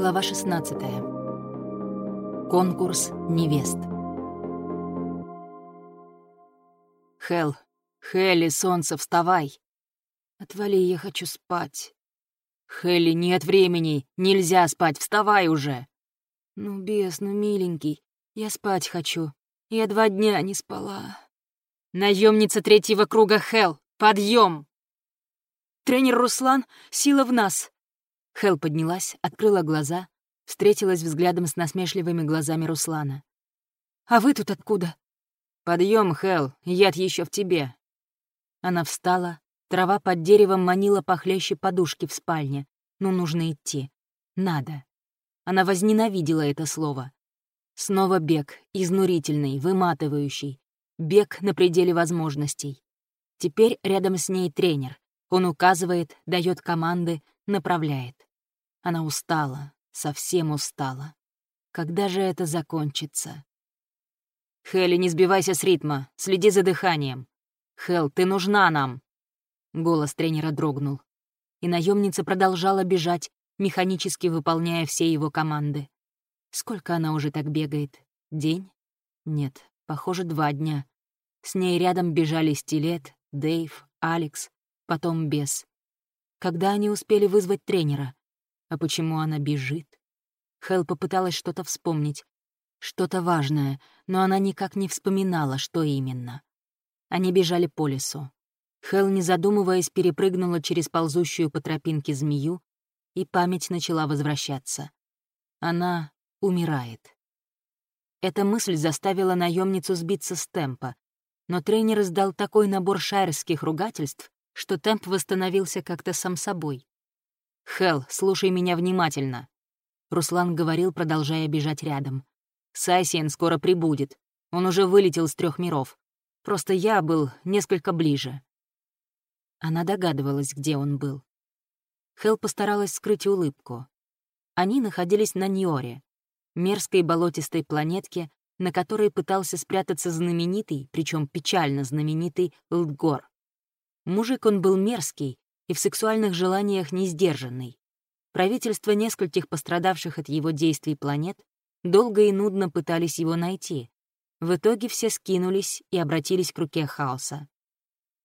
Глава 16. Конкурс невест. Хел, Хелли, солнце, вставай. Отвали, я хочу спать. Хелли, нет времени, нельзя спать, вставай уже. Ну, бес, ну, миленький, я спать хочу. Я два дня не спала. Наемница третьего круга Хел, подъем! Тренер Руслан, сила в нас. Хел поднялась, открыла глаза, встретилась взглядом с насмешливыми глазами Руслана. «А вы тут откуда?» Подъем, Хел, яд еще в тебе». Она встала, трава под деревом манила похлеще подушки в спальне. Ну, нужно идти. Надо. Она возненавидела это слово. Снова бег, изнурительный, выматывающий. Бег на пределе возможностей. Теперь рядом с ней тренер. Он указывает, дает команды, направляет. Она устала, совсем устала. Когда же это закончится? «Хелли, не сбивайся с ритма, следи за дыханием. Хел, ты нужна нам!» Голос тренера дрогнул. И наемница продолжала бежать, механически выполняя все его команды. Сколько она уже так бегает? День? Нет, похоже, два дня. С ней рядом бежали Стилет, Дейв, Алекс, потом Бес. Когда они успели вызвать тренера? А почему она бежит? Хел попыталась что-то вспомнить. Что-то важное, но она никак не вспоминала, что именно. Они бежали по лесу. Хел, не задумываясь, перепрыгнула через ползущую по тропинке змею, и память начала возвращаться. Она умирает. Эта мысль заставила наемницу сбиться с темпа, но тренер издал такой набор шайерских ругательств, что темп восстановился как-то сам собой. «Хел, слушай меня внимательно», — Руслан говорил, продолжая бежать рядом. «Сайсиен скоро прибудет. Он уже вылетел с трех миров. Просто я был несколько ближе». Она догадывалась, где он был. Хел постаралась скрыть улыбку. Они находились на Ньоре, мерзкой болотистой планетке, на которой пытался спрятаться знаменитый, причем печально знаменитый, Лдгор. Мужик он был мерзкий и в сексуальных желаниях не сдержанный. Правительства нескольких пострадавших от его действий планет долго и нудно пытались его найти. В итоге все скинулись и обратились к руке хаоса.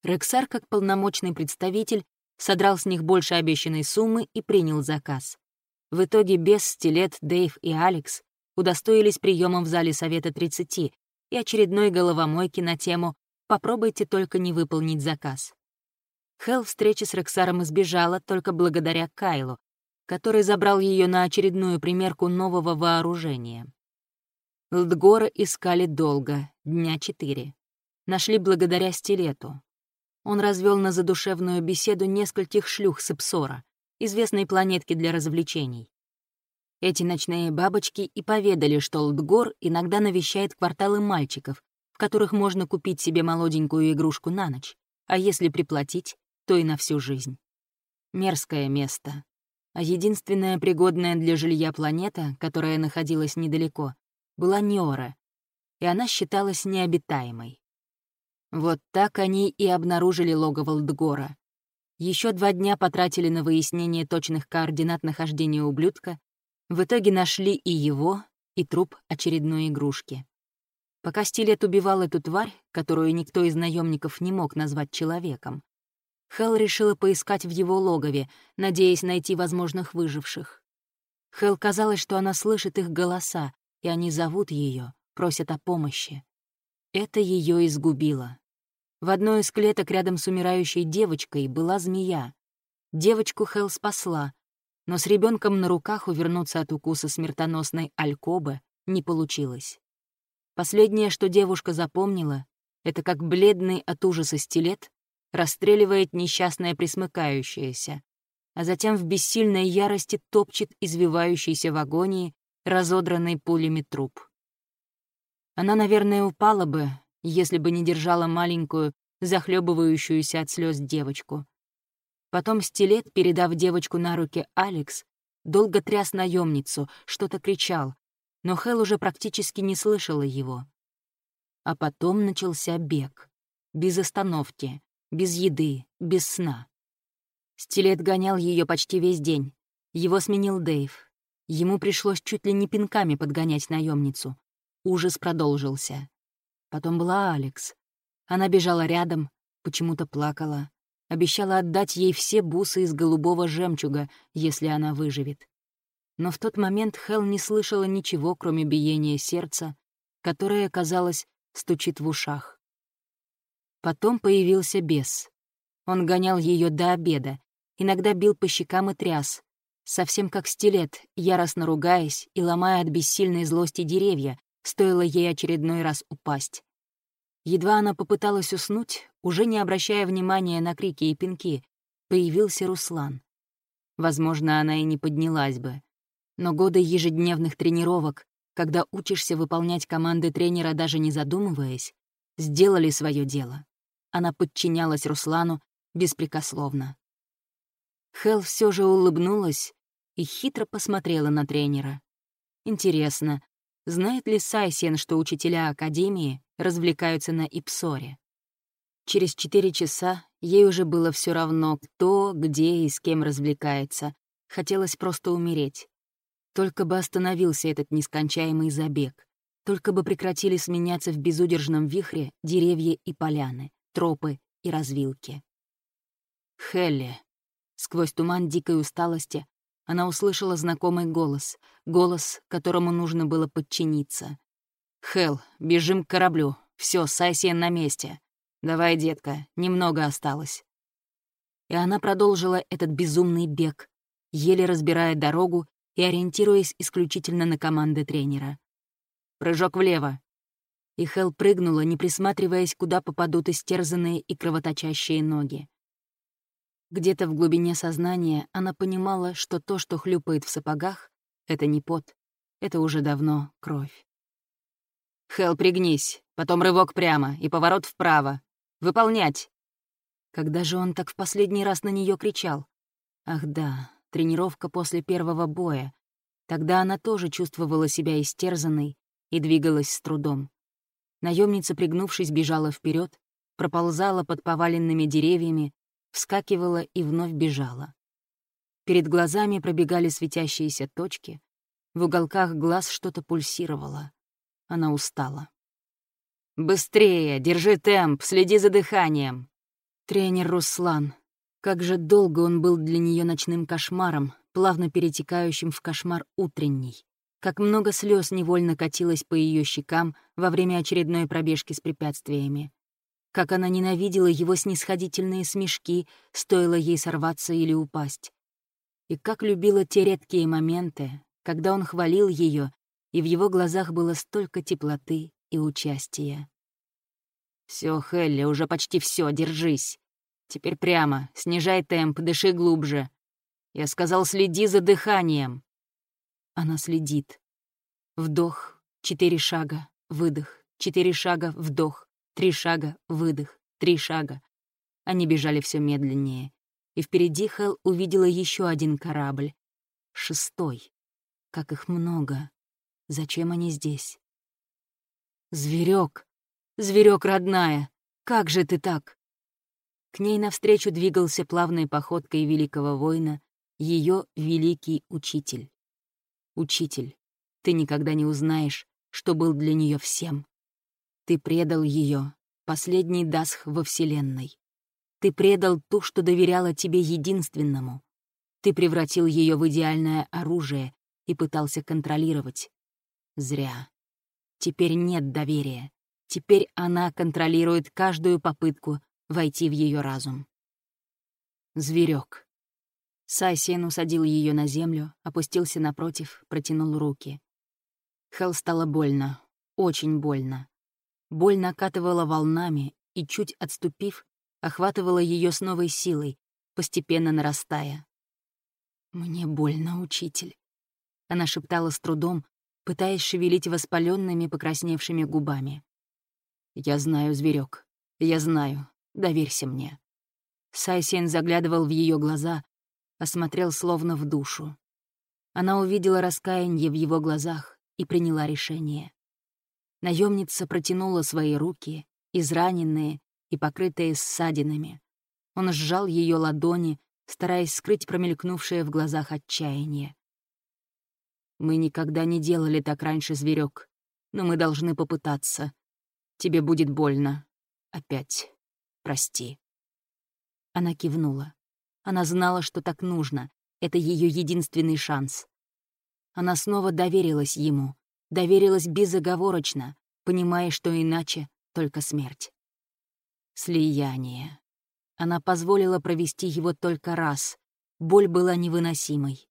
Рексар, как полномочный представитель, содрал с них больше обещанной суммы и принял заказ. В итоге Бес, Стилет, Дейв и Алекс удостоились приемом в зале Совета 30 и очередной головомойки на тему «Попробуйте только не выполнить заказ». Хел встречи с Рексаром избежала только благодаря Кайлу, который забрал ее на очередную примерку нового вооружения. Лдгора искали долго, дня четыре. Нашли благодаря стилету. Он развел на задушевную беседу нескольких шлюх Сепсора, известной планетки для развлечений. Эти ночные бабочки и поведали, что Лдгор иногда навещает кварталы мальчиков, в которых можно купить себе молоденькую игрушку на ночь, а если приплатить, то и на всю жизнь. Мерзкое место. А единственная пригодная для жилья планета, которая находилась недалеко, была Неора, и она считалась необитаемой. Вот так они и обнаружили логово Лдгора. Еще два дня потратили на выяснение точных координат нахождения ублюдка, в итоге нашли и его, и труп очередной игрушки. Пока Стилет убивал эту тварь, которую никто из наемников не мог назвать человеком, Хел решила поискать в его логове, надеясь найти возможных выживших. Хел казалось, что она слышит их голоса, и они зовут ее, просят о помощи. Это ее изгубило. В одной из клеток рядом с умирающей девочкой была змея. Девочку Хел спасла, но с ребенком на руках увернуться от укуса смертоносной алькобы не получилось. Последнее, что девушка запомнила, это как бледный от ужаса стилет расстреливает несчастное присмыкающееся, а затем в бессильной ярости топчет извивающийся в агонии разодранный пулями труп. Она, наверное, упала бы, если бы не держала маленькую, захлебывающуюся от слез девочку. Потом стилет, передав девочку на руки Алекс, долго тряс наемницу, что-то кричал, но Хел уже практически не слышала его. А потом начался бег. Без остановки, без еды, без сна. Стилет гонял ее почти весь день. Его сменил Дэйв. Ему пришлось чуть ли не пинками подгонять наемницу. Ужас продолжился. Потом была Алекс. Она бежала рядом, почему-то плакала. Обещала отдать ей все бусы из голубого жемчуга, если она выживет. Но в тот момент Хел не слышала ничего, кроме биения сердца, которое, казалось, стучит в ушах. Потом появился бес. Он гонял ее до обеда, иногда бил по щекам и тряс, совсем как стилет, яростно ругаясь и ломая от бессильной злости деревья, стоило ей очередной раз упасть. Едва она попыталась уснуть, уже не обращая внимания на крики и пинки, появился Руслан. Возможно, она и не поднялась бы. Но годы ежедневных тренировок, когда учишься выполнять команды тренера, даже не задумываясь, сделали свое дело. Она подчинялась Руслану беспрекословно. Хел все же улыбнулась и хитро посмотрела на тренера. Интересно, знает ли Сайсен, что учителя Академии развлекаются на Ипсоре? Через четыре часа ей уже было все равно, кто, где и с кем развлекается. Хотелось просто умереть. Только бы остановился этот нескончаемый забег. Только бы прекратили сменяться в безудержном вихре деревья и поляны, тропы и развилки. Хелли. Сквозь туман дикой усталости она услышала знакомый голос, голос, которому нужно было подчиниться. «Хел, бежим к кораблю. Все, Сайсиен на месте. Давай, детка, немного осталось». И она продолжила этот безумный бег, еле разбирая дорогу и ориентируясь исключительно на команды тренера. «Прыжок влево». И Хел прыгнула, не присматриваясь, куда попадут истерзанные и кровоточащие ноги. Где-то в глубине сознания она понимала, что то, что хлюпает в сапогах, — это не пот, это уже давно кровь. «Хелл, пригнись, потом рывок прямо и поворот вправо. Выполнять!» Когда же он так в последний раз на нее кричал? Ах да, тренировка после первого боя. Тогда она тоже чувствовала себя истерзанной и двигалась с трудом. Наемница, пригнувшись, бежала вперед, проползала под поваленными деревьями, вскакивала и вновь бежала. Перед глазами пробегали светящиеся точки, в уголках глаз что-то пульсировало. Она устала. «Быстрее! Держи темп! Следи за дыханием!» Тренер Руслан. Как же долго он был для нее ночным кошмаром, плавно перетекающим в кошмар утренний. Как много слез невольно катилось по ее щекам во время очередной пробежки с препятствиями как она ненавидела его снисходительные смешки, стоило ей сорваться или упасть. И как любила те редкие моменты, когда он хвалил ее, и в его глазах было столько теплоты и участия. Все, Хелли, уже почти все, держись. Теперь прямо, снижай темп, дыши глубже. Я сказал, следи за дыханием. Она следит. Вдох, четыре шага, выдох, четыре шага, вдох, Три шага, выдох, три шага. Они бежали все медленнее. И впереди Хэл увидела еще один корабль. Шестой. Как их много. Зачем они здесь? Зверек, зверек родная, как же ты так? К ней навстречу двигался плавной походкой великого воина ее великий учитель. Учитель, ты никогда не узнаешь, что был для нее всем. Ты предал ее, последний дасх во Вселенной. Ты предал ту, что доверяла тебе единственному. Ты превратил ее в идеальное оружие и пытался контролировать. Зря. Теперь нет доверия. Теперь она контролирует каждую попытку войти в ее разум. Зверек. Сайсен усадил ее на землю, опустился напротив, протянул руки. Хел стало больно, очень больно. Боль накатывала волнами и, чуть отступив, охватывала ее с новой силой, постепенно нарастая. «Мне больно, учитель», — она шептала с трудом, пытаясь шевелить воспаленными покрасневшими губами. «Я знаю, зверек, я знаю, доверься мне». Сайсен заглядывал в ее глаза, осмотрел словно в душу. Она увидела раскаяние в его глазах и приняла решение. Наемница протянула свои руки, израненные и покрытые ссадинами. Он сжал ее ладони, стараясь скрыть промелькнувшее в глазах отчаяние. Мы никогда не делали так раньше, зверек, но мы должны попытаться. Тебе будет больно. Опять. Прости». Она кивнула. Она знала, что так нужно. Это ее единственный шанс. Она снова доверилась ему. Доверилась безоговорочно, понимая, что иначе только смерть. Слияние. Она позволила провести его только раз. Боль была невыносимой.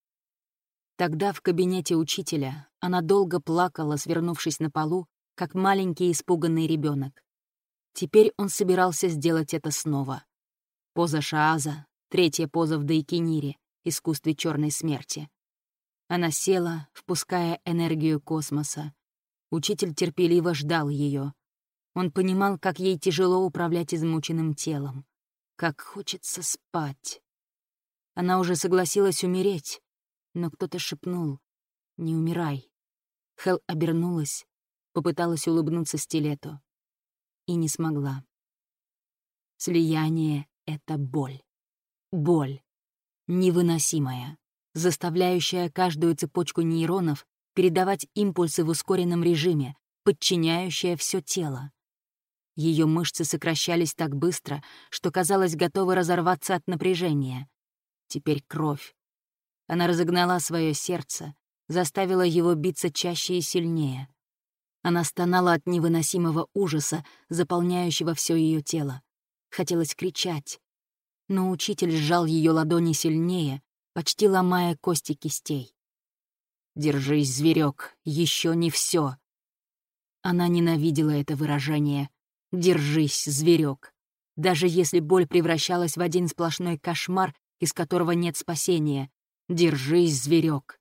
Тогда в кабинете учителя она долго плакала, свернувшись на полу, как маленький испуганный ребенок. Теперь он собирался сделать это снова. Поза Шааза, третья поза в Дайкинире, искусстве черной смерти. Она села, впуская энергию космоса. Учитель терпеливо ждал ее. Он понимал, как ей тяжело управлять измученным телом. Как хочется спать. Она уже согласилась умереть, но кто-то шепнул «Не умирай». Хел обернулась, попыталась улыбнуться стилету и не смогла. Слияние — это боль. Боль. Невыносимая, заставляющая каждую цепочку нейронов передавать импульсы в ускоренном режиме, подчиняющая все тело. Ее мышцы сокращались так быстро, что казалось готовы разорваться от напряжения. Теперь кровь. Она разогнала свое сердце, заставила его биться чаще и сильнее. Она стонала от невыносимого ужаса, заполняющего все ее тело. Хотелось кричать. Но учитель сжал ее ладони сильнее, почти ломая кости кистей. «Держись, зверек, еще не все. Она ненавидела это выражение, Держись, зверек. Даже если боль превращалась в один сплошной кошмар, из которого нет спасения. Держись, зверек.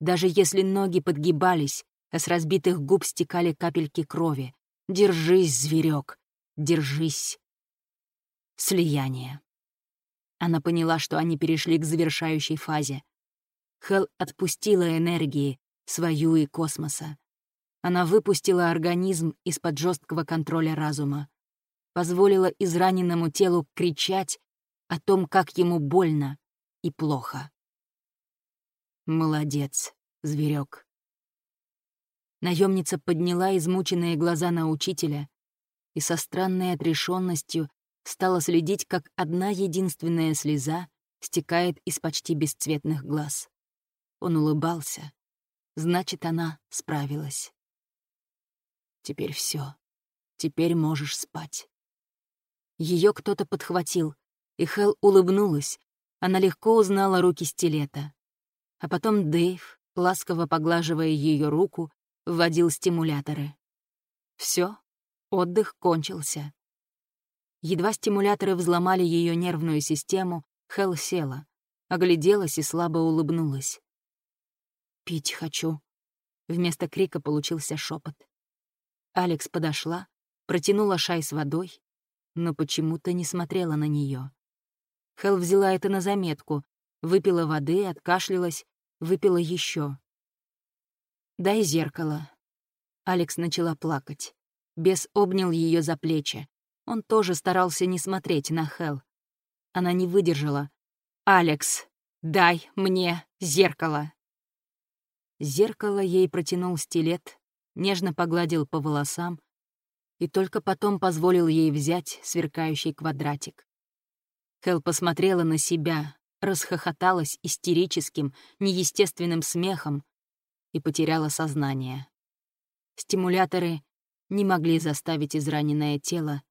Даже если ноги подгибались, а с разбитых губ стекали капельки крови. Держись, зверек. Держись. Слияние. Она поняла, что они перешли к завершающей фазе. Хел отпустила энергии, свою и космоса. Она выпустила организм из-под жесткого контроля разума, позволила израненному телу кричать о том, как ему больно и плохо. Молодец, зверек. Наемница подняла измученные глаза на учителя и со странной отрешенностью стала следить, как одна единственная слеза стекает из почти бесцветных глаз. Он улыбался. Значит, она справилась. Теперь все. Теперь можешь спать. Ее кто-то подхватил, и Хел улыбнулась. Она легко узнала руки стилета. А потом Дэйв, ласково поглаживая ее руку, вводил стимуляторы. Все, отдых кончился. Едва стимуляторы взломали ее нервную систему, Хел села, огляделась и слабо улыбнулась. «Пить хочу». Вместо крика получился шепот. Алекс подошла, протянула шай с водой, но почему-то не смотрела на нее. Хел взяла это на заметку, выпила воды, откашлялась, выпила еще. «Дай зеркало». Алекс начала плакать. Бес обнял ее за плечи. Он тоже старался не смотреть на Хел. Она не выдержала. «Алекс, дай мне зеркало!» Зеркало ей протянул стилет, нежно погладил по волосам и только потом позволил ей взять сверкающий квадратик. Хел посмотрела на себя, расхохоталась истерическим, неестественным смехом и потеряла сознание. Стимуляторы не могли заставить израненное тело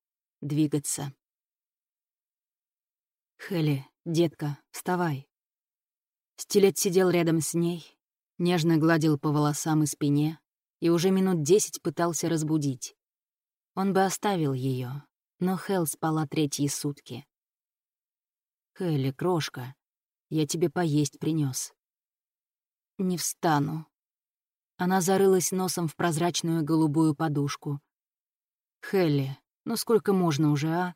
двигаться. «Хелли, детка, вставай». Стилет сидел рядом с ней, нежно гладил по волосам и спине, и уже минут десять пытался разбудить. Он бы оставил ее, но Хел спала третьи сутки. «Хелли, крошка, я тебе поесть принес. «Не встану». Она зарылась носом в прозрачную голубую подушку. «Хелли, ну сколько можно уже, а?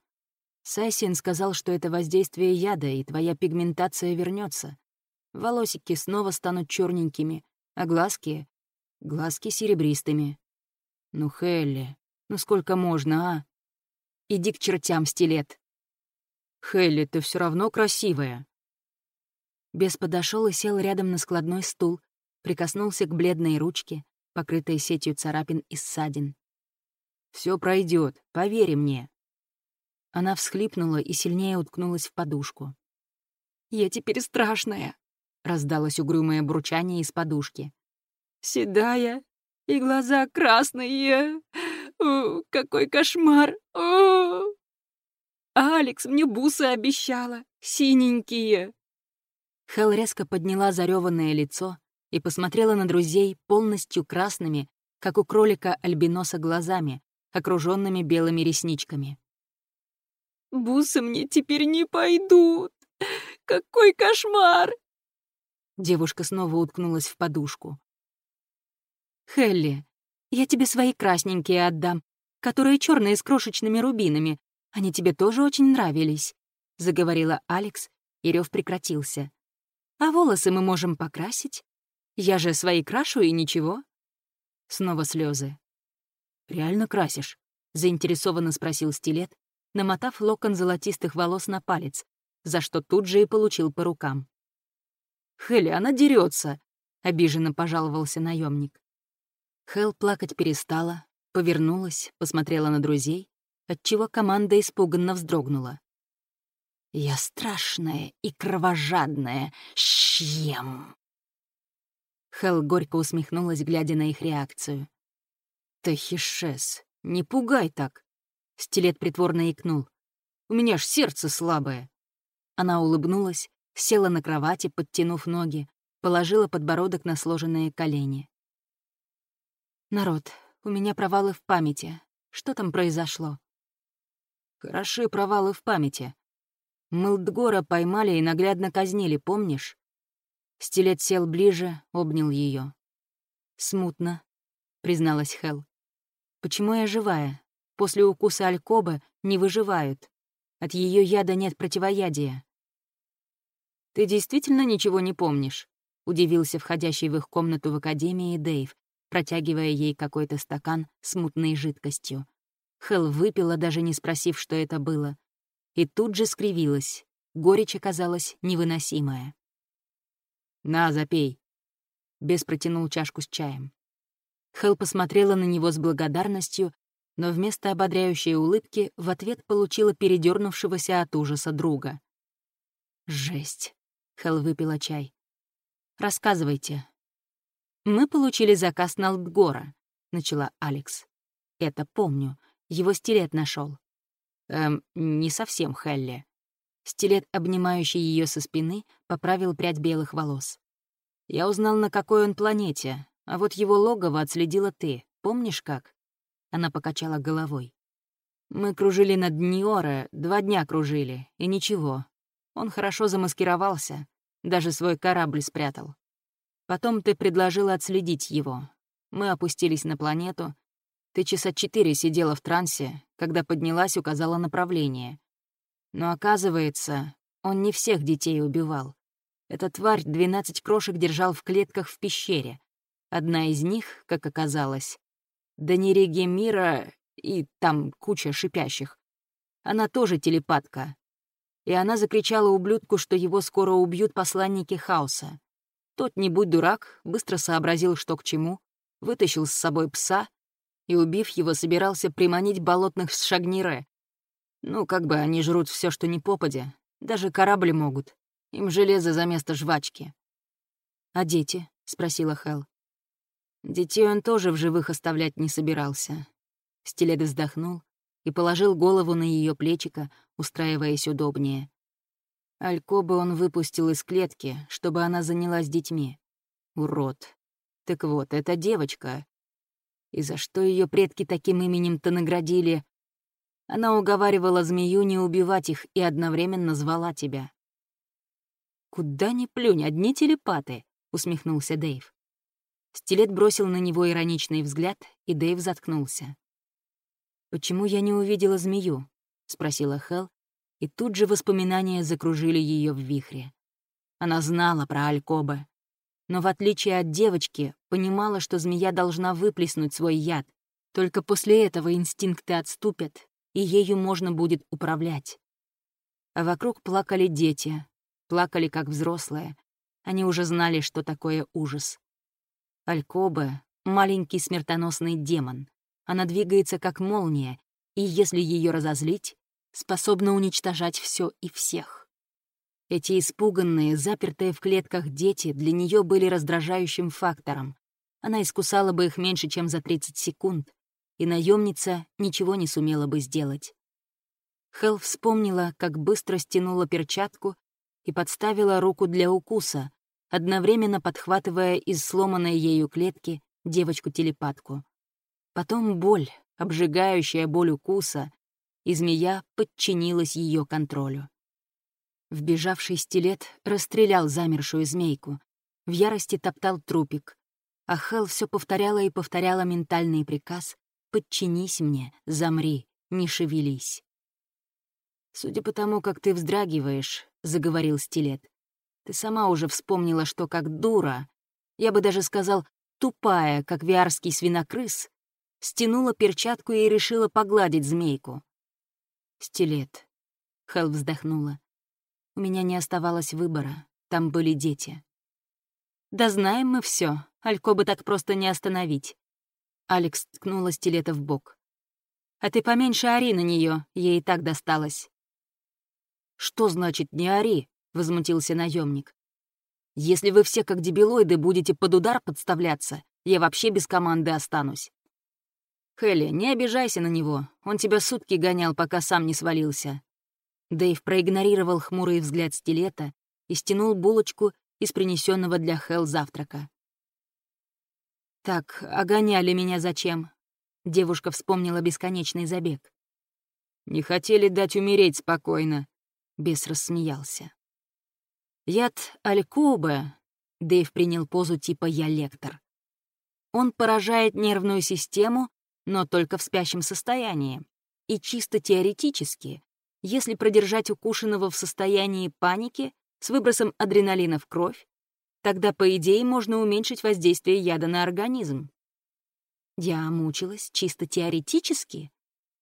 Сайсин сказал, что это воздействие яда, и твоя пигментация вернется. Волосики снова станут черненькими, а глазки глазки серебристыми. Ну, Хелли, ну сколько можно, а? Иди к чертям, стилет. Хелли, ты все равно красивая. Бес подошел и сел рядом на складной стул, прикоснулся к бледной ручке, покрытой сетью царапин и ссадин. Все пройдет, поверь мне». Она всхлипнула и сильнее уткнулась в подушку. «Я теперь страшная», — раздалось угрюмое бурчание из подушки. «Седая, и глаза красные. О, какой кошмар! О! Алекс мне бусы обещала, синенькие». Хел резко подняла зареванное лицо и посмотрела на друзей полностью красными, как у кролика альбиноса глазами, окруженными белыми ресничками. «Бусы мне теперь не пойдут! Какой кошмар!» Девушка снова уткнулась в подушку. «Хелли, я тебе свои красненькие отдам, которые черные с крошечными рубинами. Они тебе тоже очень нравились», — заговорила Алекс, и рев прекратился. «А волосы мы можем покрасить. Я же свои крашу и ничего». Снова слезы. «Реально красишь?» — заинтересованно спросил стилет, намотав локон золотистых волос на палец, за что тут же и получил по рукам. «Хелли, она дерется, обиженно пожаловался наемник. Хел плакать перестала, повернулась, посмотрела на друзей, отчего команда испуганно вздрогнула. «Я страшная и кровожадная, щем!» Хел горько усмехнулась, глядя на их реакцию. «Тахишес, не пугай так!» Стилет притворно икнул. «У меня ж сердце слабое!» Она улыбнулась, села на кровати, подтянув ноги, положила подбородок на сложенные колени. «Народ, у меня провалы в памяти. Что там произошло?» «Хороши провалы в памяти. Мылдгора поймали и наглядно казнили, помнишь?» Стилет сел ближе, обнял ее. «Смутно», — призналась Хел. «Почему я живая? После укуса Алькоба не выживают. От ее яда нет противоядия». «Ты действительно ничего не помнишь?» — удивился входящий в их комнату в академии Дэйв, протягивая ей какой-то стакан с мутной жидкостью. Хел выпила, даже не спросив, что это было. И тут же скривилась. Горечь оказалась невыносимая. «На, запей!» Бес протянул чашку с чаем. Хел посмотрела на него с благодарностью, но вместо ободряющей улыбки в ответ получила передернувшегося от ужаса друга. «Жесть!» — Хел выпила чай. «Рассказывайте, «Мы получили заказ на Лдгора», — начала Алекс. «Это помню. Его стилет нашел. «Эм, не совсем Хелли». Стилет, обнимающий ее со спины, поправил прядь белых волос. «Я узнал, на какой он планете, а вот его логово отследила ты. Помнишь как?» Она покачала головой. «Мы кружили над Дниора, два дня кружили, и ничего. Он хорошо замаскировался, даже свой корабль спрятал. Потом ты предложила отследить его. Мы опустились на планету. Ты часа четыре сидела в трансе, когда поднялась, указала направление. Но оказывается, он не всех детей убивал. Эта тварь двенадцать крошек держал в клетках в пещере. Одна из них, как оказалось, Даниреги Мира и там куча шипящих. Она тоже телепатка. И она закричала ублюдку, что его скоро убьют посланники хаоса. Тот, не будь дурак, быстро сообразил, что к чему, вытащил с собой пса и, убив его, собирался приманить болотных с Шагнире. Ну, как бы они жрут все, что не попадя. Даже корабли могут. Им железо за место жвачки. «А дети?» — спросила Хел. Детей он тоже в живых оставлять не собирался. Стилет вздохнул и положил голову на ее плечико, устраиваясь удобнее. Алькобы он выпустил из клетки, чтобы она занялась детьми. Урод. Так вот, эта девочка. И за что ее предки таким именем-то наградили? Она уговаривала змею не убивать их и одновременно звала тебя. «Куда ни плюнь, одни телепаты», — усмехнулся Дэйв. Стилет бросил на него ироничный взгляд, и Дэйв заткнулся. «Почему я не увидела змею?» — спросила Хел, и тут же воспоминания закружили ее в вихре. Она знала про Алькобе, но в отличие от девочки, понимала, что змея должна выплеснуть свой яд. Только после этого инстинкты отступят, и ею можно будет управлять. А вокруг плакали дети, плакали как взрослые. Они уже знали, что такое ужас. Алькобе — маленький смертоносный демон. Она двигается как молния, и если ее разозлить, способна уничтожать все и всех. Эти испуганные, запертые в клетках дети для нее были раздражающим фактором. Она искусала бы их меньше, чем за 30 секунд, и наемница ничего не сумела бы сделать. Хелл вспомнила, как быстро стянула перчатку и подставила руку для укуса, одновременно подхватывая из сломанной ею клетки девочку-телепатку. Потом боль, обжигающая боль укуса, и змея подчинилась ее контролю. Вбежавший стилет расстрелял замершую змейку, в ярости топтал трупик, а Хел все повторяла и повторяла ментальный приказ «Подчинись мне, замри, не шевелись». «Судя по тому, как ты вздрагиваешь», — заговорил стилет, «ты сама уже вспомнила, что как дура, я бы даже сказал, тупая, как виарский свинокрыс, стянула перчатку и решила погладить змейку. «Стилет», — Хелл вздохнула. «У меня не оставалось выбора, там были дети». «Да знаем мы все, Алько бы так просто не остановить». Алекс ткнула стилета в бок. «А ты поменьше ори на нее, ей и так досталось». «Что значит «не ори»?» — возмутился наемник. «Если вы все как дебилоиды будете под удар подставляться, я вообще без команды останусь. «Хелли, не обижайся на него. Он тебя сутки гонял, пока сам не свалился». Дэйв проигнорировал хмурый взгляд стилета и стянул булочку из принесенного для Хел завтрака. «Так, а гоняли меня зачем?» Девушка вспомнила бесконечный забег. «Не хотели дать умереть спокойно», — бес рассмеялся. «Яд Алькубе», — Дэйв принял позу типа «я лектор». Он поражает нервную систему но только в спящем состоянии. И чисто теоретически, если продержать укушенного в состоянии паники с выбросом адреналина в кровь, тогда, по идее, можно уменьшить воздействие яда на организм. Я мучилась чисто теоретически.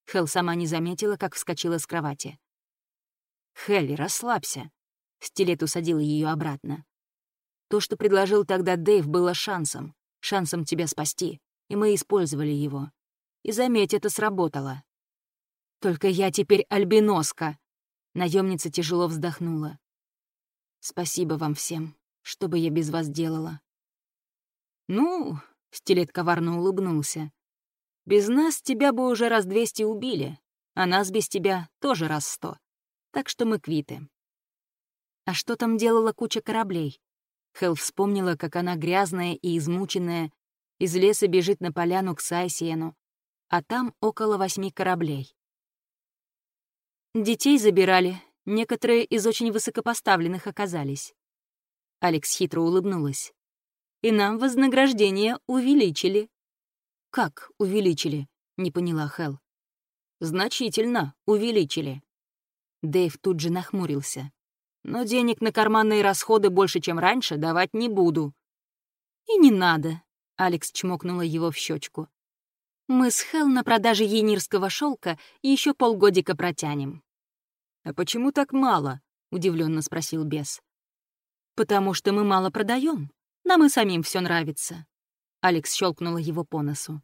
Хел сама не заметила, как вскочила с кровати. «Хелли, расслабься», — стилет усадил ее обратно. «То, что предложил тогда Дэйв, было шансом, шансом тебя спасти, и мы использовали его. И заметь, это сработало. Только я теперь альбиноска. Наемница тяжело вздохнула. Спасибо вам всем. Что бы я без вас делала? Ну, стилет коварно улыбнулся. Без нас тебя бы уже раз двести убили, а нас без тебя тоже раз сто. Так что мы квиты. А что там делала куча кораблей? Хелл вспомнила, как она грязная и измученная из леса бежит на поляну к Сайсиену, а там около восьми кораблей. Детей забирали, некоторые из очень высокопоставленных оказались. Алекс хитро улыбнулась. И нам вознаграждение увеличили. Как увеличили? Не поняла Хел. Значительно увеличили. Дэйв тут же нахмурился. Но денег на карманные расходы больше, чем раньше, давать не буду. И не надо. Алекс чмокнула его в щечку. Мы с Хел на продаже енирского шелка еще полгодика протянем. «А почему так мало?» — удивленно спросил бес. «Потому что мы мало продаем. Нам и самим все нравится». Алекс щелкнула его по носу.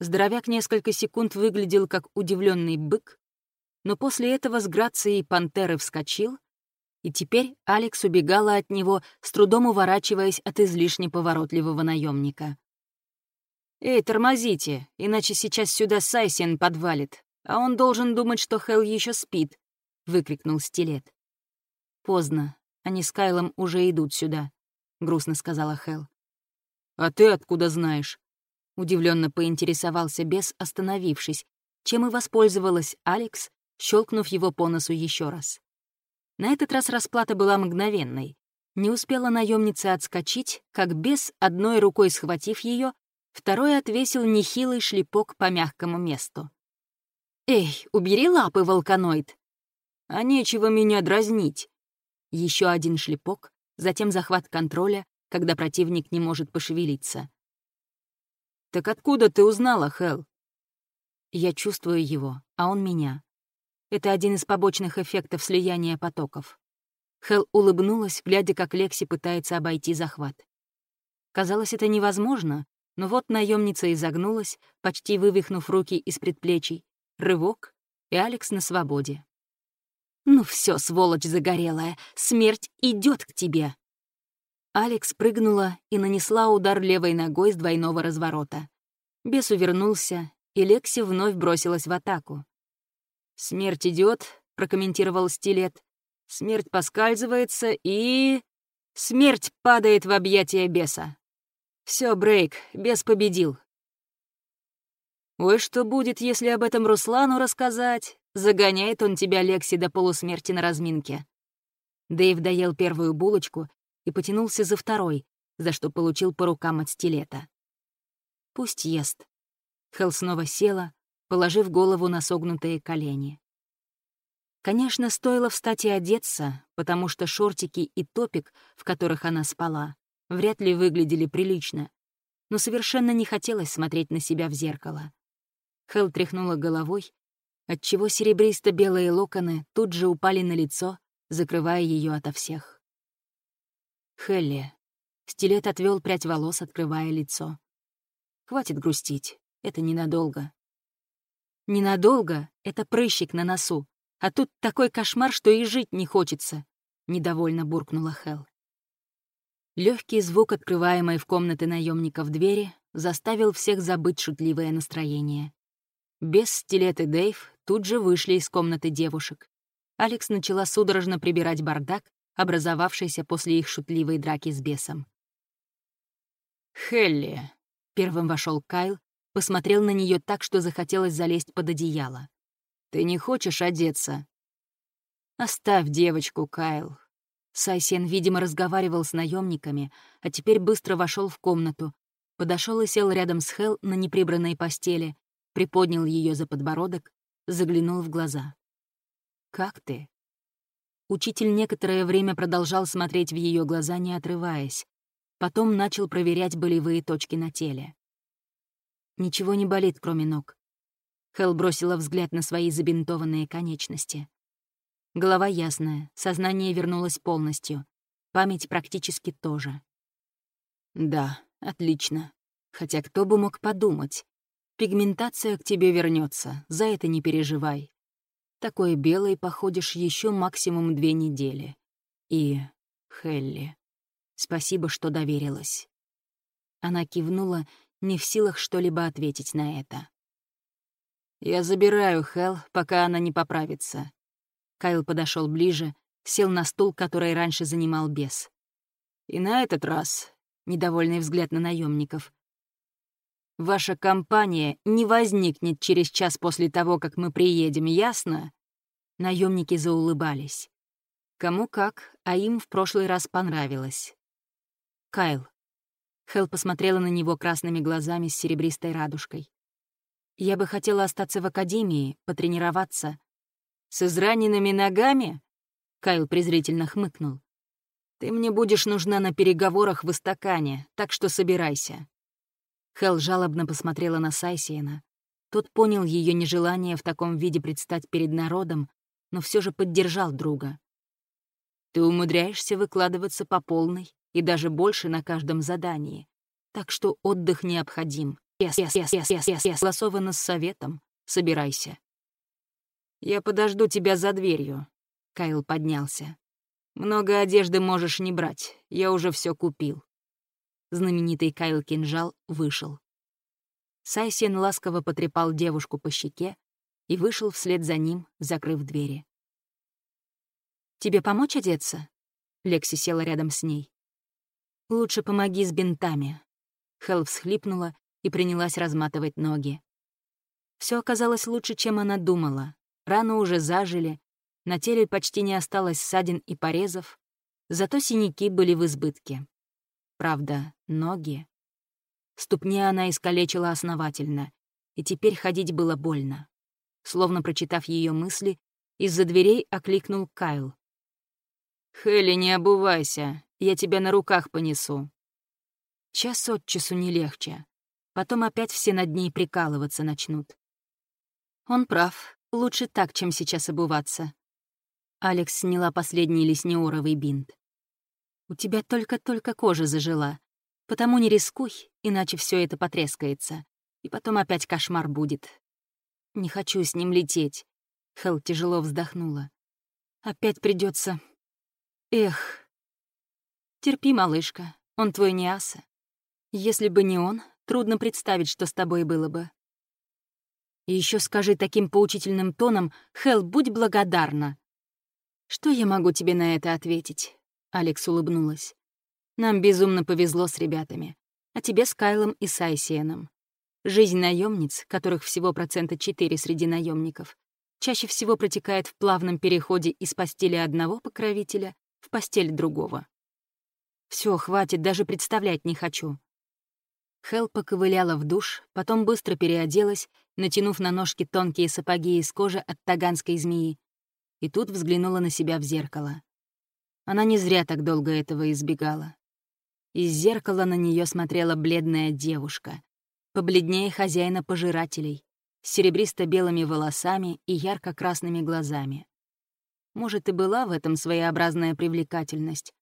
Здоровяк несколько секунд выглядел как удивленный бык, но после этого с грацией пантеры вскочил, и теперь Алекс убегала от него, с трудом уворачиваясь от излишне поворотливого наемника. «Эй, тормозите, иначе сейчас сюда Сайсен подвалит, а он должен думать, что Хелл еще спит», — выкрикнул Стилет. «Поздно, они с Кайлом уже идут сюда», — грустно сказала Хелл. «А ты откуда знаешь?» — удивленно поинтересовался бес, остановившись, чем и воспользовалась Алекс, щелкнув его по носу еще раз. На этот раз расплата была мгновенной. Не успела наемница отскочить, как бес, одной рукой схватив ее, Второй отвесил нехилый шлепок по мягкому месту. «Эй, убери лапы, волканоид!» «А нечего меня дразнить!» Еще один шлепок, затем захват контроля, когда противник не может пошевелиться. «Так откуда ты узнала, Хел? Я чувствую его, а он меня. Это один из побочных эффектов слияния потоков. Хел улыбнулась, глядя, как Лекси пытается обойти захват. Казалось, это невозможно, но вот наемница изогнулась, почти вывихнув руки из предплечий. Рывок, и Алекс на свободе. «Ну все, сволочь загорелая, смерть идет к тебе!» Алекс прыгнула и нанесла удар левой ногой с двойного разворота. Бес увернулся, и Лекси вновь бросилась в атаку. «Смерть идет, прокомментировал стилет. «Смерть поскальзывается и...» «Смерть падает в объятия беса». Все, Брейк, бес победил. Ой, что будет, если об этом Руслану рассказать? Загоняет он тебя, Лекси, до полусмерти на разминке. Дэйв доел первую булочку и потянулся за второй, за что получил по рукам от стилета. Пусть ест. Хелл снова села, положив голову на согнутые колени. Конечно, стоило встать и одеться, потому что шортики и топик, в которых она спала, вряд ли выглядели прилично, но совершенно не хотелось смотреть на себя в зеркало. Хелл тряхнула головой, отчего серебристо-белые локоны тут же упали на лицо, закрывая ее ото всех. Хелли. Стилет отвел прядь волос, открывая лицо. Хватит грустить, это ненадолго. Ненадолго — это прыщик на носу, а тут такой кошмар, что и жить не хочется, — недовольно буркнула Хел. Легкий звук открываемой в комнаты наемников двери заставил всех забыть шутливое настроение. Без стилет и Дэйв тут же вышли из комнаты девушек. Алекс начала судорожно прибирать бардак, образовавшийся после их шутливой драки с бесом. «Хелли», — первым вошел Кайл, посмотрел на нее так, что захотелось залезть под одеяло. «Ты не хочешь одеться?» «Оставь девочку, Кайл». Сайсен, видимо, разговаривал с наемниками, а теперь быстро вошел в комнату, подошел и сел рядом с Хел на неприбранной постели, приподнял ее за подбородок, заглянул в глаза. «Как ты?» Учитель некоторое время продолжал смотреть в ее глаза, не отрываясь. Потом начал проверять болевые точки на теле. Ничего не болит, кроме ног. Хел бросила взгляд на свои забинтованные конечности. Голова ясная, сознание вернулось полностью. Память практически тоже. Да, отлично. Хотя кто бы мог подумать. Пигментация к тебе вернется, за это не переживай. Такой белый походишь еще максимум две недели. И, Хелли, спасибо, что доверилась. Она кивнула, не в силах что-либо ответить на это. «Я забираю Хел, пока она не поправится». Кайл подошел ближе, сел на стул, который раньше занимал бес. «И на этот раз...» — недовольный взгляд на наемников. «Ваша компания не возникнет через час после того, как мы приедем, ясно?» Наемники заулыбались. Кому как, а им в прошлый раз понравилось. «Кайл». Хел посмотрела на него красными глазами с серебристой радужкой. Я бы хотела остаться в академии, потренироваться. С израненными ногами? Кайл презрительно хмыкнул. Ты мне будешь нужна на переговорах в Истакане, так что собирайся. Хел жалобно посмотрела на Сайсиена. Тот понял ее нежелание в таком виде предстать перед народом, но все же поддержал друга. Ты умудряешься выкладываться по полной и даже больше на каждом задании, так что отдых необходим. Yes, yes, yes, yes, yes, yes, yes. Согласовано с советом. Собирайся. Я подожду тебя за дверью. Кайл поднялся. Много одежды можешь не брать. Я уже все купил. Знаменитый Кайл Кинжал вышел. Сайсен ласково потрепал девушку по щеке и вышел вслед за ним, закрыв двери. «Тебе помочь одеться?» Лекси села рядом с ней. «Лучше помоги с бинтами». Хелл всхлипнула и принялась разматывать ноги. Все оказалось лучше, чем она думала. Раны уже зажили, на теле почти не осталось ссадин и порезов, зато синяки были в избытке. Правда, ноги... Ступни она искалечила основательно, и теперь ходить было больно. Словно прочитав ее мысли, из-за дверей окликнул Кайл. «Хелли, не обувайся, я тебя на руках понесу». Час от часу не легче. Потом опять все над ней прикалываться начнут. Он прав. Лучше так, чем сейчас обуваться. Алекс сняла последний леснеоровый бинт. «У тебя только-только кожа зажила. Потому не рискуй, иначе все это потрескается. И потом опять кошмар будет. Не хочу с ним лететь. Хел тяжело вздохнула. Опять придется. Эх. Терпи, малышка, он твой не. Если бы не он, трудно представить, что с тобой было бы. И еще скажи таким поучительным тоном, Хел, будь благодарна. Что я могу тебе на это ответить? Алекс улыбнулась. Нам безумно повезло с ребятами, а тебе с Кайлом и Сайсиеном. Жизнь наемниц, которых всего процента 4 среди наемников, чаще всего протекает в плавном переходе из постели одного покровителя в постель другого. Все, хватит, даже представлять не хочу. Хел поковыляла в душ, потом быстро переоделась, натянув на ножки тонкие сапоги из кожи от таганской змеи, и тут взглянула на себя в зеркало. Она не зря так долго этого избегала. Из зеркала на нее смотрела бледная девушка, побледнее хозяина пожирателей, с серебристо-белыми волосами и ярко-красными глазами. Может, и была в этом своеобразная привлекательность,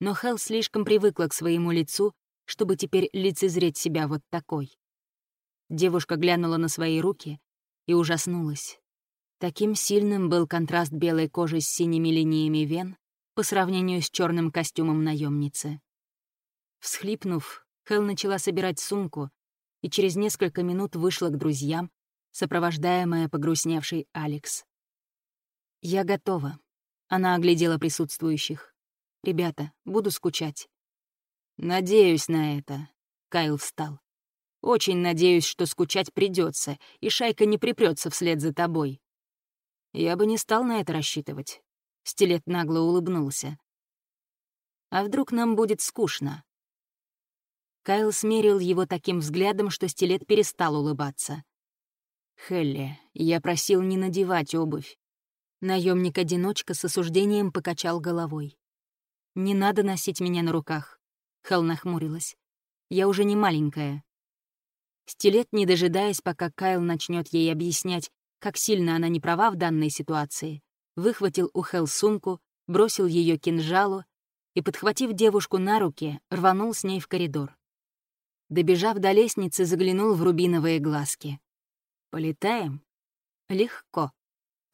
но Хел слишком привыкла к своему лицу, чтобы теперь лицезреть себя вот такой. Девушка глянула на свои руки и ужаснулась. Таким сильным был контраст белой кожи с синими линиями вен по сравнению с черным костюмом наемницы. Всхлипнув, Хел начала собирать сумку и через несколько минут вышла к друзьям, сопровождаемая погрустневшей Алекс. «Я готова», — она оглядела присутствующих. «Ребята, буду скучать». «Надеюсь на это», — Кайл встал. «Очень надеюсь, что скучать придется, и шайка не припрется вслед за тобой». «Я бы не стал на это рассчитывать», — Стилет нагло улыбнулся. «А вдруг нам будет скучно?» Кайл смерил его таким взглядом, что стилет перестал улыбаться. «Хелли, я просил не надевать обувь». наемник одиночка с осуждением покачал головой. «Не надо носить меня на руках», — Хел нахмурилась. «Я уже не маленькая». Стилет, не дожидаясь, пока Кайл начнет ей объяснять, как сильно она не права в данной ситуации, выхватил у Хел сумку, бросил ее кинжалу и, подхватив девушку на руки, рванул с ней в коридор. Добежав до лестницы, заглянул в рубиновые глазки. «Полетаем?» «Легко».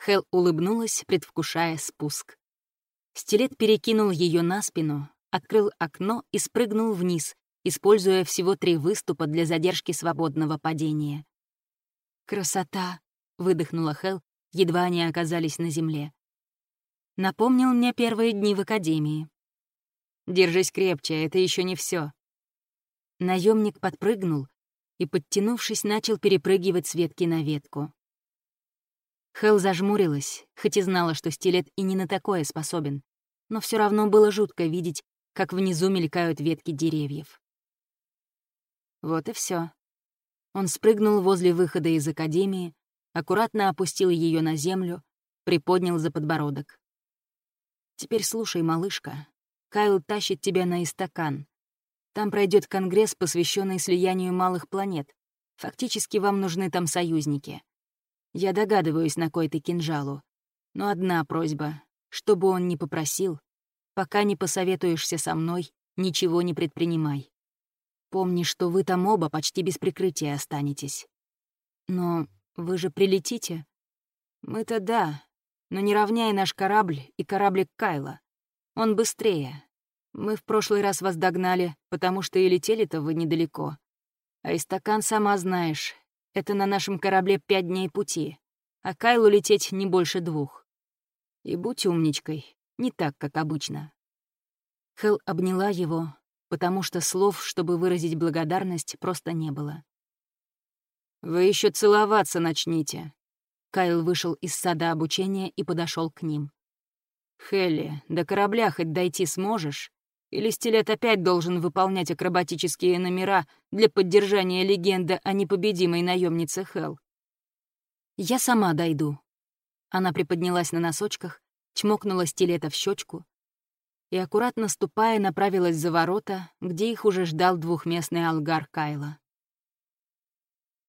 Хел улыбнулась, предвкушая спуск. Стилет перекинул ее на спину, открыл окно и спрыгнул вниз, используя всего три выступа для задержки свободного падения. «Красота!» — выдохнула Хел, едва они оказались на земле. Напомнил мне первые дни в академии. «Держись крепче, это еще не все. Наемник подпрыгнул и, подтянувшись, начал перепрыгивать с ветки на ветку. Хел зажмурилась, хоть и знала, что стилет и не на такое способен, но все равно было жутко видеть, как внизу мелькают ветки деревьев. Вот и все. Он спрыгнул возле выхода из академии, аккуратно опустил ее на землю, приподнял за подбородок. «Теперь слушай, малышка. Кайл тащит тебя на истакан. Там пройдет конгресс, посвященный слиянию малых планет. Фактически вам нужны там союзники. Я догадываюсь, на кой ты кинжалу. Но одна просьба. Чтобы он не попросил, пока не посоветуешься со мной, ничего не предпринимай. Помни, что вы там оба почти без прикрытия останетесь. Но вы же прилетите? Мы-то да, но не равняй наш корабль и кораблик Кайла. Он быстрее, мы в прошлый раз вас догнали, потому что и летели-то вы недалеко. А истакан, сама знаешь, это на нашем корабле пять дней пути, а Кайлу лететь не больше двух. И будь умничкой, не так, как обычно. Хел обняла его, потому что слов, чтобы выразить благодарность, просто не было. «Вы еще целоваться начните». Кайл вышел из сада обучения и подошел к ним. «Хелли, до корабля хоть дойти сможешь? Или стилет опять должен выполнять акробатические номера для поддержания легенды о непобедимой наемнице Хел? «Я сама дойду». Она приподнялась на носочках, чмокнула стилета в щечку и, аккуратно ступая, направилась за ворота, где их уже ждал двухместный алгар Кайла.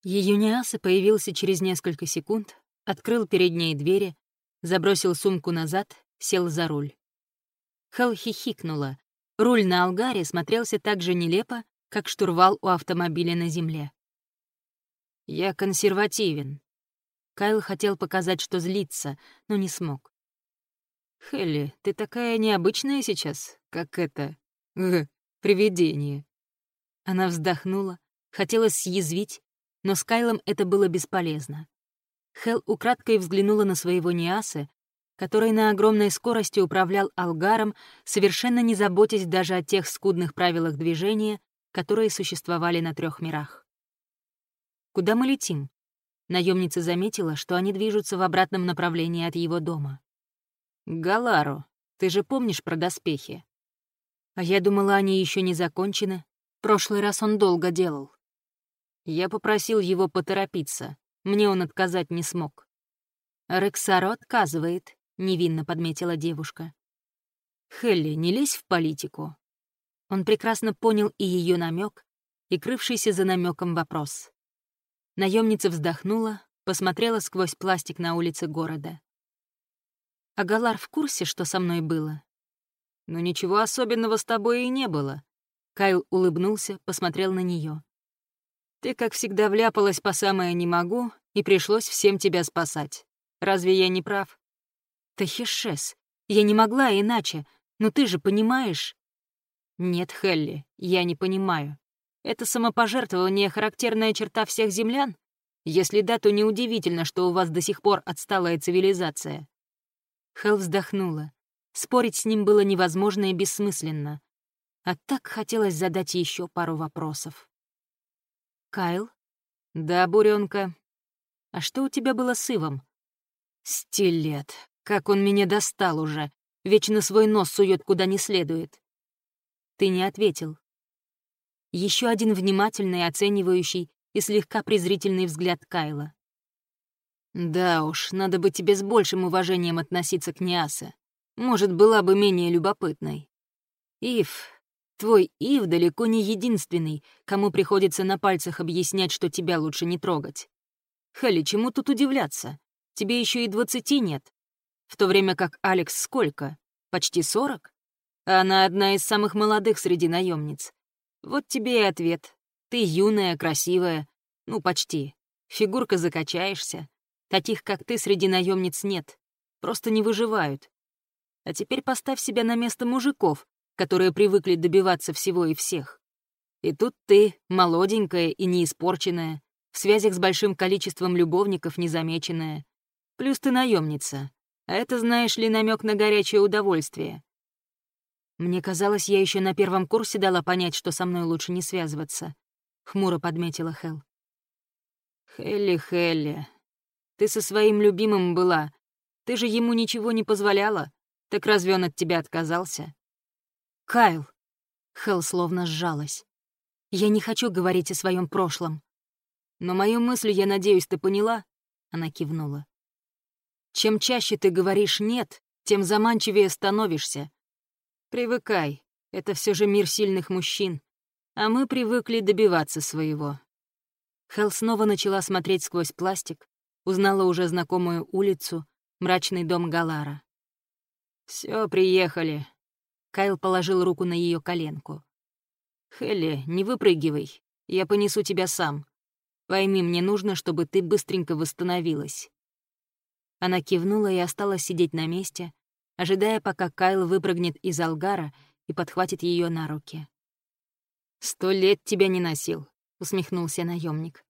Юниаса появился через несколько секунд, открыл перед ней двери, забросил сумку назад, сел за руль. Хел хихикнула, Руль на Алгаре смотрелся так же нелепо, как штурвал у автомобиля на земле. «Я консервативен». Кайл хотел показать, что злится, но не смог. «Хелли, ты такая необычная сейчас, как это... Г, привидение». Она вздохнула, хотела съязвить, но с Кайлом это было бесполезно. Хел украдкой взглянула на своего Ниаса, который на огромной скорости управлял Алгаром, совершенно не заботясь даже о тех скудных правилах движения, которые существовали на трех мирах. «Куда мы летим?» Наемница заметила, что они движутся в обратном направлении от его дома. «Галару, ты же помнишь про доспехи?» А я думала, они еще не закончены. Прошлый раз он долго делал. Я попросил его поторопиться. Мне он отказать не смог. «Рексаро отказывает», — невинно подметила девушка. «Хелли, не лезь в политику». Он прекрасно понял и ее намек, и крывшийся за намеком вопрос. Наемница вздохнула, посмотрела сквозь пластик на улице города. «А Галар в курсе, что со мной было?» «Но ничего особенного с тобой и не было». Кайл улыбнулся, посмотрел на нее. Ты, как всегда, вляпалась по самое «не могу», и пришлось всем тебя спасать. Разве я не прав? Тахишес, я не могла иначе, но ты же понимаешь. Нет, Хелли, я не понимаю. Это самопожертвование — характерная черта всех землян? Если да, то неудивительно, что у вас до сих пор отсталая цивилизация. Хел вздохнула. Спорить с ним было невозможно и бессмысленно. А так хотелось задать еще пару вопросов. «Кайл?» «Да, буренка. А что у тебя было с Ивом?» «Стилет. Как он меня достал уже. Вечно свой нос сует куда не следует». «Ты не ответил». Еще один внимательный, оценивающий и слегка презрительный взгляд Кайла. «Да уж, надо бы тебе с большим уважением относиться к Ниасе. Может, была бы менее любопытной. Ив, Твой Ив далеко не единственный, кому приходится на пальцах объяснять, что тебя лучше не трогать. Хелли, чему тут удивляться? Тебе еще и двадцати нет. В то время как Алекс сколько? Почти сорок? А она одна из самых молодых среди наемниц. Вот тебе и ответ. Ты юная, красивая. Ну, почти. Фигурка закачаешься. Таких, как ты, среди наемниц нет. Просто не выживают. А теперь поставь себя на место мужиков, которые привыкли добиваться всего и всех. И тут ты, молоденькая и неиспорченная, в связях с большим количеством любовников незамеченная. Плюс ты наемница. Это, знаешь ли, намек на горячее удовольствие. Мне казалось, я еще на первом курсе дала понять, что со мной лучше не связываться. Хмуро подметила Хел. Хелли, Хелли, ты со своим любимым была. Ты же ему ничего не позволяла. Так разве он от тебя отказался? «Кайл!» Хелл словно сжалась. «Я не хочу говорить о своем прошлом. Но мою мысль, я надеюсь, ты поняла?» Она кивнула. «Чем чаще ты говоришь «нет», тем заманчивее становишься. Привыкай, это все же мир сильных мужчин, а мы привыкли добиваться своего». Хелл снова начала смотреть сквозь пластик, узнала уже знакомую улицу, мрачный дом Галара. Все, приехали. Кайл положил руку на ее коленку. «Хелли, не выпрыгивай. Я понесу тебя сам. Пойми, мне нужно, чтобы ты быстренько восстановилась». Она кивнула и осталась сидеть на месте, ожидая, пока Кайл выпрыгнет из алгара и подхватит ее на руки. «Сто лет тебя не носил», — усмехнулся наемник.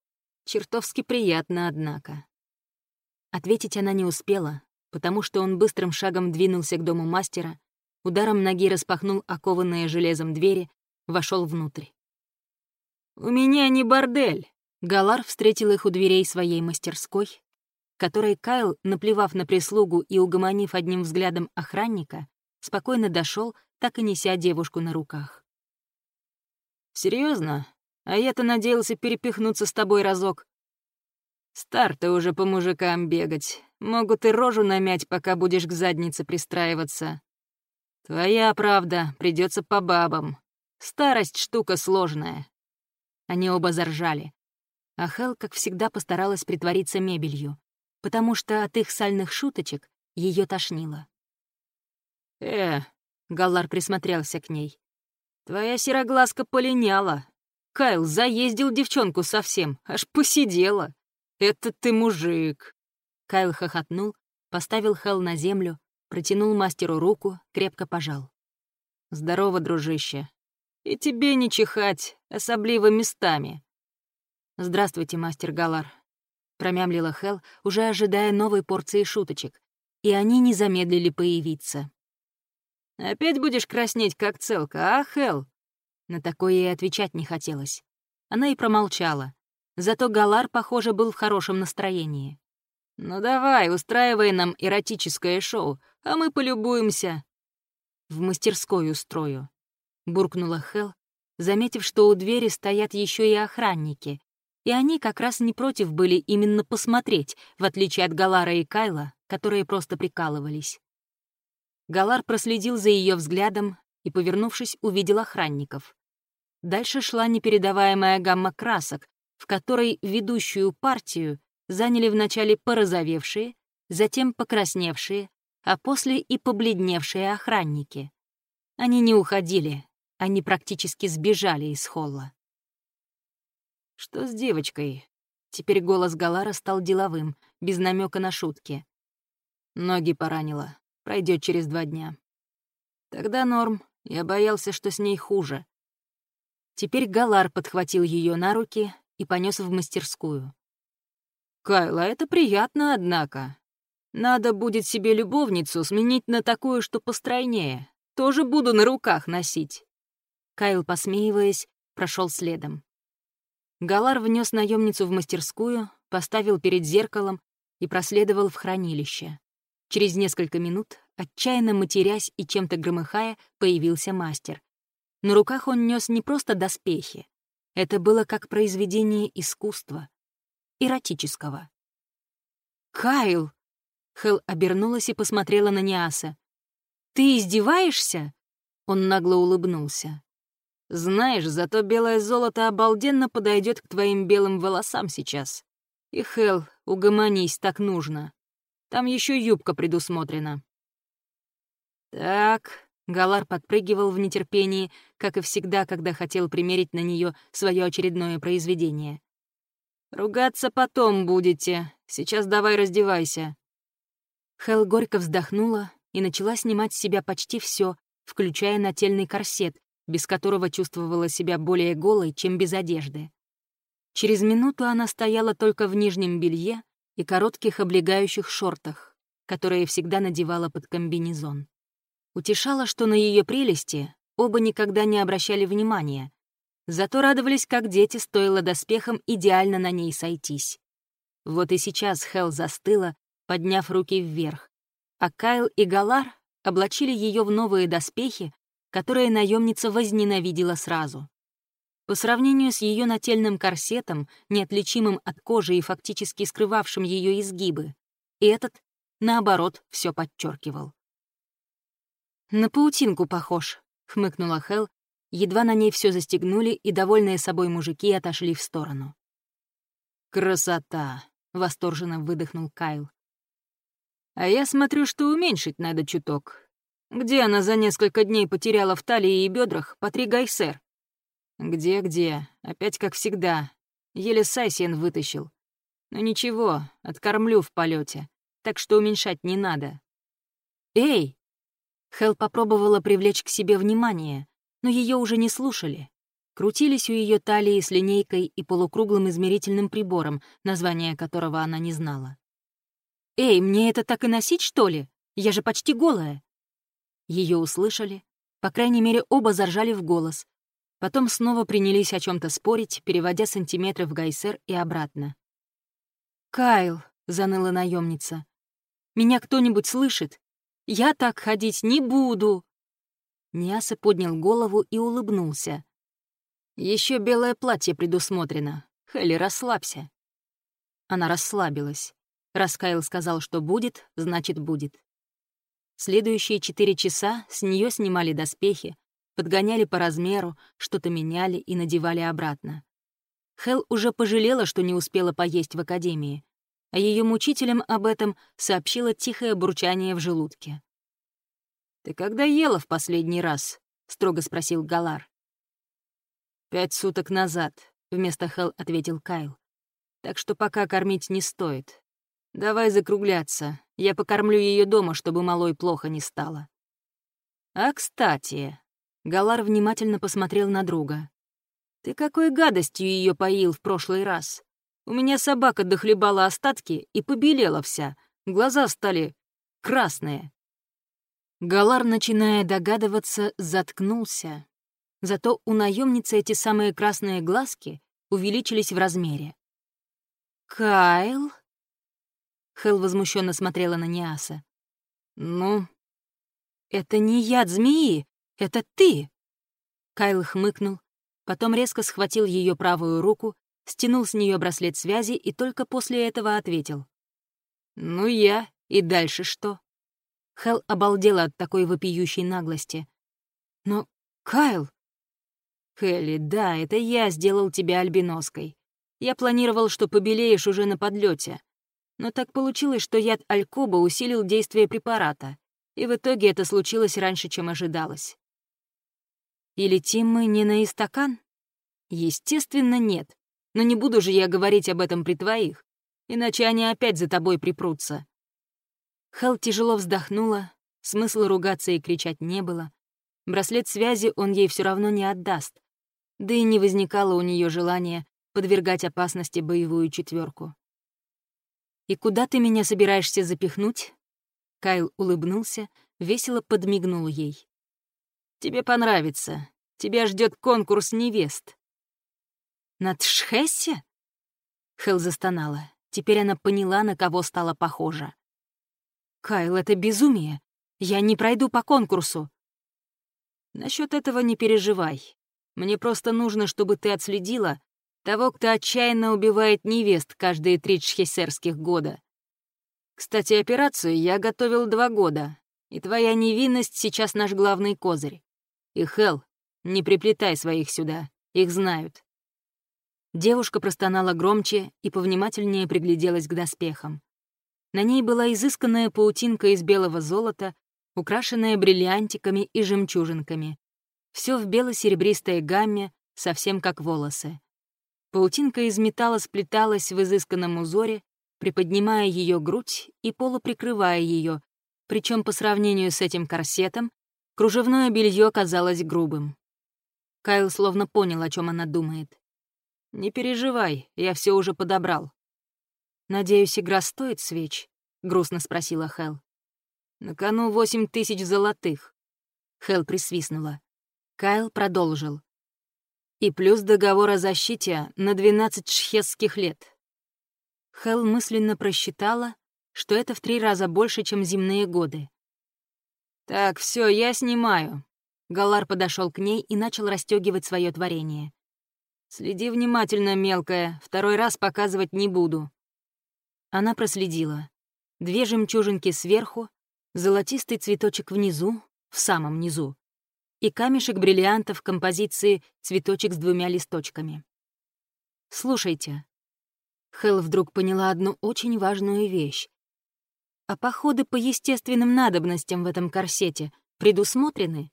«Чертовски приятно, однако». Ответить она не успела, потому что он быстрым шагом двинулся к дому мастера, ударом ноги распахнул окованные железом двери, вошел внутрь. «У меня не бордель!» Галар встретил их у дверей своей мастерской, которой Кайл, наплевав на прислугу и угомонив одним взглядом охранника, спокойно дошел, так и неся девушку на руках. Серьезно? А я-то надеялся перепихнуться с тобой разок. Стар ты уже по мужикам бегать. Могут и рожу намять, пока будешь к заднице пристраиваться. «Твоя правда, придется по бабам. Старость — штука сложная». Они оба заржали. А Хел, как всегда, постаралась притвориться мебелью, потому что от их сальных шуточек ее тошнило. «Э», — Галлар присмотрелся к ней, — «твоя сероглазка полиняла. Кайл заездил девчонку совсем, аж посидела. Это ты мужик. Кайл хохотнул, поставил Хел на землю, протянул мастеру руку, крепко пожал. «Здорово, дружище. И тебе не чихать, особливо местами». «Здравствуйте, мастер Галар», — промямлила Хел, уже ожидая новой порции шуточек, и они не замедлили появиться. «Опять будешь краснеть, как целка, а, Хел?» На такое и отвечать не хотелось. Она и промолчала. Зато Галар, похоже, был в хорошем настроении. «Ну давай, устраивай нам эротическое шоу, а мы полюбуемся». «В мастерской устрою», — буркнула Хел, заметив, что у двери стоят еще и охранники, и они как раз не против были именно посмотреть, в отличие от Галара и Кайла, которые просто прикалывались. Галар проследил за ее взглядом и, повернувшись, увидел охранников. Дальше шла непередаваемая гамма красок, в которой ведущую партию заняли вначале порозовевшие, затем покрасневшие, а после и побледневшие охранники. Они не уходили, они практически сбежали из холла. «Что с девочкой?» Теперь голос Галара стал деловым, без намека на шутки. Ноги поранила. Пройдет через два дня. Тогда норм. Я боялся, что с ней хуже. Теперь Галар подхватил ее на руки и понес в мастерскую. «Кайла, это приятно, однако. Надо будет себе любовницу сменить на такую, что постройнее. Тоже буду на руках носить». Кайл, посмеиваясь, прошел следом. Галар внес наемницу в мастерскую, поставил перед зеркалом и проследовал в хранилище. Через несколько минут, отчаянно матерясь и чем-то громыхая, появился мастер. На руках он нес не просто доспехи. Это было как произведение искусства, эротического. «Кайл!» — Хел обернулась и посмотрела на Ниаса. «Ты издеваешься?» Он нагло улыбнулся. «Знаешь, зато белое золото обалденно подойдет к твоим белым волосам сейчас. И, Хел, угомонись, так нужно. Там еще юбка предусмотрена». «Так», — Галар подпрыгивал в нетерпении, как и всегда, когда хотел примерить на нее свое очередное произведение. «Ругаться потом будете. Сейчас давай раздевайся». Хел горько вздохнула и начала снимать с себя почти все, включая нательный корсет, без которого чувствовала себя более голой, чем без одежды. Через минуту она стояла только в нижнем белье и коротких облегающих шортах, которые всегда надевала под комбинезон. Утешало, что на ее прелести оба никогда не обращали внимания, Зато радовались, как дети, стоило доспехам идеально на ней сойтись. Вот и сейчас Хел застыла, подняв руки вверх, а Кайл и Галар облачили ее в новые доспехи, которые наемница возненавидела сразу. По сравнению с ее нательным корсетом, неотличимым от кожи и фактически скрывавшим ее изгибы, этот, наоборот, все подчеркивал. «На паутинку похож», — хмыкнула Хел, Едва на ней все застегнули, и довольные собой мужики отошли в сторону. «Красота!» — восторженно выдохнул Кайл. «А я смотрю, что уменьшить надо чуток. Где она за несколько дней потеряла в талии и бедрах по три гайсер?» «Где-где? Опять как всегда. Еле Сайсиен вытащил. Но ничего, откормлю в полете, так что уменьшать не надо». «Эй!» Хел попробовала привлечь к себе внимание, но ее уже не слушали. Крутились у ее талии с линейкой и полукруглым измерительным прибором, название которого она не знала. «Эй, мне это так и носить, что ли? Я же почти голая!» Ее услышали, по крайней мере, оба заржали в голос. Потом снова принялись о чем то спорить, переводя сантиметры в гайсер и обратно. «Кайл», — заныла наемница, — «меня кто-нибудь слышит? Я так ходить не буду!» Ниаса поднял голову и улыбнулся. Еще белое платье предусмотрено. Хелли, расслабься». Она расслабилась. Раскайл сказал, что будет, значит, будет. Следующие четыре часа с нее снимали доспехи, подгоняли по размеру, что-то меняли и надевали обратно. Хел уже пожалела, что не успела поесть в академии, а ее мучителям об этом сообщило тихое бурчание в желудке. «Ты когда ела в последний раз?» — строго спросил Галар. «Пять суток назад», — вместо Хел ответил Кайл. «Так что пока кормить не стоит. Давай закругляться. Я покормлю ее дома, чтобы малой плохо не стало». «А кстати...» — Галар внимательно посмотрел на друга. «Ты какой гадостью ее поил в прошлый раз? У меня собака дохлебала остатки и побелела вся. Глаза стали красные». Галар, начиная догадываться, заткнулся. Зато у наемницы эти самые красные глазки увеличились в размере. «Кайл?» Хел возмущенно смотрела на Ниаса. «Ну?» «Это не яд змеи, это ты!» Кайл хмыкнул, потом резко схватил ее правую руку, стянул с нее браслет связи и только после этого ответил. «Ну я, и дальше что?» Хел обалдела от такой вопиющей наглости. «Но, Кайл...» «Хелли, да, это я сделал тебя альбиноской. Я планировал, что побелеешь уже на подлете. Но так получилось, что яд Алькоба усилил действие препарата, и в итоге это случилось раньше, чем ожидалось. И летим мы не на истакан? Естественно, нет. Но не буду же я говорить об этом при твоих, иначе они опять за тобой припрутся. Хел тяжело вздохнула, смысла ругаться и кричать не было. Браслет связи он ей все равно не отдаст. Да и не возникало у нее желания подвергать опасности боевую четверку. «И куда ты меня собираешься запихнуть?» Кайл улыбнулся, весело подмигнул ей. «Тебе понравится. Тебя ждет конкурс невест». «На Тшхессе?» Хел застонала. Теперь она поняла, на кого стала похожа. «Кайл, это безумие. Я не пройду по конкурсу». Насчет этого не переживай. Мне просто нужно, чтобы ты отследила того, кто отчаянно убивает невест каждые три чхесерских года. Кстати, операцию я готовил два года, и твоя невинность сейчас наш главный козырь. И, Хел, не приплетай своих сюда, их знают». Девушка простонала громче и повнимательнее пригляделась к доспехам. На ней была изысканная паутинка из белого золота, украшенная бриллиантиками и жемчужинками. Все в бело-серебристой гамме, совсем как волосы. Паутинка из металла сплеталась в изысканном узоре, приподнимая ее грудь и полуприкрывая ее, причем по сравнению с этим корсетом кружевное белье казалось грубым. Кайл словно понял, о чем она думает. «Не переживай, я все уже подобрал». «Надеюсь, игра стоит свеч?» — грустно спросила Хел. «На кону восемь тысяч золотых». Хел присвистнула. Кайл продолжил и плюс договор о защите на 12 шхесских лет. Хел мысленно просчитала, что это в три раза больше, чем земные годы. «Так, все, я снимаю». Галар подошел к ней и начал расстегивать свое творение. «Следи внимательно, мелкая, второй раз показывать не буду». Она проследила. Две жемчужинки сверху, золотистый цветочек внизу, в самом низу, и камешек бриллиантов композиции «Цветочек с двумя листочками». «Слушайте». Хелл вдруг поняла одну очень важную вещь. А походы по естественным надобностям в этом корсете предусмотрены?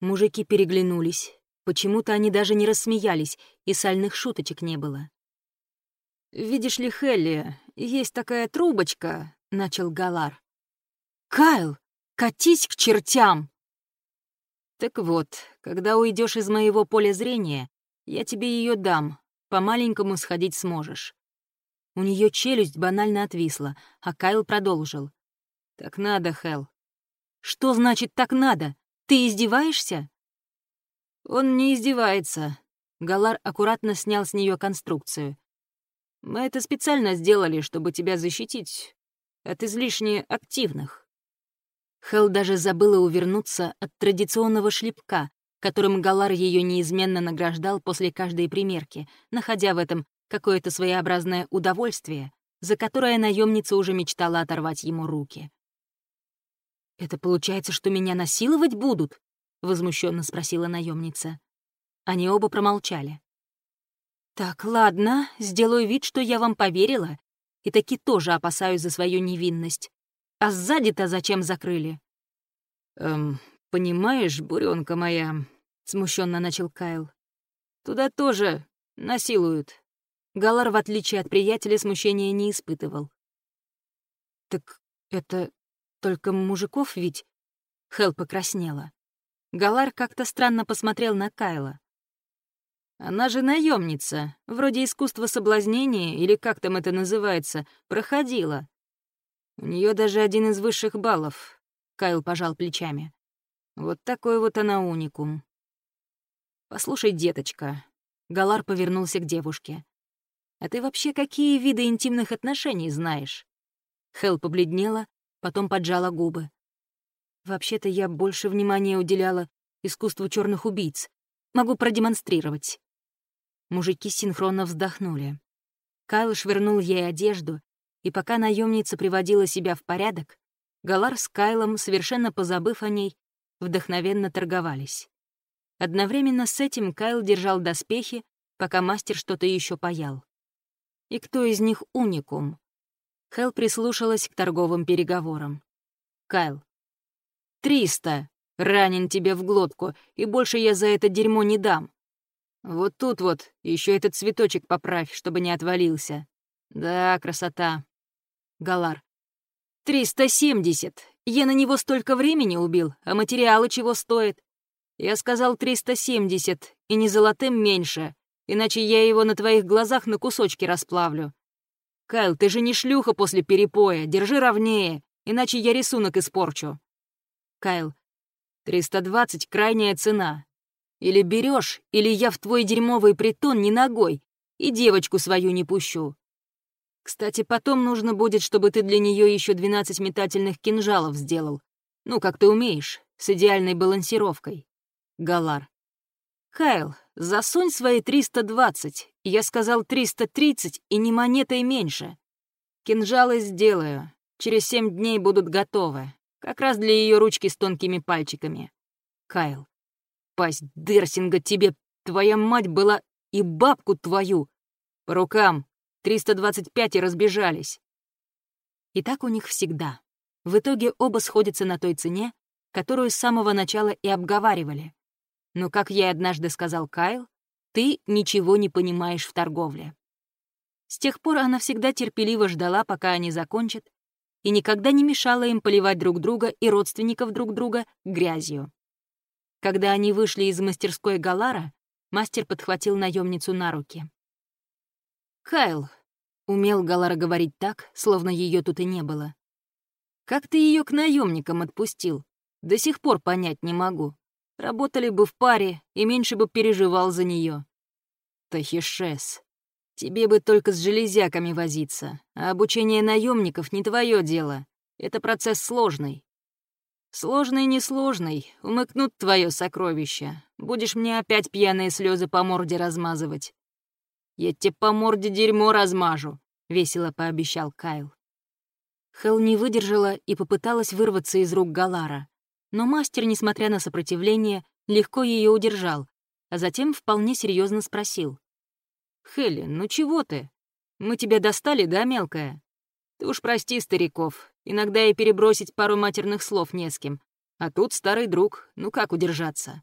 Мужики переглянулись. Почему-то они даже не рассмеялись, и сальных шуточек не было. «Видишь ли, Хелли, есть такая трубочка», — начал Галар. «Кайл, катись к чертям!» Так вот, когда уйдешь из моего поля зрения, я тебе ее дам, по-маленькому сходить сможешь. У нее челюсть банально отвисла, а Кайл продолжил. «Так надо, Хел». «Что значит «так надо»? Ты издеваешься?» «Он не издевается». Галар аккуратно снял с нее конструкцию. «Мы это специально сделали, чтобы тебя защитить от излишне активных». Хел даже забыла увернуться от традиционного шлепка, которым Галар ее неизменно награждал после каждой примерки, находя в этом какое-то своеобразное удовольствие, за которое наемница уже мечтала оторвать ему руки. «Это получается, что меня насиловать будут?» — возмущенно спросила наемница. Они оба промолчали. «Так, ладно, сделаю вид, что я вам поверила, и таки тоже опасаюсь за свою невинность. А сзади-то зачем закрыли?» «Эм, понимаешь, буренка моя», — смущенно начал Кайл. Туда тоже насилуют». Галар, в отличие от приятеля, смущения не испытывал. «Так это только мужиков ведь?» Хел покраснела. Галар как-то странно посмотрел на Кайла. «Она же наемница, вроде искусства соблазнения, или как там это называется, проходила. У нее даже один из высших баллов», — Кайл пожал плечами. «Вот такой вот она уникум». «Послушай, деточка», — Галар повернулся к девушке. «А ты вообще какие виды интимных отношений знаешь?» Хел побледнела, потом поджала губы. Вообще-то я больше внимания уделяла искусству черных убийц. Могу продемонстрировать. Мужики синхронно вздохнули. Кайл швырнул ей одежду, и пока наемница приводила себя в порядок, Галар с Кайлом, совершенно позабыв о ней, вдохновенно торговались. Одновременно с этим Кайл держал доспехи, пока мастер что-то еще паял. И кто из них уникум? Хел прислушалась к торговым переговорам. «Кайл, Триста. Ранен тебе в глотку, и больше я за это дерьмо не дам. Вот тут вот еще этот цветочек поправь, чтобы не отвалился. Да, красота. Галар. Триста семьдесят. Я на него столько времени убил, а материалы чего стоят? Я сказал триста семьдесят, и не золотым меньше, иначе я его на твоих глазах на кусочки расплавлю. Кайл, ты же не шлюха после перепоя, держи ровнее, иначе я рисунок испорчу. Кайл. «320 — крайняя цена. Или берешь, или я в твой дерьмовый притон не ногой и девочку свою не пущу. Кстати, потом нужно будет, чтобы ты для нее еще 12 метательных кинжалов сделал. Ну, как ты умеешь, с идеальной балансировкой. Галар. Кайл, засунь свои 320. Я сказал 330 и не монетой меньше. Кинжалы сделаю. Через семь дней будут готовы. Как раз для ее ручки с тонкими пальчиками. Кайл. Пасть Дерсинга тебе, твоя мать была и бабку твою. По рукам. 325 и разбежались. И так у них всегда. В итоге оба сходятся на той цене, которую с самого начала и обговаривали. Но, как я однажды сказал Кайл, ты ничего не понимаешь в торговле. С тех пор она всегда терпеливо ждала, пока они закончат, и никогда не мешала им поливать друг друга и родственников друг друга грязью. Когда они вышли из мастерской Галара, мастер подхватил наемницу на руки. «Кайл», — умел Галара говорить так, словно ее тут и не было. «Как ты ее к наемникам отпустил? До сих пор понять не могу. Работали бы в паре, и меньше бы переживал за нее. Тахишес, Тебе бы только с железяками возиться, а обучение наемников не твое дело. Это процесс сложный. Сложный, несложный, умыкнут твое сокровище. Будешь мне опять пьяные слезы по морде размазывать. Я тебе по морде дерьмо размажу, — весело пообещал Кайл. Хел не выдержала и попыталась вырваться из рук Галара. Но мастер, несмотря на сопротивление, легко ее удержал, а затем вполне серьезно спросил. «Хелли, ну чего ты? Мы тебя достали, да, мелкая? Ты уж прости стариков, иногда и перебросить пару матерных слов не с кем. А тут старый друг, ну как удержаться?»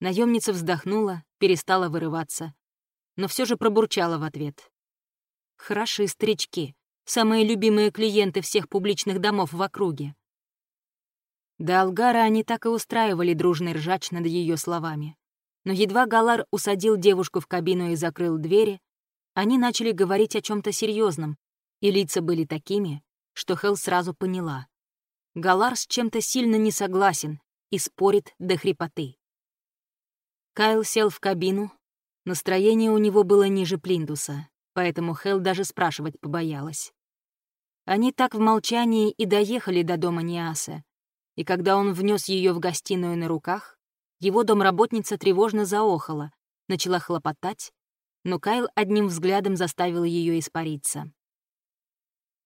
Наемница вздохнула, перестала вырываться, но все же пробурчала в ответ. «Хороши старички, самые любимые клиенты всех публичных домов в округе». До Алгара они так и устраивали дружный ржач над ее словами. Но едва Галар усадил девушку в кабину и закрыл двери, они начали говорить о чем то серьезном, и лица были такими, что Хел сразу поняла. Галар с чем-то сильно не согласен и спорит до хрипоты. Кайл сел в кабину. Настроение у него было ниже Плиндуса, поэтому Хел даже спрашивать побоялась. Они так в молчании и доехали до дома Ниаса, и когда он внес ее в гостиную на руках, его домработница тревожно заохала, начала хлопотать, но Кайл одним взглядом заставил ее испариться.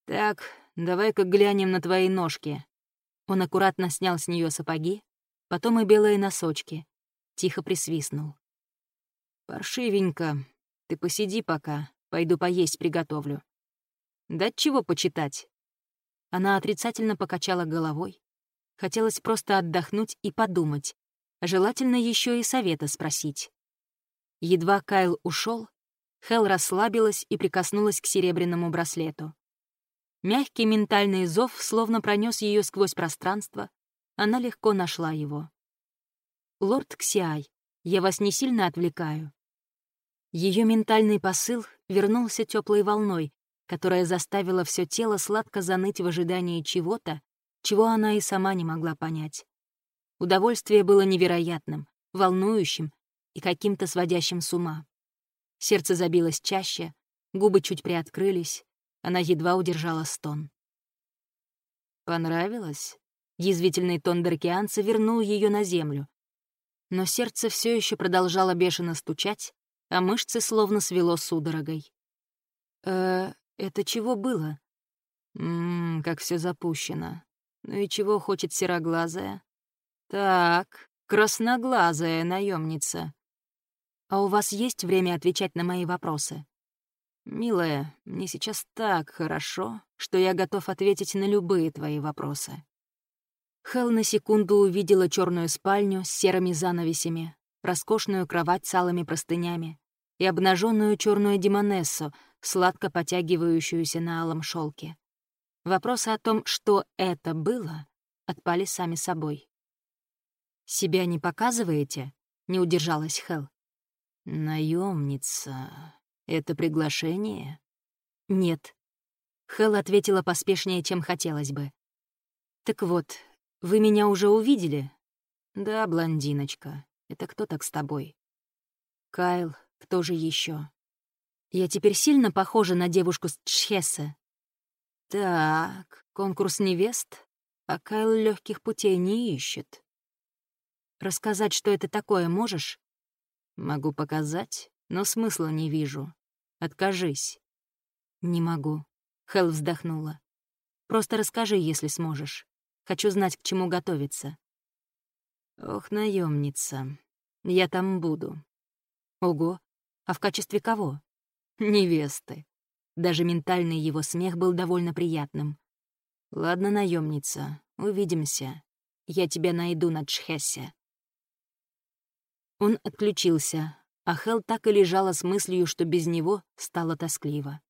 «Так, давай-ка глянем на твои ножки». Он аккуратно снял с нее сапоги, потом и белые носочки, тихо присвистнул. «Паршивенько. Ты посиди пока, пойду поесть приготовлю. Дать чего почитать?» Она отрицательно покачала головой. Хотелось просто отдохнуть и подумать, Желательно еще и совета спросить. Едва Кайл ушел, Хел расслабилась и прикоснулась к серебряному браслету. Мягкий ментальный зов словно пронес ее сквозь пространство, она легко нашла его. «Лорд Ксиай, я вас не сильно отвлекаю». Ее ментальный посыл вернулся теплой волной, которая заставила все тело сладко заныть в ожидании чего-то, чего она и сама не могла понять. Удовольствие было невероятным, волнующим и каким-то сводящим с ума. Сердце забилось чаще, губы чуть приоткрылись, она едва удержала стон. «Понравилось?» Язвительный тон Даркианца вернул ее на землю. Но сердце все еще продолжало бешено стучать, а мышцы словно свело судорогой. «Э, это чего было?» «Ммм, как все запущено. Ну и чего хочет сероглазая?» «Так, красноглазая наемница. А у вас есть время отвечать на мои вопросы?» «Милая, мне сейчас так хорошо, что я готов ответить на любые твои вопросы». Хел на секунду увидела черную спальню с серыми занавесями, роскошную кровать с алыми простынями и обнаженную черную демонессу, сладко потягивающуюся на алом шелке. Вопросы о том, что это было, отпали сами собой. «Себя не показываете?» — не удержалась Хел. Наемница, это приглашение?» «Нет». Хел ответила поспешнее, чем хотелось бы. «Так вот, вы меня уже увидели?» «Да, блондиночка. Это кто так с тобой?» «Кайл, кто же еще? «Я теперь сильно похожа на девушку с Чхеса?» «Так, конкурс невест, а Кайл легких путей не ищет». «Рассказать, что это такое, можешь?» «Могу показать, но смысла не вижу. Откажись». «Не могу», — Хелл вздохнула. «Просто расскажи, если сможешь. Хочу знать, к чему готовиться». «Ох, наемница, я там буду». «Ого, а в качестве кого?» «Невесты». Даже ментальный его смех был довольно приятным. «Ладно, наемница, увидимся. Я тебя найду на Чхесе». Он отключился, а Хел так и лежала с мыслью, что без него стало тоскливо.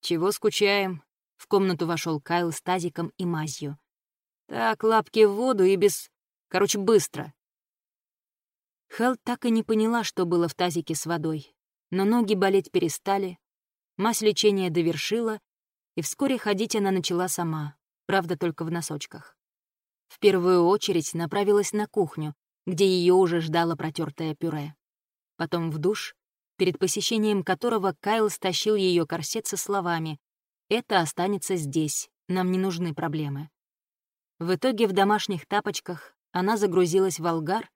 «Чего скучаем?» В комнату вошел Кайл с тазиком и мазью. «Так, лапки в воду и без... Короче, быстро!» Хел так и не поняла, что было в тазике с водой, но ноги болеть перестали, мазь лечения довершила, и вскоре ходить она начала сама, правда, только в носочках. В первую очередь направилась на кухню, где ее уже ждало протертое пюре. Потом в душ, перед посещением которого Кайл стащил ее корсет со словами «Это останется здесь, нам не нужны проблемы». В итоге в домашних тапочках она загрузилась в Алгар,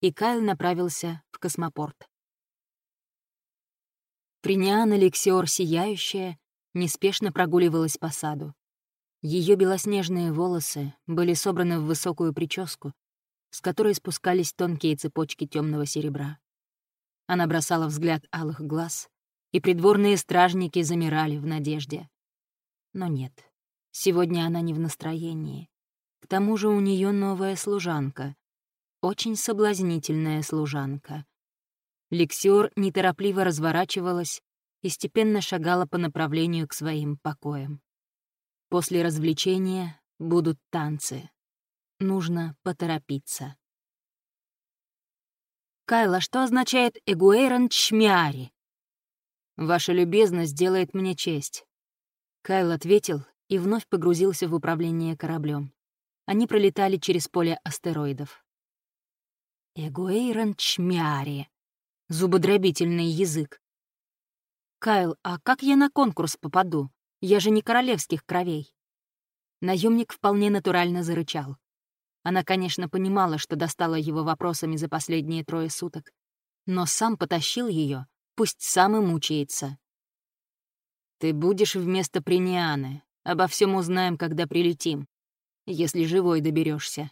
и Кайл направился в космопорт. Принян Алексиор Сияющая неспешно прогуливалась по саду. Ее белоснежные волосы были собраны в высокую прическу, с которой спускались тонкие цепочки темного серебра. Она бросала взгляд алых глаз, и придворные стражники замирали в надежде. Но нет, сегодня она не в настроении. К тому же у нее новая служанка. Очень соблазнительная служанка. Лексиор неторопливо разворачивалась и степенно шагала по направлению к своим покоям. После развлечения будут танцы. Нужно поторопиться. «Кайла, что означает «эгуэйрон чмяри»?» «Ваша любезность делает мне честь». Кайл ответил и вновь погрузился в управление кораблем. Они пролетали через поле астероидов. «Эгуэйрон чмяри», зубодробительный язык. «Кайл, а как я на конкурс попаду? Я же не королевских кровей». Наемник вполне натурально зарычал. Она, конечно, понимала, что достала его вопросами за последние трое суток, но сам потащил ее, пусть сам и мучается. «Ты будешь вместо Принианы. Обо всем узнаем, когда прилетим, если живой доберешься.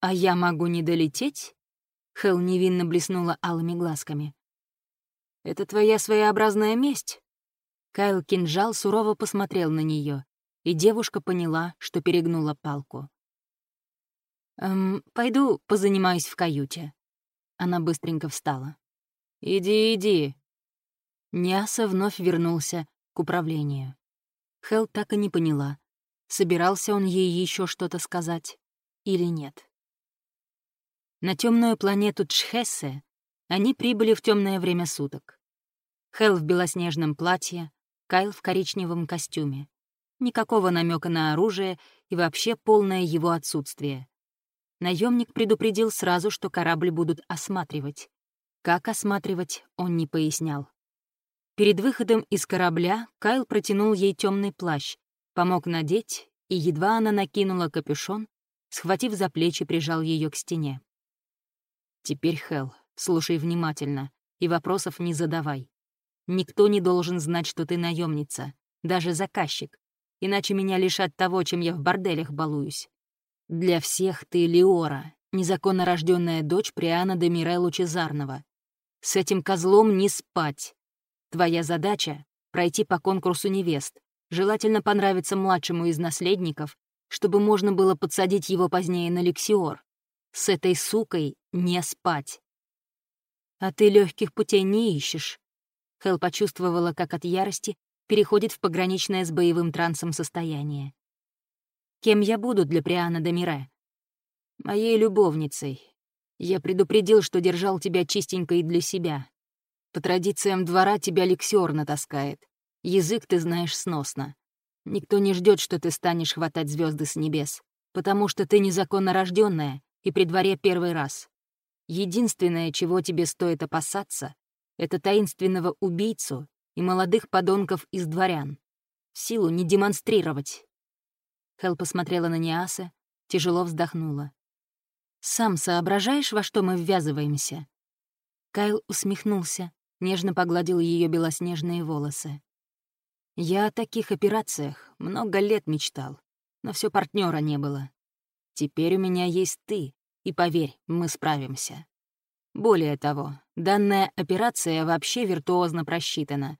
«А я могу не долететь?» Хел невинно блеснула алыми глазками. «Это твоя своеобразная месть?» Кайл Кинжал сурово посмотрел на нее, и девушка поняла, что перегнула палку. «Эм, пойду позанимаюсь в каюте». Она быстренько встала. «Иди, иди!» Няса вновь вернулся к управлению. Хел так и не поняла, собирался он ей еще что-то сказать или нет. На темную планету Чхессе они прибыли в темное время суток. Хел в белоснежном платье, Кайл в коричневом костюме. Никакого намека на оружие и вообще полное его отсутствие. Наемник предупредил сразу, что корабль будут осматривать. Как осматривать, он не пояснял. Перед выходом из корабля Кайл протянул ей темный плащ, помог надеть, и едва она накинула капюшон, схватив за плечи, прижал ее к стене. «Теперь, Хел, слушай внимательно и вопросов не задавай. Никто не должен знать, что ты наемница, даже заказчик, иначе меня лишат того, чем я в борделях балуюсь. Для всех ты Леора, незаконно рожденная дочь Приана де Лучезарного. С этим козлом не спать. Твоя задача — пройти по конкурсу невест, желательно понравиться младшему из наследников, чтобы можно было подсадить его позднее на лексиор. С этой сукой не спать. А ты легких путей не ищешь. Хел почувствовала, как от ярости переходит в пограничное с боевым трансом состояние. Кем я буду для Приана Демире? Моей любовницей. Я предупредил, что держал тебя чистенькой для себя. По традициям двора тебя лексиор натаскает. Язык ты знаешь сносно. Никто не ждет, что ты станешь хватать звезды с небес, потому что ты незаконно рожденная и при дворе первый раз. Единственное, чего тебе стоит опасаться, это таинственного убийцу и молодых подонков из дворян. Силу не демонстрировать. Хел посмотрела на Ниаса, тяжело вздохнула. «Сам соображаешь, во что мы ввязываемся?» Кайл усмехнулся, нежно погладил ее белоснежные волосы. «Я о таких операциях много лет мечтал, но все партнера не было. Теперь у меня есть ты, и поверь, мы справимся. Более того, данная операция вообще виртуозно просчитана.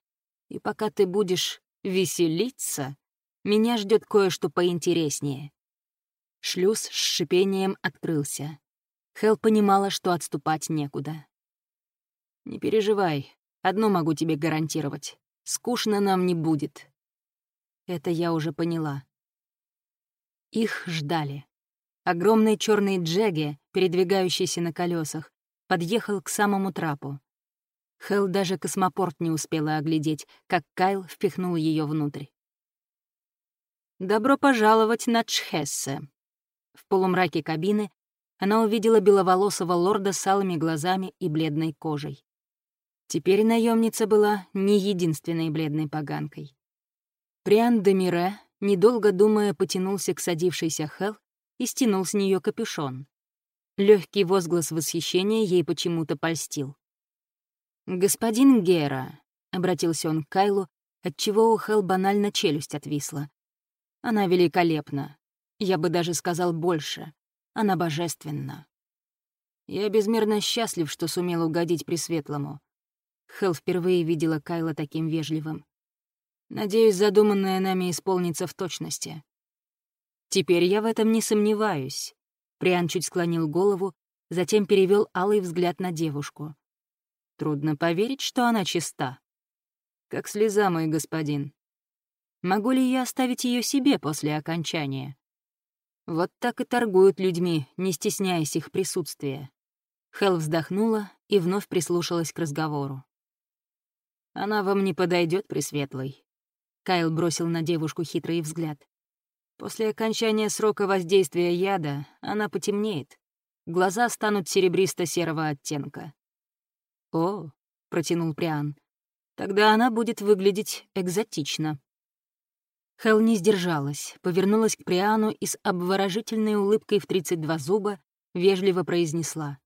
И пока ты будешь веселиться, меня ждет кое-что поинтереснее. Шлюз с шипением открылся. Хел понимала, что отступать некуда. «Не переживай, одно могу тебе гарантировать. Скучно нам не будет». Это я уже поняла. Их ждали. Огромный черный джеги, передвигающийся на колесах, подъехал к самому трапу. Хел даже космопорт не успела оглядеть, как Кайл впихнул ее внутрь. «Добро пожаловать на Чхессе». В полумраке кабины она увидела беловолосого лорда с алыми глазами и бледной кожей. Теперь наемница была не единственной бледной поганкой. Приан де Мире, недолго думая, потянулся к садившейся Хел и стянул с нее капюшон. Легкий возглас восхищения ей почему-то польстил. «Господин Гера», — обратился он к Кайлу, отчего у Хел банально челюсть отвисла, она великолепна. Я бы даже сказал больше. Она божественна. Я безмерно счастлив, что сумел угодить Пресветлому. Хелл впервые видела Кайла таким вежливым. Надеюсь, задуманное нами исполнится в точности. Теперь я в этом не сомневаюсь. Приан чуть склонил голову, затем перевел алый взгляд на девушку. Трудно поверить, что она чиста. Как слеза, мой господин. Могу ли я оставить ее себе после окончания? Вот так и торгуют людьми, не стесняясь их присутствия. Хел вздохнула и вновь прислушалась к разговору. «Она вам не подойдет, Пресветлый». Кайл бросил на девушку хитрый взгляд. «После окончания срока воздействия яда она потемнеет. Глаза станут серебристо-серого оттенка». «О», — протянул Приан, — «тогда она будет выглядеть экзотично». Хел не сдержалась, повернулась к Приану и с обворожительной улыбкой в 32 зуба вежливо произнесла.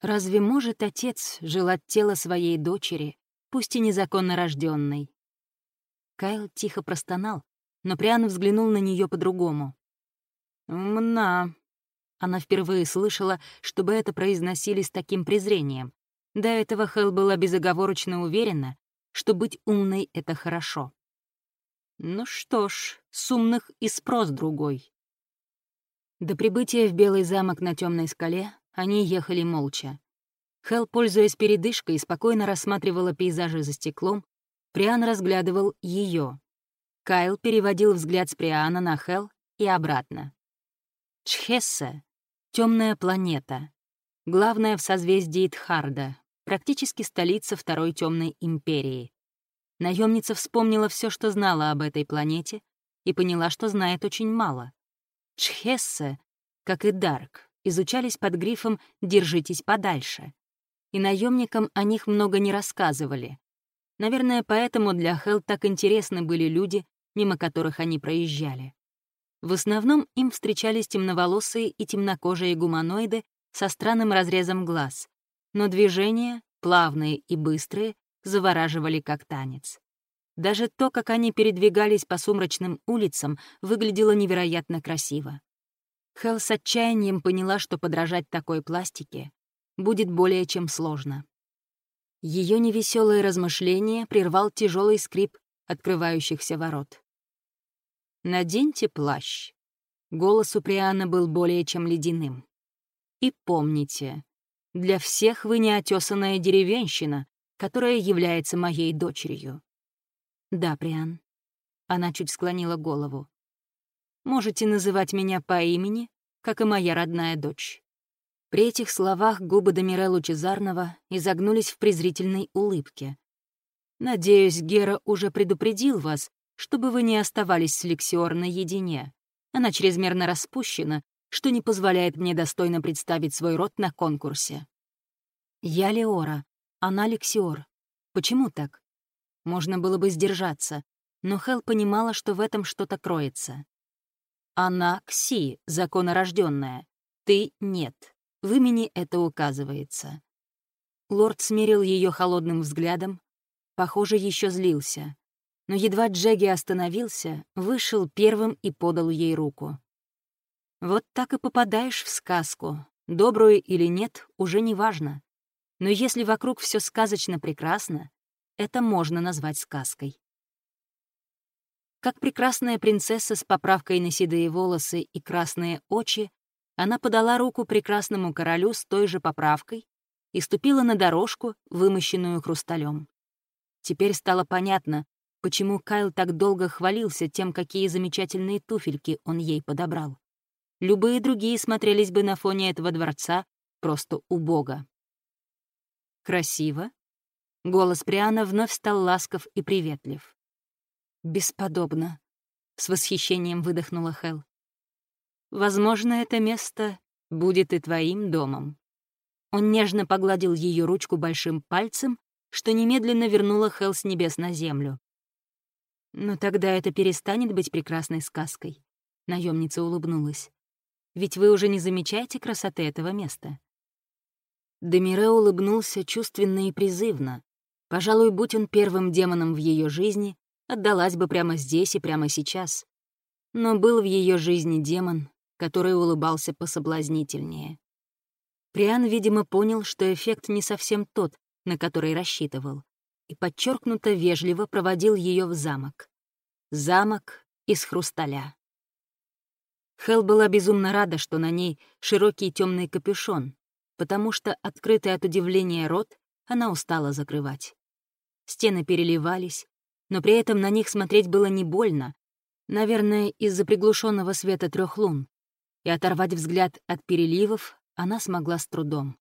«Разве может отец желать тело своей дочери, пусть и незаконно рожденной? Кайл тихо простонал, но Приан взглянул на нее по-другому. «Умна». Она впервые слышала, чтобы это произносили с таким презрением. До этого Хел была безоговорочно уверена, что быть умной — это хорошо. Ну что ж, с умных и спрос другой. До прибытия в Белый замок на темной скале они ехали молча. Хел, пользуясь передышкой, спокойно рассматривала пейзажи за стеклом, Приан разглядывал ее. Кайл переводил взгляд с Приана на Хел и обратно. Чхесса — темная планета, главная в созвездии Тхарда, практически столица Второй Темной Империи. Наемница вспомнила все, что знала об этой планете, и поняла, что знает очень мало. Чхесса, как и Дарк, изучались под грифом «Держитесь подальше». И наемникам о них много не рассказывали. Наверное, поэтому для Хелл так интересны были люди, мимо которых они проезжали. В основном им встречались темноволосые и темнокожие гуманоиды со странным разрезом глаз, но движения, плавные и быстрые, завораживали как танец. Даже то, как они передвигались по сумрачным улицам, выглядело невероятно красиво. Хелл с отчаянием поняла, что подражать такой пластике будет более чем сложно. Ее невеселое размышление прервал тяжелый скрип открывающихся ворот. «Наденьте плащ». Голос у Приана был более чем ледяным. «И помните, для всех вы неотесанная деревенщина, которая является моей дочерью». «Да, Приан». Она чуть склонила голову. «Можете называть меня по имени, как и моя родная дочь. При этих словах губы Домире Лучезарного изогнулись в презрительной улыбке. «Надеюсь, Гера уже предупредил вас, чтобы вы не оставались с Лексиор наедине. Она чрезмерно распущена, что не позволяет мне достойно представить свой род на конкурсе. Я Леора, она Лексиор. Почему так? Можно было бы сдержаться, но Хел понимала, что в этом что-то кроется. Она Кси, законорожденная. Ты — нет. В имени это указывается. Лорд смерил ее холодным взглядом. Похоже, еще злился. Но едва Джеги остановился, вышел первым и подал ей руку. Вот так и попадаешь в сказку. Добрую или нет, уже не важно. Но если вокруг все сказочно прекрасно, это можно назвать сказкой. Как прекрасная принцесса с поправкой на седые волосы и красные очи, она подала руку прекрасному королю с той же поправкой и ступила на дорожку, вымощенную хрусталем. Теперь стало понятно, почему Кайл так долго хвалился тем, какие замечательные туфельки он ей подобрал. Любые другие смотрелись бы на фоне этого дворца просто убого. «Красиво?» Голос Приана вновь стал ласков и приветлив. «Бесподобно», — с восхищением выдохнула Хел. Возможно, это место будет и твоим домом». Он нежно погладил ее ручку большим пальцем, что немедленно вернуло Хелл с небес на землю. «Но тогда это перестанет быть прекрасной сказкой», — наемница улыбнулась. «Ведь вы уже не замечаете красоты этого места». Демире улыбнулся чувственно и призывно. Пожалуй, будь он первым демоном в ее жизни, отдалась бы прямо здесь и прямо сейчас. Но был в ее жизни демон, который улыбался пособлазнительнее. Приан, видимо, понял, что эффект не совсем тот, на который рассчитывал, и подчеркнуто вежливо проводил ее в замок. Замок из хрусталя. Хел была безумно рада, что на ней широкий темный капюшон, потому что, открытый от удивления рот, она устала закрывать. Стены переливались, но при этом на них смотреть было не больно, наверное, из-за приглушенного света трех лун, и оторвать взгляд от переливов она смогла с трудом.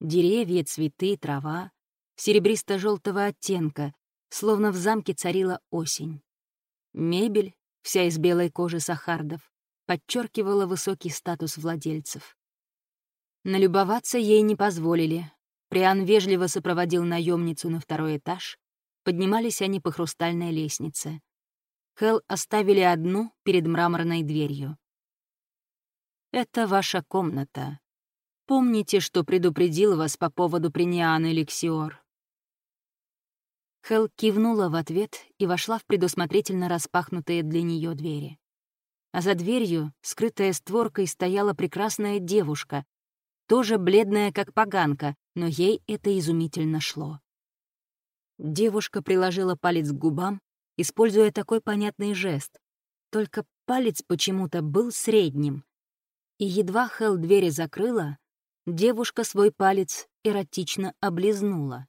Деревья, цветы, трава, серебристо желтого оттенка, словно в замке царила осень. Мебель, вся из белой кожи сахардов, подчеркивала высокий статус владельцев. Налюбоваться ей не позволили. Приан вежливо сопроводил наемницу на второй этаж. Поднимались они по хрустальной лестнице. Хел оставили одну перед мраморной дверью. Это ваша комната. Помните, что предупредил вас по поводу Принианы Лексиор?» Хел кивнула в ответ и вошла в предусмотрительно распахнутые для нее двери. А за дверью, скрытая створкой, стояла прекрасная девушка, тоже бледная, как поганка, но ей это изумительно шло. Девушка приложила палец к губам, используя такой понятный жест. Только палец почему-то был средним, и едва Хел двери закрыла, девушка свой палец эротично облизнула.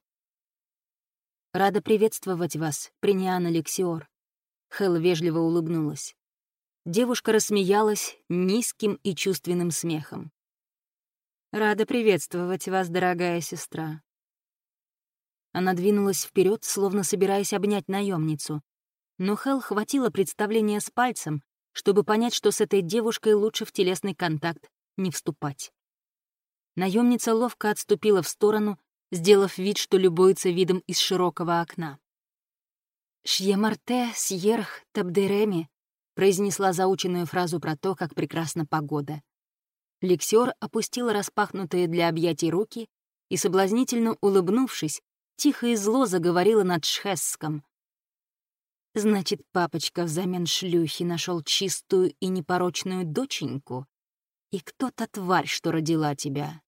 «Рада приветствовать вас, Приниана Лексиор», — Хел вежливо улыбнулась. Девушка рассмеялась низким и чувственным смехом. «Рада приветствовать вас, дорогая сестра». Она двинулась вперед, словно собираясь обнять наемницу. Но Хел хватило представления с пальцем, чтобы понять, что с этой девушкой лучше в телесный контакт не вступать. Наемница ловко отступила в сторону, сделав вид, что любуется видом из широкого окна. «Шьемарте сьерх табдереми», — произнесла заученную фразу про то, как прекрасна погода. Лексер опустила распахнутые для объятий руки и, соблазнительно улыбнувшись, тихо и зло заговорила над Шхесском. «Значит, папочка взамен шлюхи нашел чистую и непорочную доченьку? И кто та тварь, что родила тебя?»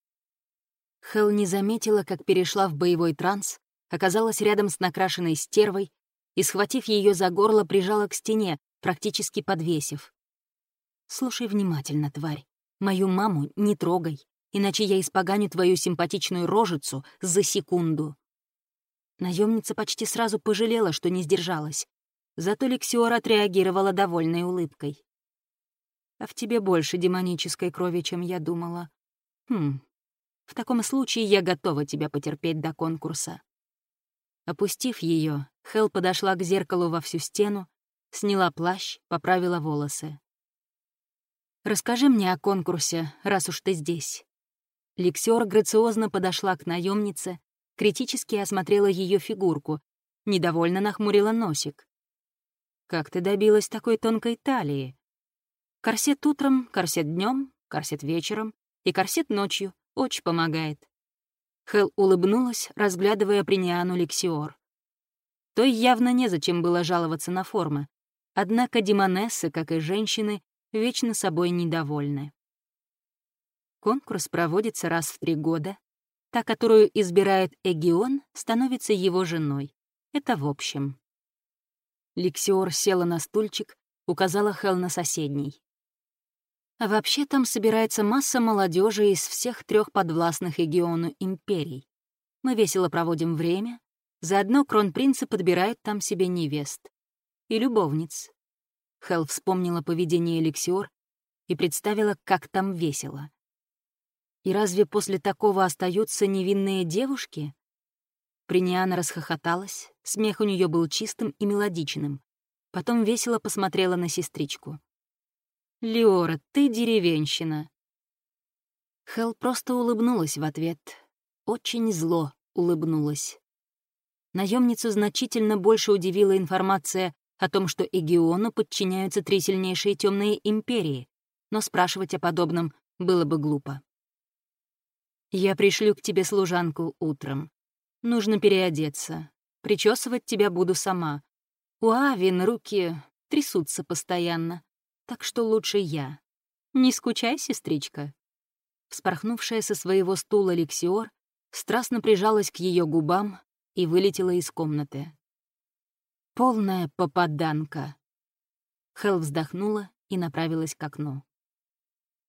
Хел не заметила, как перешла в боевой транс, оказалась рядом с накрашенной стервой и, схватив ее за горло, прижала к стене, практически подвесив. «Слушай внимательно, тварь. Мою маму не трогай, иначе я испоганю твою симпатичную рожицу за секунду». Наемница почти сразу пожалела, что не сдержалась. Зато Лексиор отреагировала довольной улыбкой. «А в тебе больше демонической крови, чем я думала. Хм, в таком случае я готова тебя потерпеть до конкурса». Опустив ее, Хел подошла к зеркалу во всю стену, сняла плащ, поправила волосы. «Расскажи мне о конкурсе, раз уж ты здесь». Лексер грациозно подошла к наемнице, критически осмотрела ее фигурку, недовольно нахмурила носик. «Как ты добилась такой тонкой талии? Корсет утром, корсет днем, корсет вечером и корсет ночью. Очень помогает». Хел улыбнулась, разглядывая Приниану Лексиор. Той явно незачем было жаловаться на формы. Однако демонессы, как и женщины, вечно собой недовольны. Конкурс проводится раз в три года. Та, которую избирает Эгион, становится его женой. Это в общем. Лексиор села на стульчик, указала Хел на соседний. А вообще там собирается масса молодежи из всех трех подвластных региону империй. Мы весело проводим время, заодно кронпринцы подбирают там себе невест. И любовниц. Хел вспомнила поведение Эликсиор и представила, как там весело. И разве после такого остаются невинные девушки? Приниана расхохоталась, смех у нее был чистым и мелодичным. Потом весело посмотрела на сестричку. «Леора, ты деревенщина». Хел просто улыбнулась в ответ. Очень зло улыбнулась. Наемницу значительно больше удивила информация о том, что Эгиону подчиняются три сильнейшие темные империи, но спрашивать о подобном было бы глупо. «Я пришлю к тебе служанку утром. Нужно переодеться. Причесывать тебя буду сама. У Авин руки трясутся постоянно так что лучше я. Не скучай, сестричка». Вспорхнувшая со своего стула Лексиор страстно прижалась к ее губам и вылетела из комнаты. Полная попаданка. Хел вздохнула и направилась к окну.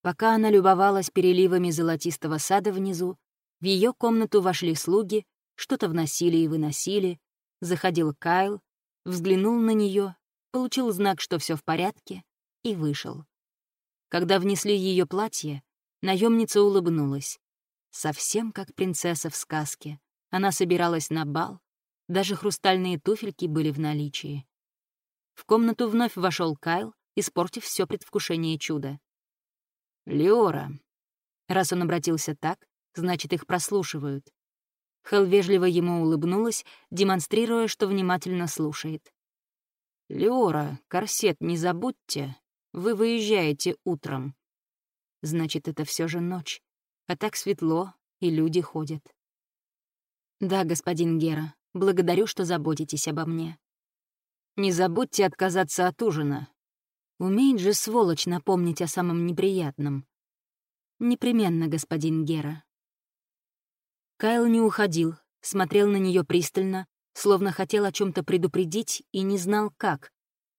Пока она любовалась переливами золотистого сада внизу, в ее комнату вошли слуги, что-то вносили и выносили, заходил Кайл, взглянул на нее, получил знак, что все в порядке, и вышел. Когда внесли ее платье, наемница улыбнулась. Совсем как принцесса в сказке. Она собиралась на бал, даже хрустальные туфельки были в наличии. В комнату вновь вошел Кайл, испортив все предвкушение чуда. «Леора». Раз он обратился так, значит, их прослушивают. Хел вежливо ему улыбнулась, демонстрируя, что внимательно слушает. «Леора, корсет не забудьте, вы выезжаете утром. Значит, это все же ночь. А так светло, и люди ходят. Да, господин Гера, благодарю, что заботитесь обо мне. Не забудьте отказаться от ужина. Умеет же сволочь напомнить о самом неприятном. Непременно, господин Гера. Кайл не уходил, смотрел на нее пристально, словно хотел о чем то предупредить и не знал, как.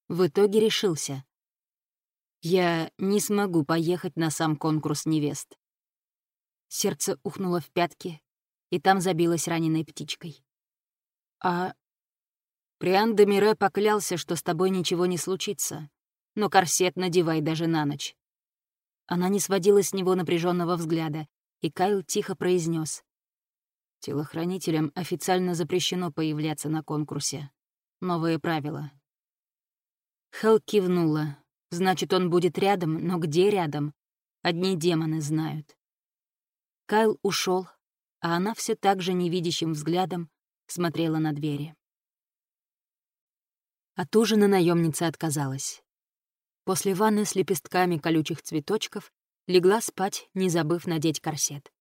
В итоге решился. Я не смогу поехать на сам конкурс невест. Сердце ухнуло в пятки, и там забилась раненой птичкой. «А...» Приан де Мире поклялся, что с тобой ничего не случится, но корсет надевай даже на ночь. Она не сводила с него напряженного взгляда, и Кайл тихо произнес: Телохранителям официально запрещено появляться на конкурсе. Новые правила. Хелл кивнула. Значит, он будет рядом, но где рядом? Одни демоны знают. Кайл ушел, а она все так же невидящим взглядом смотрела на двери. От ужина наемница отказалась. После ванны с лепестками колючих цветочков легла спать, не забыв надеть корсет.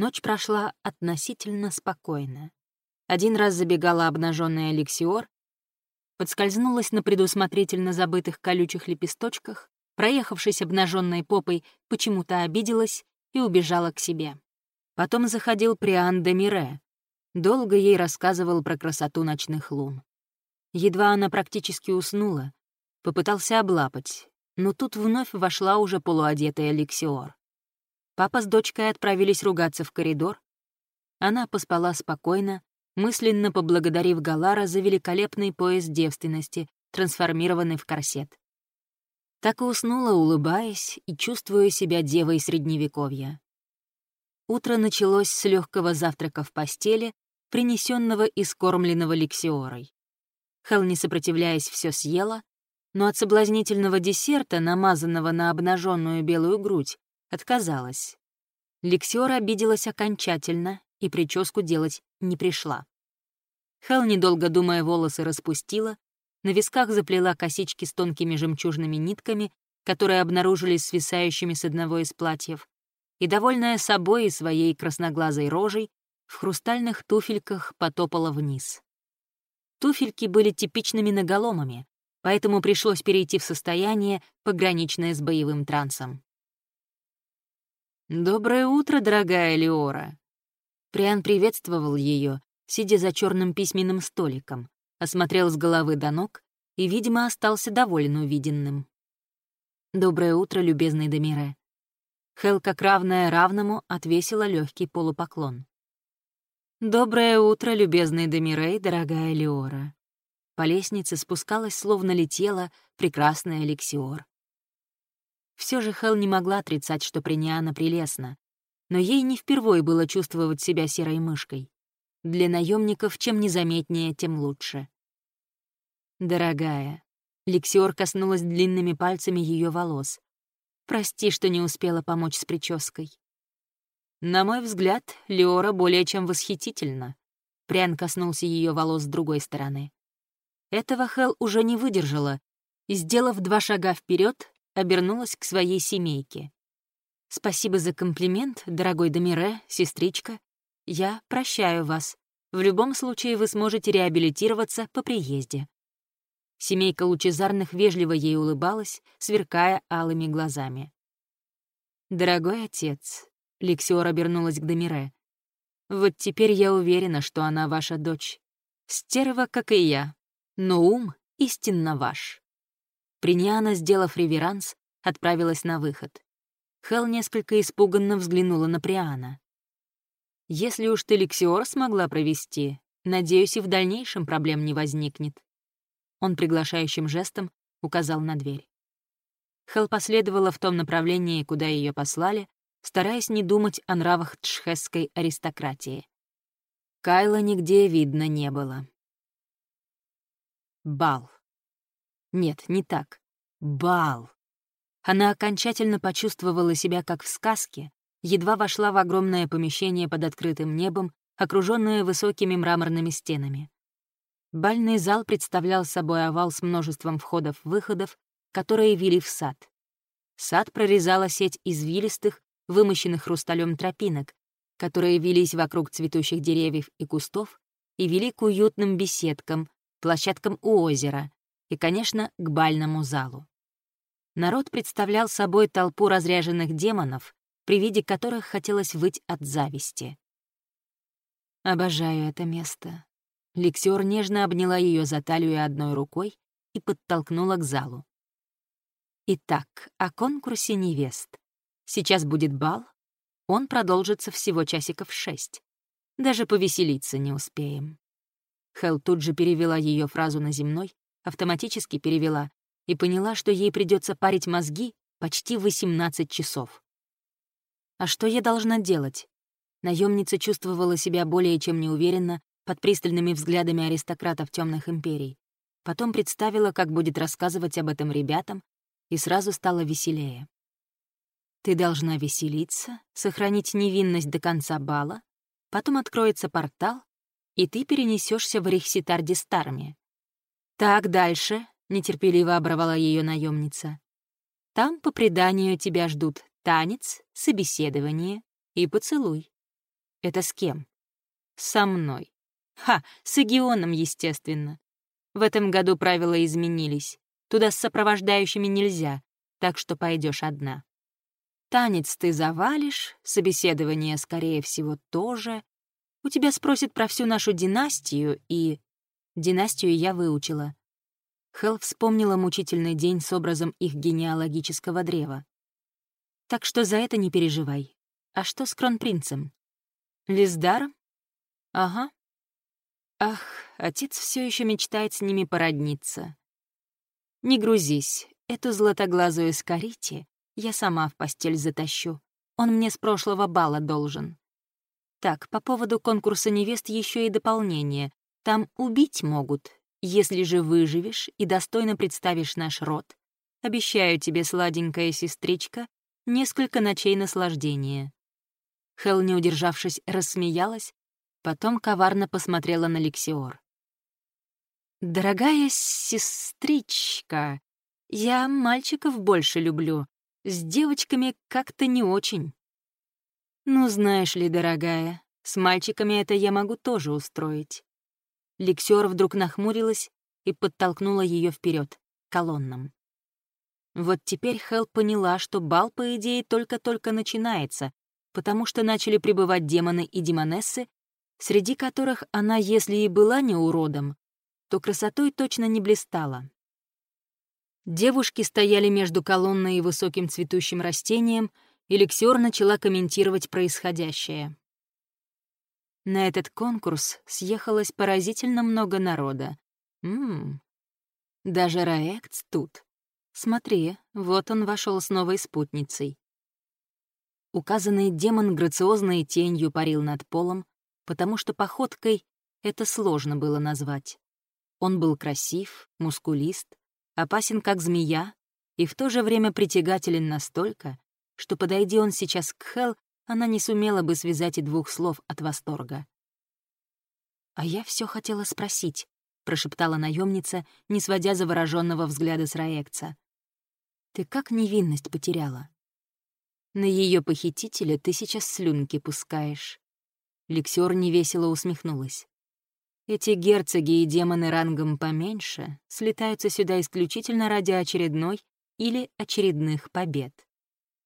Ночь прошла относительно спокойно. Один раз забегала обнаженная Алексиор, подскользнулась на предусмотрительно забытых колючих лепесточках, проехавшись обнаженной попой, почему-то обиделась и убежала к себе. Потом заходил Приан де Мире. Долго ей рассказывал про красоту ночных лун. Едва она практически уснула, попытался облапать, но тут вновь вошла уже полуодетая Алексиор. Папа с дочкой отправились ругаться в коридор. Она поспала спокойно, мысленно поблагодарив Галара за великолепный пояс девственности, трансформированный в корсет. Так и уснула, улыбаясь и чувствуя себя девой Средневековья. Утро началось с легкого завтрака в постели, принесенного и скормленного лексиорой. Хел, не сопротивляясь, все съела, но от соблазнительного десерта, намазанного на обнаженную белую грудь, Отказалась. Лексиора обиделась окончательно и прическу делать не пришла. Хел, недолго думая, волосы распустила, на висках заплела косички с тонкими жемчужными нитками, которые обнаружились свисающими с одного из платьев, и, довольная собой и своей красноглазой рожей, в хрустальных туфельках потопала вниз. Туфельки были типичными наголомами, поэтому пришлось перейти в состояние, пограничное с боевым трансом. «Доброе утро, дорогая Леора!» Приан приветствовал ее, сидя за черным письменным столиком, осмотрел с головы до ног и, видимо, остался доволен увиденным. «Доброе утро, любезный Демире!» Хел, как равная равному, отвесила легкий полупоклон. «Доброе утро, любезный Демирей, дорогая Леора!» По лестнице спускалась, словно летела, прекрасная Алексиор. Все же Хел не могла отрицать, что Приниана прелестна. Но ей не впервой было чувствовать себя серой мышкой. Для наемников чем незаметнее, тем лучше. «Дорогая», — Лексиор коснулась длинными пальцами ее волос. «Прости, что не успела помочь с прической». «На мой взгляд, Леора более чем восхитительна», — Прян коснулся ее волос с другой стороны. Этого Хел уже не выдержала, и, сделав два шага вперед, обернулась к своей семейке. «Спасибо за комплимент, дорогой Домире, сестричка. Я прощаю вас. В любом случае вы сможете реабилитироваться по приезде». Семейка лучезарных вежливо ей улыбалась, сверкая алыми глазами. «Дорогой отец», — Лексиор обернулась к Домире, «вот теперь я уверена, что она ваша дочь. Стерва, как и я, но ум истинно ваш». Приниана, сделав реверанс, отправилась на выход. Хел несколько испуганно взглянула на Приана. «Если уж ты Лексиор смогла провести, надеюсь, и в дальнейшем проблем не возникнет». Он приглашающим жестом указал на дверь. Хел последовала в том направлении, куда ее послали, стараясь не думать о нравах тшхесской аристократии. Кайла нигде видно не было. Бал. Нет, не так. Бал. Она окончательно почувствовала себя как в сказке, едва вошла в огромное помещение под открытым небом, окруженное высокими мраморными стенами. Бальный зал представлял собой овал с множеством входов-выходов, которые вели в сад. Сад прорезала сеть извилистых, вымощенных хрусталем тропинок, которые велись вокруг цветущих деревьев и кустов и вели к уютным беседкам, площадкам у озера, и, конечно, к бальному залу. Народ представлял собой толпу разряженных демонов, при виде которых хотелось выть от зависти. «Обожаю это место». Лексиор нежно обняла ее за талию одной рукой и подтолкнула к залу. Итак, о конкурсе невест. Сейчас будет бал. Он продолжится всего часиков шесть. Даже повеселиться не успеем. Хел тут же перевела ее фразу на земной, автоматически перевела и поняла, что ей придется парить мозги почти 18 часов. А что я должна делать? Наемница чувствовала себя более чем неуверенно под пристальными взглядами аристократов темных империй. Потом представила, как будет рассказывать об этом ребятам, и сразу стало веселее. Ты должна веселиться, сохранить невинность до конца бала, потом откроется портал, и ты перенесешься в Рихситар Дистарме. Так дальше, — нетерпеливо оборвала ее наемница. Там, по преданию, тебя ждут танец, собеседование и поцелуй. Это с кем? Со мной. Ха, с Эгионом, естественно. В этом году правила изменились. Туда с сопровождающими нельзя, так что пойдешь одна. Танец ты завалишь, собеседование, скорее всего, тоже. У тебя спросят про всю нашу династию, и... Династию я выучила. Хелл вспомнила мучительный день с образом их генеалогического древа. Так что за это не переживай. А что с кронпринцем? Лиздаром? Ага. Ах, отец все еще мечтает с ними породниться. Не грузись, эту златоглазую скорите я сама в постель затащу. Он мне с прошлого бала должен. Так, по поводу конкурса невест еще и дополнение. Там убить могут, если же выживешь и достойно представишь наш род. Обещаю тебе, сладенькая сестричка, несколько ночей наслаждения». Хел, не удержавшись, рассмеялась, потом коварно посмотрела на Лексиор. «Дорогая сестричка, я мальчиков больше люблю, с девочками как-то не очень». «Ну, знаешь ли, дорогая, с мальчиками это я могу тоже устроить. Лексер вдруг нахмурилась и подтолкнула ее вперед, колоннам. Вот теперь Хел поняла, что бал, по идее, только-только начинается, потому что начали прибывать демоны и демонессы, среди которых она, если и была не уродом, то красотой точно не блистала. Девушки стояли между колонной и высоким цветущим растением, и Лексер начала комментировать происходящее. На этот конкурс съехалось поразительно много народа. Ммм, даже Раэкц тут. Смотри, вот он вошел с новой спутницей. Указанный демон грациозной тенью парил над полом, потому что походкой это сложно было назвать. Он был красив, мускулист, опасен как змея и в то же время притягателен настолько, что, подойди он сейчас к Хел, она не сумела бы связать и двух слов от восторга. «А я все хотела спросить», — прошептала наемница, не сводя завороженного взгляда с Раекца. «Ты как невинность потеряла?» «На ее похитителя ты сейчас слюнки пускаешь». Лексер невесело усмехнулась. «Эти герцоги и демоны рангом поменьше слетаются сюда исключительно ради очередной или очередных побед.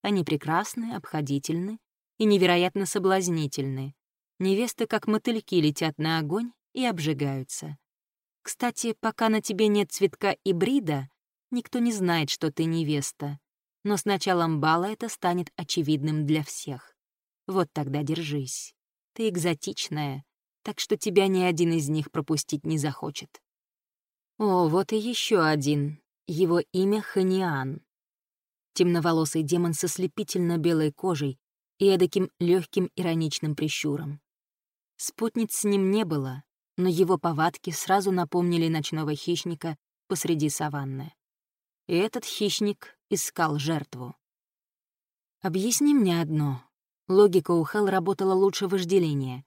Они прекрасны, обходительны и невероятно соблазнительны. Невесты, как мотыльки, летят на огонь и обжигаются. Кстати, пока на тебе нет цветка и брида, никто не знает, что ты невеста. Но с началом бала это станет очевидным для всех. Вот тогда держись. Ты экзотичная, так что тебя ни один из них пропустить не захочет. О, вот и еще один. Его имя Ханиан. Темноволосый демон со слепительно белой кожей, и эдаким легким ироничным прищуром. Спутниц с ним не было, но его повадки сразу напомнили ночного хищника посреди саванны. И этот хищник искал жертву. «Объясни мне одно. Логика у Хел работала лучше вожделения.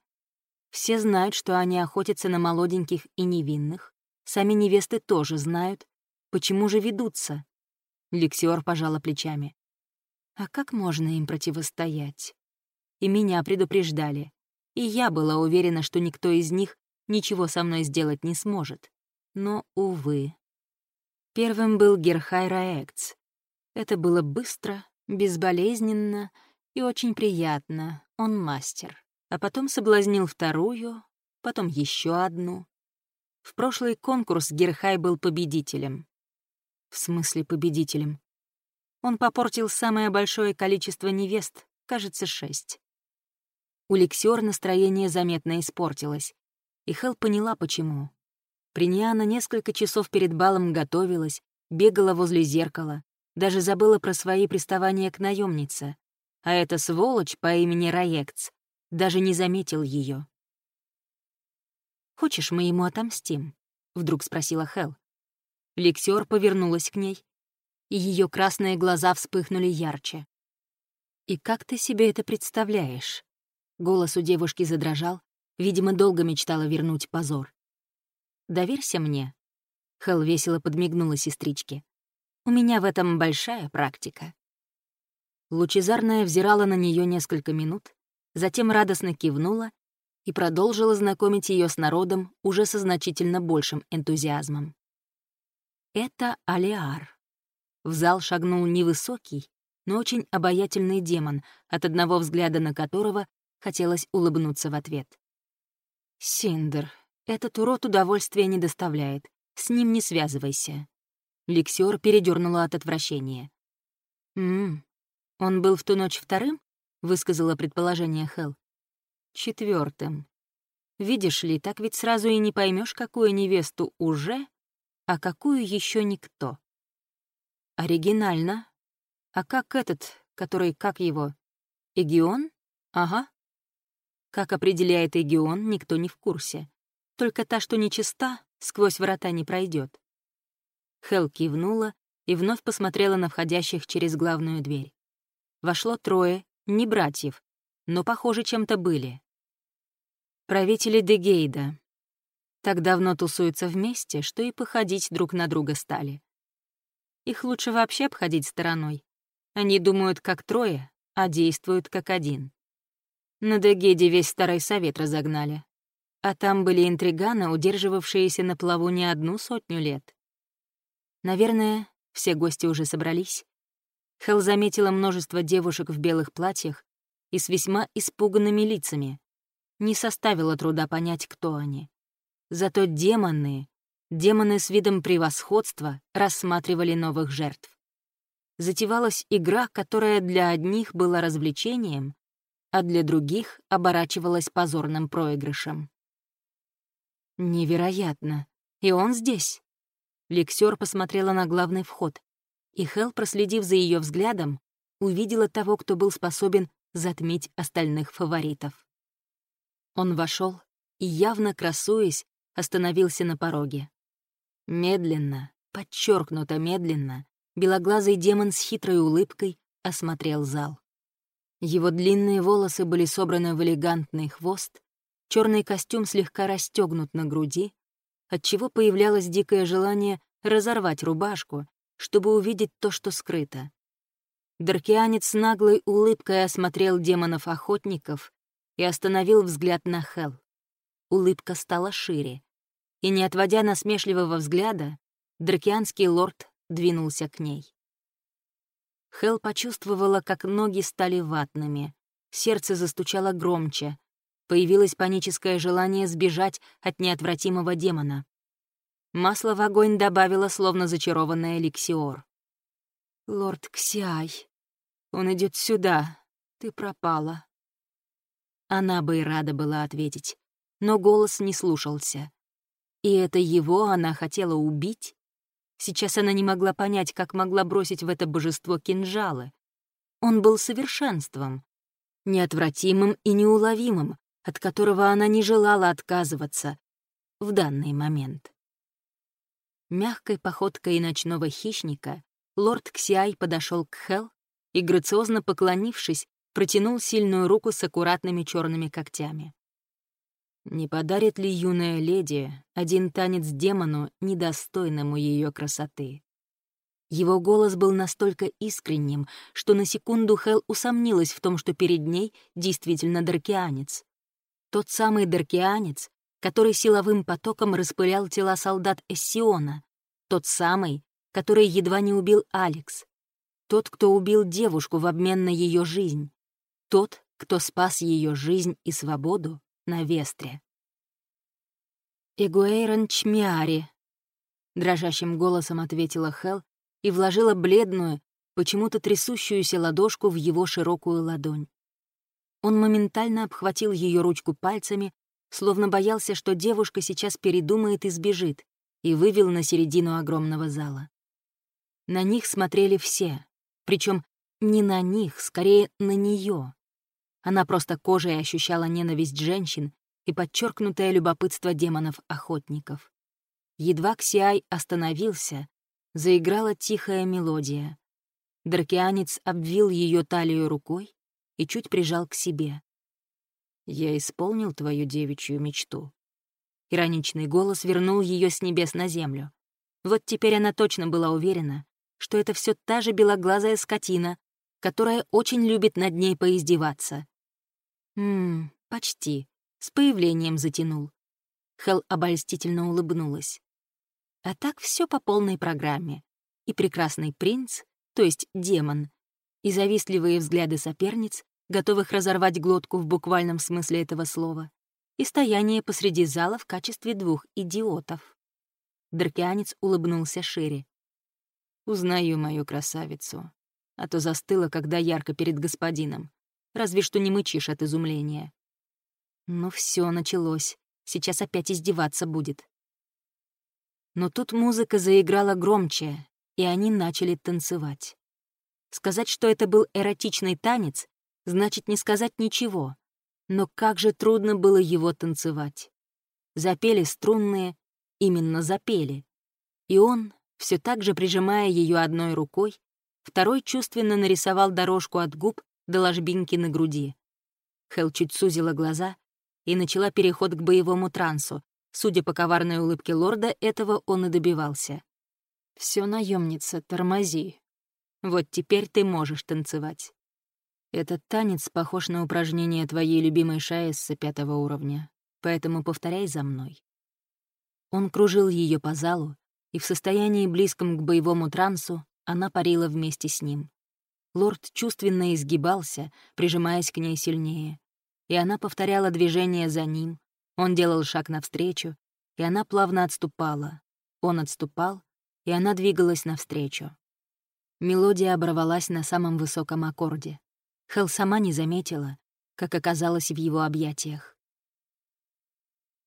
Все знают, что они охотятся на молоденьких и невинных. Сами невесты тоже знают. Почему же ведутся?» Лексиор пожала плечами. А как можно им противостоять? И меня предупреждали. И я была уверена, что никто из них ничего со мной сделать не сможет. Но, увы. Первым был Герхай Раэкц. Это было быстро, безболезненно и очень приятно. Он мастер. А потом соблазнил вторую, потом еще одну. В прошлый конкурс Герхай был победителем. В смысле победителем? Он попортил самое большое количество невест, кажется, шесть. У Лексиор настроение заметно испортилось, и Хел поняла, почему. Приниана несколько часов перед балом готовилась, бегала возле зеркала, даже забыла про свои приставания к наемнице, а эта сволочь по имени Раекц даже не заметил ее. «Хочешь, мы ему отомстим?» — вдруг спросила Хел. Лексиор повернулась к ней, и ее красные глаза вспыхнули ярче. «И как ты себе это представляешь?» Голос у девушки задрожал, видимо, долго мечтала вернуть позор. «Доверься мне», — Хел весело подмигнула сестричке. «У меня в этом большая практика». Лучезарная взирала на нее несколько минут, затем радостно кивнула и продолжила знакомить ее с народом уже со значительно большим энтузиазмом. Это Алиар. В зал шагнул невысокий, но очень обаятельный демон, от одного взгляда на которого хотелось улыбнуться в ответ. «Синдер, этот урод удовольствия не доставляет. С ним не связывайся». Ликсер передернула от отвращения. «Ммм, он был в ту ночь вторым?» — высказала предположение Хел. Четвертым. Видишь ли, так ведь сразу и не поймешь, какую невесту уже, а какую еще никто. Оригинально. А как этот, который, как его? Эгион? Ага. Как определяет Эгион, никто не в курсе. Только та, что нечиста, сквозь врата не пройдет. Хел кивнула и вновь посмотрела на входящих через главную дверь. Вошло трое, не братьев, но, похоже, чем-то были. Правители Дегейда. Так давно тусуются вместе, что и походить друг на друга стали. Их лучше вообще обходить стороной. Они думают как трое, а действуют как один. На Дегеде весь старый совет разогнали. А там были интриганы, удерживавшиеся на плаву не одну сотню лет. Наверное, все гости уже собрались. Хел заметила множество девушек в белых платьях и с весьма испуганными лицами. Не составило труда понять, кто они. Зато демоны, демоны с видом превосходства рассматривали новых жертв. Затевалась игра, которая для одних была развлечением, а для других оборачивалась позорным проигрышем. «Невероятно! И он здесь!» Лексер посмотрела на главный вход, и Хел, проследив за ее взглядом, увидела того, кто был способен затмить остальных фаворитов. Он вошел и, явно красуясь, остановился на пороге. Медленно, подчеркнуто медленно, белоглазый демон с хитрой улыбкой осмотрел зал. Его длинные волосы были собраны в элегантный хвост, черный костюм слегка расстегнут на груди, отчего появлялось дикое желание разорвать рубашку, чтобы увидеть то, что скрыто. Даркианец с наглой улыбкой осмотрел демонов-охотников и остановил взгляд на Хел. Улыбка стала шире, и, не отводя насмешливого взгляда, дракианский лорд двинулся к ней. Хел почувствовала, как ноги стали ватными, сердце застучало громче, появилось паническое желание сбежать от неотвратимого демона. Масло в огонь добавила, словно зачарованная эликсиор. «Лорд Ксиай, он идет сюда, ты пропала». Она бы и рада была ответить, но голос не слушался. И это его она хотела убить? Сейчас она не могла понять, как могла бросить в это божество кинжалы. Он был совершенством, неотвратимым и неуловимым, от которого она не желала отказываться в данный момент. Мягкой походкой ночного хищника лорд Ксиай подошел к Хел и, грациозно поклонившись, протянул сильную руку с аккуратными черными когтями. Не подарит ли юная леди один танец демону, недостойному ее красоты? Его голос был настолько искренним, что на секунду Хел усомнилась в том, что перед ней действительно даркианец. Тот самый даркианец, который силовым потоком распылял тела солдат Эссиона, тот самый, который едва не убил Алекс, тот, кто убил девушку в обмен на ее жизнь, тот, кто спас ее жизнь и свободу на Вестре. «Эгуэйрон Чмиари», — дрожащим голосом ответила Хел и вложила бледную, почему-то трясущуюся ладошку в его широкую ладонь. Он моментально обхватил ее ручку пальцами, словно боялся, что девушка сейчас передумает и сбежит, и вывел на середину огромного зала. На них смотрели все, причем не на них, скорее на нее. Она просто кожей ощущала ненависть женщин и подчеркнутое любопытство демонов-охотников. Едва Ксиай остановился, заиграла тихая мелодия. Дракианец обвил ее талию рукой и чуть прижал к себе. «Я исполнил твою девичью мечту». Ироничный голос вернул ее с небес на землю. Вот теперь она точно была уверена, что это все та же белоглазая скотина, которая очень любит над ней поиздеваться. «Ммм, почти. С появлением затянул». Хел обольстительно улыбнулась. А так все по полной программе. И прекрасный принц, то есть демон, и завистливые взгляды соперниц, готовых разорвать глотку в буквальном смысле этого слова, и стояние посреди зала в качестве двух идиотов. Дракианец улыбнулся шире. «Узнаю мою красавицу, а то застыла, когда ярко перед господином. Разве что не мычишь от изумления». Ну все началось. Сейчас опять издеваться будет. Но тут музыка заиграла громче, и они начали танцевать. Сказать, что это был эротичный танец, значит не сказать ничего. Но как же трудно было его танцевать. Запели струнные, именно запели. И он, все так же прижимая ее одной рукой, второй чувственно нарисовал дорожку от губ до ложбинки на груди. Хел чуть сузила глаза и начала переход к боевому трансу, Судя по коварной улыбке лорда, этого он и добивался. Все, наемница, тормози. Вот теперь ты можешь танцевать. Этот танец похож на упражнение твоей любимой Шаессы пятого уровня, поэтому повторяй за мной». Он кружил ее по залу, и в состоянии близком к боевому трансу она парила вместе с ним. Лорд чувственно изгибался, прижимаясь к ней сильнее, и она повторяла движение за ним, он делал шаг навстречу, и она плавно отступала. Он отступал, и она двигалась навстречу. Мелодия оборвалась на самом высоком аккорде. Хел сама не заметила, как оказалась в его объятиях.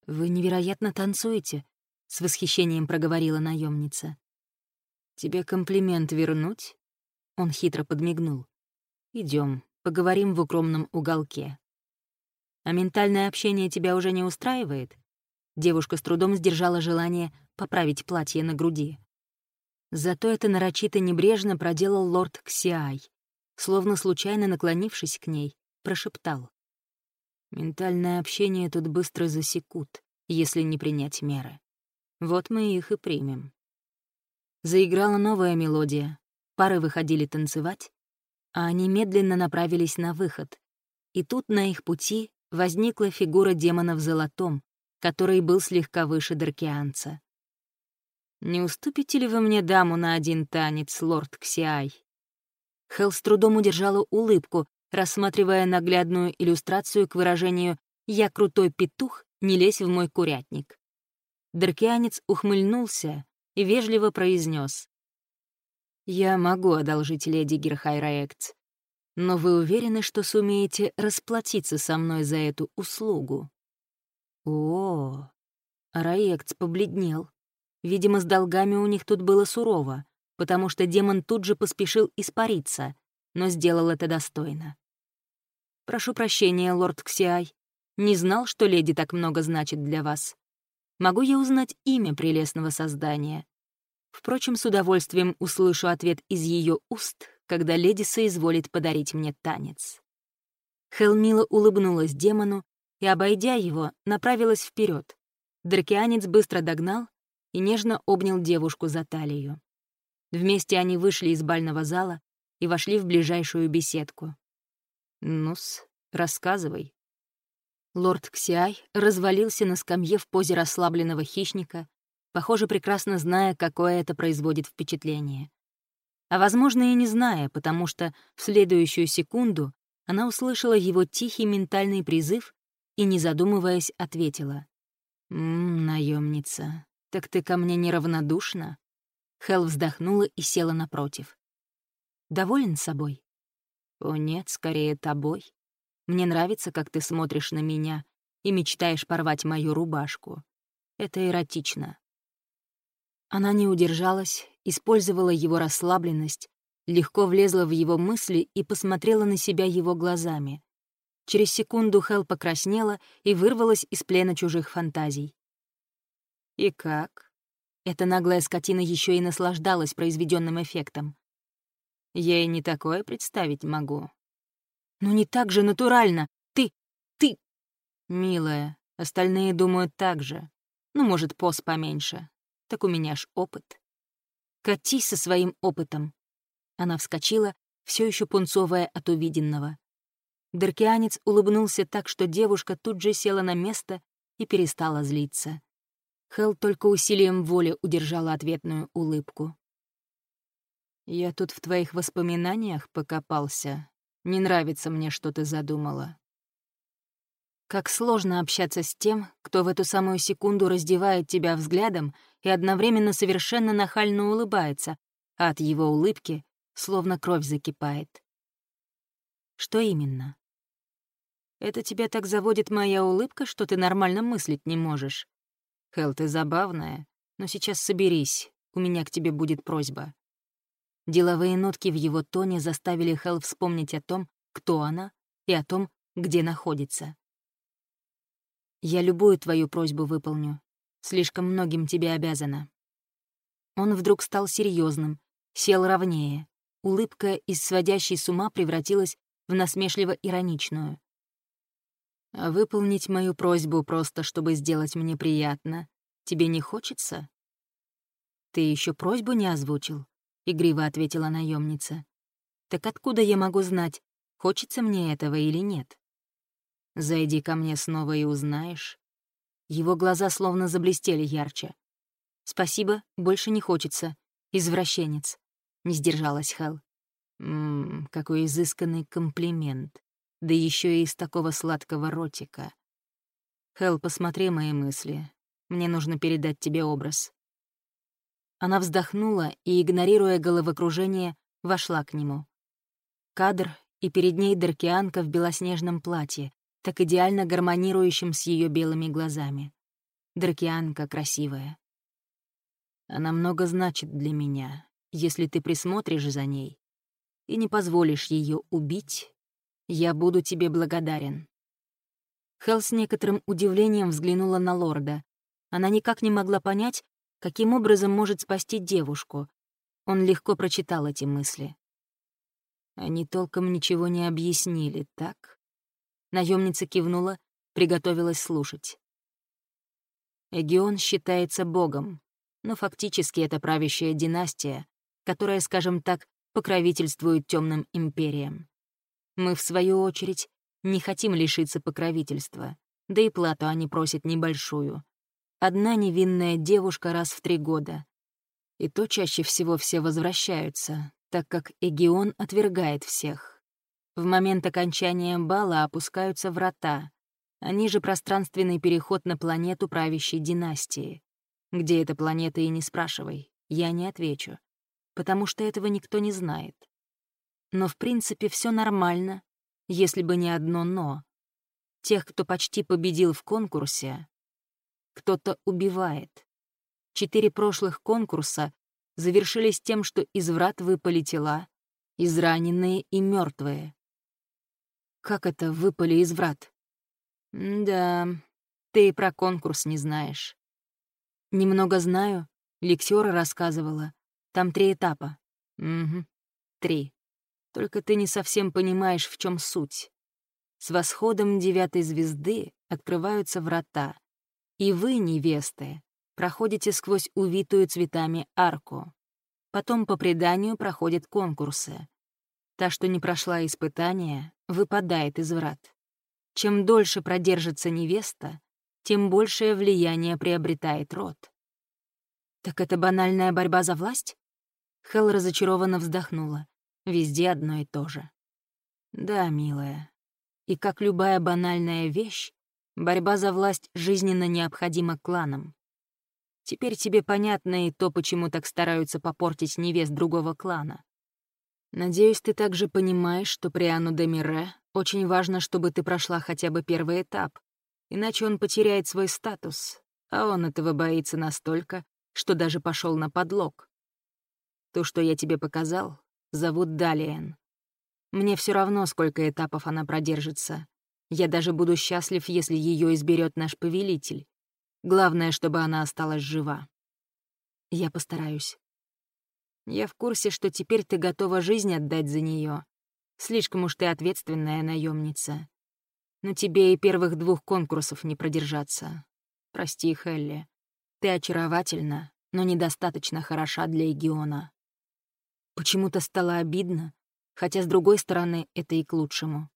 «Вы невероятно танцуете», — с восхищением проговорила наемница. «Тебе комплимент вернуть?» Он хитро подмигнул. Идем, поговорим в укромном уголке. А ментальное общение тебя уже не устраивает?» Девушка с трудом сдержала желание поправить платье на груди. Зато это нарочито небрежно проделал лорд Ксиай, словно случайно наклонившись к ней, прошептал. «Ментальное общение тут быстро засекут, если не принять меры. Вот мы их и примем». Заиграла новая мелодия, пары выходили танцевать, а они медленно направились на выход. И тут на их пути возникла фигура демона в золотом, который был слегка выше Даркианца. «Не уступите ли вы мне даму на один танец, лорд Ксиай?» Хелл с трудом удержала улыбку, рассматривая наглядную иллюстрацию к выражению «Я крутой петух, не лезь в мой курятник». Даркианец ухмыльнулся и вежливо произнес: «Я могу одолжить леди Герхайраэкц, но вы уверены, что сумеете расплатиться со мной за эту услугу?» «О, Раекц побледнел. Видимо, с долгами у них тут было сурово, потому что демон тут же поспешил испариться, но сделал это достойно. «Прошу прощения, лорд Ксиай. Не знал, что леди так много значит для вас. Могу я узнать имя прелестного создания?» Впрочем, с удовольствием услышу ответ из ее уст, когда леди соизволит подарить мне танец. Хелмила улыбнулась демону и, обойдя его, направилась вперед. Дракианец быстро догнал и нежно обнял девушку за талию. Вместе они вышли из бального зала и вошли в ближайшую беседку. «Ну-с, рассказывай». Лорд Ксиай развалился на скамье в позе расслабленного хищника, похоже, прекрасно зная, какое это производит впечатление а, возможно, и не зная, потому что в следующую секунду она услышала его тихий ментальный призыв и, не задумываясь, ответила. «Ммм, наемница, так ты ко мне неравнодушна?» Хел вздохнула и села напротив. «Доволен собой?» «О нет, скорее тобой. Мне нравится, как ты смотришь на меня и мечтаешь порвать мою рубашку. Это эротично». Она не удержалась, использовала его расслабленность, легко влезла в его мысли и посмотрела на себя его глазами. Через секунду Хел покраснела и вырвалась из плена чужих фантазий. «И как?» Эта наглая скотина еще и наслаждалась произведенным эффектом. Я и не такое представить могу. «Ну не так же натурально! Ты... ты...» «Милая, остальные думают так же. Ну, может, пост поменьше. Так у меня ж опыт». «Катись со своим опытом!» Она вскочила, все еще пунцовая от увиденного. Даркианец улыбнулся так, что девушка тут же села на место и перестала злиться. Хел только усилием воли удержала ответную улыбку. «Я тут в твоих воспоминаниях покопался. Не нравится мне, что ты задумала». Как сложно общаться с тем, кто в эту самую секунду раздевает тебя взглядом и одновременно совершенно нахально улыбается, а от его улыбки словно кровь закипает. Что именно? Это тебя так заводит моя улыбка, что ты нормально мыслить не можешь. Хел, ты забавная, но сейчас соберись, у меня к тебе будет просьба. Деловые нотки в его тоне заставили Хел вспомнить о том, кто она, и о том, где находится. «Я любую твою просьбу выполню. Слишком многим тебе обязана». Он вдруг стал серьезным, сел ровнее. Улыбка из сводящей с ума превратилась в насмешливо-ироничную. А выполнить мою просьбу просто, чтобы сделать мне приятно, тебе не хочется? Ты еще просьбу не озвучил? Игриво ответила наемница. Так откуда я могу знать, хочется мне этого или нет? Зайди ко мне снова и узнаешь. Его глаза словно заблестели ярче. «Спасибо, больше не хочется. Извращенец», — не сдержалась Хел. «Ммм, какой изысканный комплимент да еще и из такого сладкого ротика. Хел, посмотри мои мысли. Мне нужно передать тебе образ. Она вздохнула и, игнорируя головокружение, вошла к нему. Кадр, и перед ней Даркианка в белоснежном платье, так идеально гармонирующем с ее белыми глазами. Даркианка красивая. Она много значит для меня, если ты присмотришь за ней и не позволишь ее убить я буду тебе благодарен». Хелл с некоторым удивлением взглянула на лорда. Она никак не могла понять, каким образом может спасти девушку. Он легко прочитал эти мысли. Они толком ничего не объяснили, так? Наемница кивнула, приготовилась слушать. Эгион считается богом, но фактически это правящая династия, которая, скажем так, покровительствует темным империям. Мы, в свою очередь, не хотим лишиться покровительства, да и плату они просят небольшую. Одна невинная девушка раз в три года. И то чаще всего все возвращаются, так как Эгион отвергает всех. В момент окончания бала опускаются врата, они же пространственный переход на планету правящей династии. Где эта планета и не спрашивай, я не отвечу, потому что этого никто не знает. Но в принципе все нормально, если бы не одно «но». Тех, кто почти победил в конкурсе, кто-то убивает. Четыре прошлых конкурса завершились тем, что из врат выпали тела, израненные и мертвые. Как это выпали из врат? Да, ты про конкурс не знаешь. Немного знаю, Лексера рассказывала. Там три этапа. Угу, три. Только ты не совсем понимаешь, в чем суть. С восходом девятой звезды открываются врата, и вы, невесты, проходите сквозь увитую цветами арку. Потом по преданию проходят конкурсы. Та, что не прошла испытания, выпадает из врат. Чем дольше продержится невеста, тем большее влияние приобретает род. «Так это банальная борьба за власть?» Хел разочарованно вздохнула. Везде одно и то же. Да, милая. И как любая банальная вещь, борьба за власть жизненно необходима кланам. Теперь тебе понятно и то, почему так стараются попортить невест другого клана. Надеюсь, ты также понимаешь, что Приану де Мире Очень важно, чтобы ты прошла хотя бы первый этап, иначе он потеряет свой статус, а он этого боится настолько, что даже пошел на подлог. То, что я тебе показал, зовут Далиен. Мне все равно, сколько этапов она продержится. Я даже буду счастлив, если ее изберет наш повелитель. Главное, чтобы она осталась жива. Я постараюсь. Я в курсе, что теперь ты готова жизнь отдать за нее. Слишком уж ты ответственная наемница. Но тебе и первых двух конкурсов не продержаться. Прости, Хелли. Ты очаровательна, но недостаточно хороша для Эгиона. Почему-то стало обидно, хотя, с другой стороны, это и к лучшему.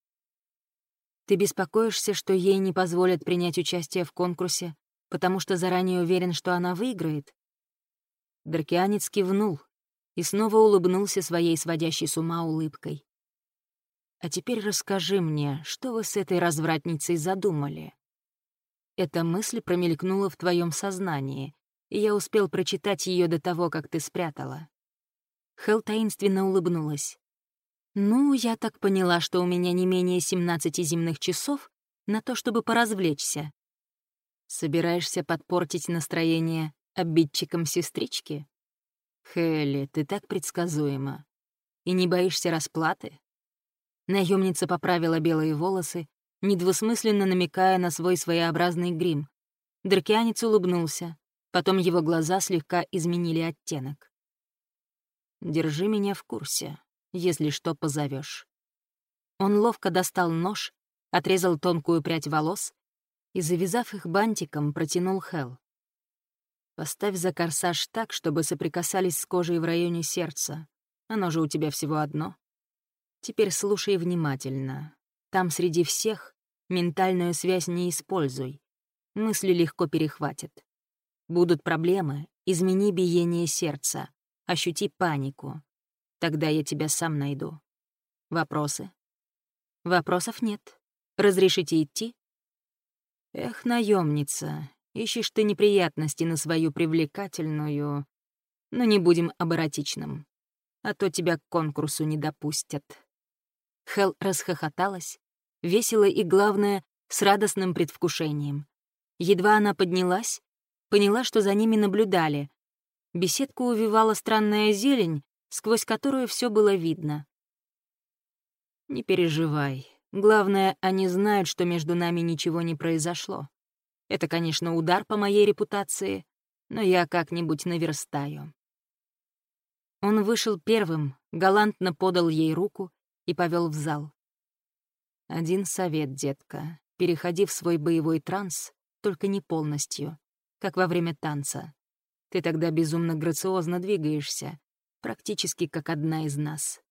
Ты беспокоишься, что ей не позволят принять участие в конкурсе, потому что заранее уверен, что она выиграет? Дракианец кивнул и снова улыбнулся своей сводящей с ума улыбкой. «А теперь расскажи мне, что вы с этой развратницей задумали?» Эта мысль промелькнула в твоем сознании, и я успел прочитать ее до того, как ты спрятала. Хел таинственно улыбнулась. «Ну, я так поняла, что у меня не менее 17 земных часов на то, чтобы поразвлечься. Собираешься подпортить настроение обидчикам сестрички? Хелли, ты так предсказуема. И не боишься расплаты?» Наемница поправила белые волосы, недвусмысленно намекая на свой своеобразный грим. Дракианец улыбнулся, потом его глаза слегка изменили оттенок. Держи меня в курсе, если что позовешь. Он ловко достал нож, отрезал тонкую прядь волос и, завязав их бантиком, протянул Хел. Поставь за корсаж так, чтобы соприкасались с кожей в районе сердца. Оно же у тебя всего одно. Теперь слушай внимательно. Там среди всех ментальную связь не используй. Мысли легко перехватят. Будут проблемы, измени биение сердца. Ощути панику. Тогда я тебя сам найду. Вопросы? Вопросов нет. Разрешите идти? Эх, наемница, ищешь ты неприятности на свою привлекательную... Но не будем об эротичном, а то тебя к конкурсу не допустят. Хел расхохоталась, весело и, главное, с радостным предвкушением. Едва она поднялась, поняла, что за ними наблюдали, Беседку увивала странная зелень, сквозь которую все было видно. «Не переживай. Главное, они знают, что между нами ничего не произошло. Это, конечно, удар по моей репутации, но я как-нибудь наверстаю». Он вышел первым, галантно подал ей руку и повел в зал. «Один совет, детка. Переходи в свой боевой транс, только не полностью, как во время танца. Ты тогда безумно грациозно двигаешься, практически как одна из нас.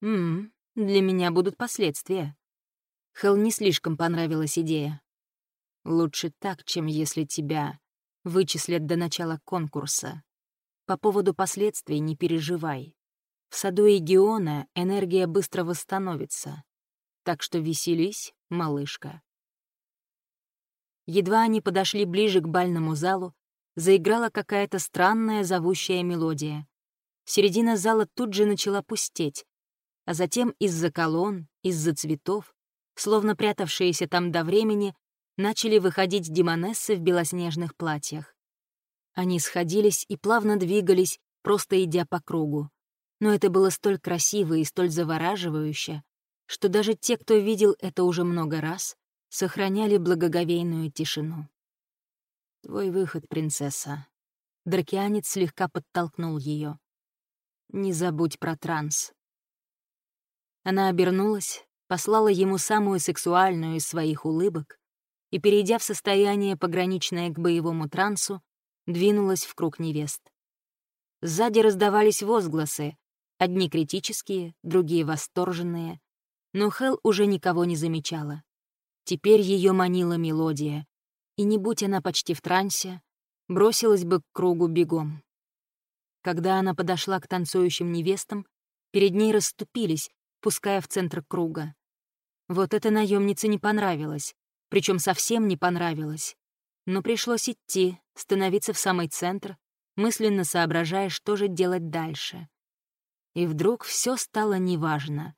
Ммм, для меня будут последствия. Хелл не слишком понравилась идея. Лучше так, чем если тебя вычислят до начала конкурса. По поводу последствий не переживай. В саду Эгиона энергия быстро восстановится. Так что веселись, малышка. Едва они подошли ближе к бальному залу, заиграла какая-то странная зовущая мелодия. Середина зала тут же начала пустеть, а затем из-за колонн, из-за цветов, словно прятавшиеся там до времени, начали выходить демонессы в белоснежных платьях. Они сходились и плавно двигались, просто идя по кругу. Но это было столь красиво и столь завораживающе, что даже те, кто видел это уже много раз, сохраняли благоговейную тишину. «Твой выход, принцесса». Дракианец слегка подтолкнул ее. «Не забудь про транс». Она обернулась, послала ему самую сексуальную из своих улыбок и, перейдя в состояние, пограничное к боевому трансу, двинулась в круг невест. Сзади раздавались возгласы, одни критические, другие восторженные, но Хел уже никого не замечала. Теперь ее манила мелодия, и не будь она почти в трансе, бросилась бы к кругу бегом. Когда она подошла к танцующим невестам, перед ней расступились, пуская в центр круга. Вот это наемнице не понравилось, причем совсем не понравилось. Но пришлось идти, становиться в самый центр, мысленно соображая, что же делать дальше. И вдруг все стало неважно.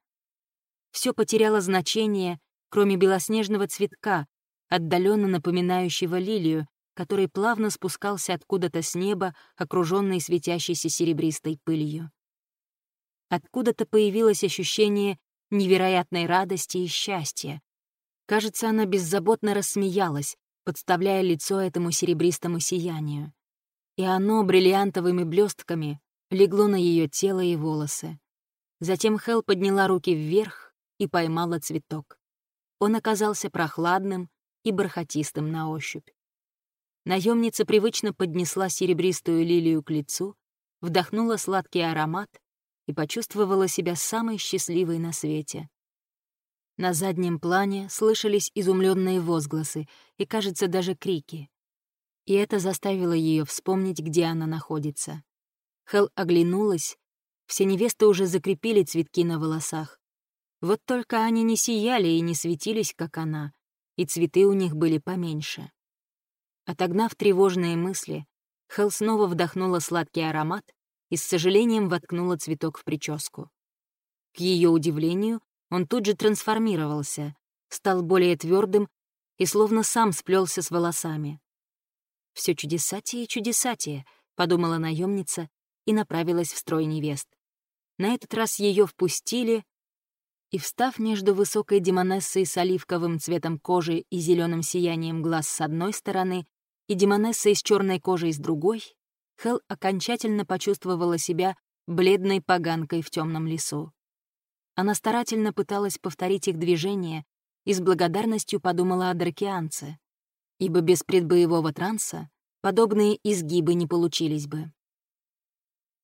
все потеряло значение, кроме белоснежного цветка, отдаленно напоминающего лилию, который плавно спускался откуда-то с неба, окруженный светящейся серебристой пылью. Откуда-то появилось ощущение невероятной радости и счастья. Кажется, она беззаботно рассмеялась, подставляя лицо этому серебристому сиянию. И оно бриллиантовыми блестками легло на ее тело и волосы. Затем Хел подняла руки вверх и поймала цветок. Он оказался прохладным и бархатистым на ощупь. Наемница привычно поднесла серебристую лилию к лицу, вдохнула сладкий аромат и почувствовала себя самой счастливой на свете. На заднем плане слышались изумленные возгласы и, кажется, даже крики. И это заставило ее вспомнить, где она находится. Хел оглянулась, все невесты уже закрепили цветки на волосах. Вот только они не сияли и не светились, как она, и цветы у них были поменьше. Отогнав тревожные мысли, Хел снова вдохнула сладкий аромат и с сожалением воткнула цветок в прическу. К ее удивлению, он тут же трансформировался, стал более твердым и словно сам сплелся с волосами. Все чудесатие и чудесатие», — подумала наемница и направилась в строй невест. На этот раз ее впустили, и, встав между высокой демонессой с оливковым цветом кожи и зеленым сиянием глаз с одной стороны и демонессой с черной кожей с другой, Хел окончательно почувствовала себя бледной поганкой в темном лесу. Она старательно пыталась повторить их движения и с благодарностью подумала о дракианце, ибо без предбоевого транса подобные изгибы не получились бы.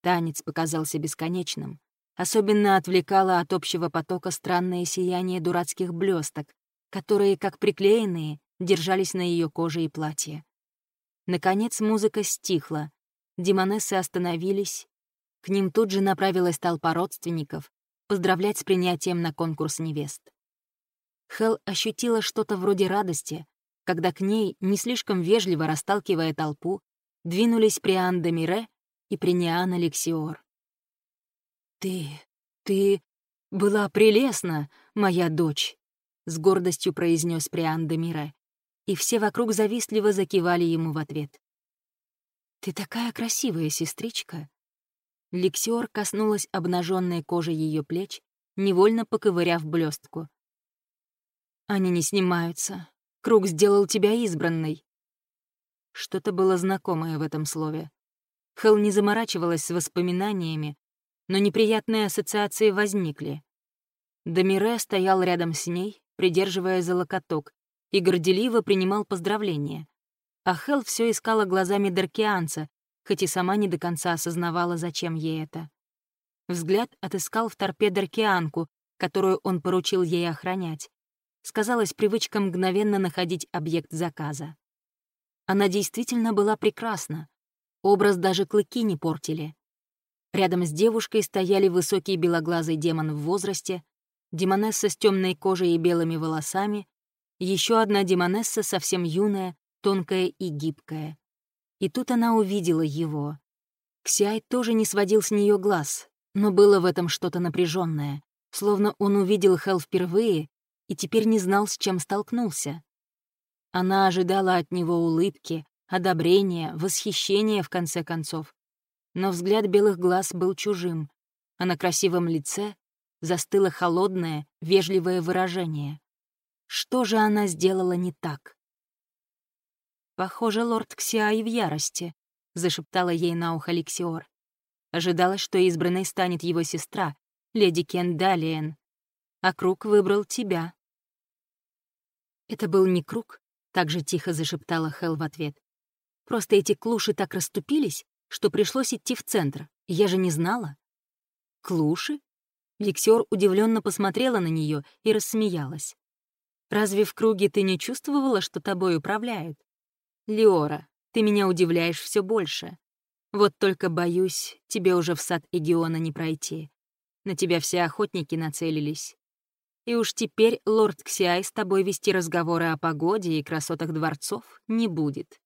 Танец показался бесконечным, особенно отвлекало от общего потока странное сияние дурацких блесток, которые, как приклеенные, держались на ее коже и платье. Наконец музыка стихла, демонессы остановились. К ним тут же направилась толпа родственников поздравлять с принятием на конкурс невест. Хел ощутила что-то вроде радости, когда к ней, не слишком вежливо расталкивая толпу, двинулись Приан де Мире и Приниан Алексиор. «Ты... ты... была прелестна, моя дочь», — с гордостью произнес Приан де Мире, и все вокруг завистливо закивали ему в ответ. «Ты такая красивая, сестричка!» Лексиор коснулась обнаженной кожи ее плеч, невольно поковыряв блестку. «Они не снимаются. Круг сделал тебя избранной». Что-то было знакомое в этом слове. Хел не заморачивалась с воспоминаниями, но неприятные ассоциации возникли. Домире стоял рядом с ней, придерживая за локоток, и горделиво принимал поздравления. А Хел все искала глазами Даркианца, хоть и сама не до конца осознавала, зачем ей это. Взгляд отыскал в торпе Даркианку, которую он поручил ей охранять. Сказалась привычка мгновенно находить объект заказа. Она действительно была прекрасна. Образ даже клыки не портили. Рядом с девушкой стояли высокий белоглазый демон в возрасте, демонесса с темной кожей и белыми волосами, еще одна демонесса совсем юная, тонкая и гибкая. И тут она увидела его. Ксяй тоже не сводил с нее глаз, но было в этом что-то напряженное, словно он увидел Хел впервые и теперь не знал, с чем столкнулся. Она ожидала от него улыбки, одобрения, восхищения, в конце концов. Но взгляд белых глаз был чужим, а на красивом лице застыло холодное, вежливое выражение. Что же она сделала не так? «Похоже, лорд Ксиай в ярости», — зашептала ей на ухо Ликсиор. Ожидалось, что избранной станет его сестра, леди Кендалиен. А круг выбрал тебя. «Это был не круг», — так же тихо зашептала Хел в ответ. «Просто эти клуши так расступились, что пришлось идти в центр. Я же не знала». «Клуши?» Ликсиор удивленно посмотрела на нее и рассмеялась. «Разве в круге ты не чувствовала, что тобой управляют? Леора, ты меня удивляешь все больше. Вот только боюсь, тебе уже в сад Эгиона не пройти. На тебя все охотники нацелились. И уж теперь лорд Ксиай с тобой вести разговоры о погоде и красотах дворцов не будет.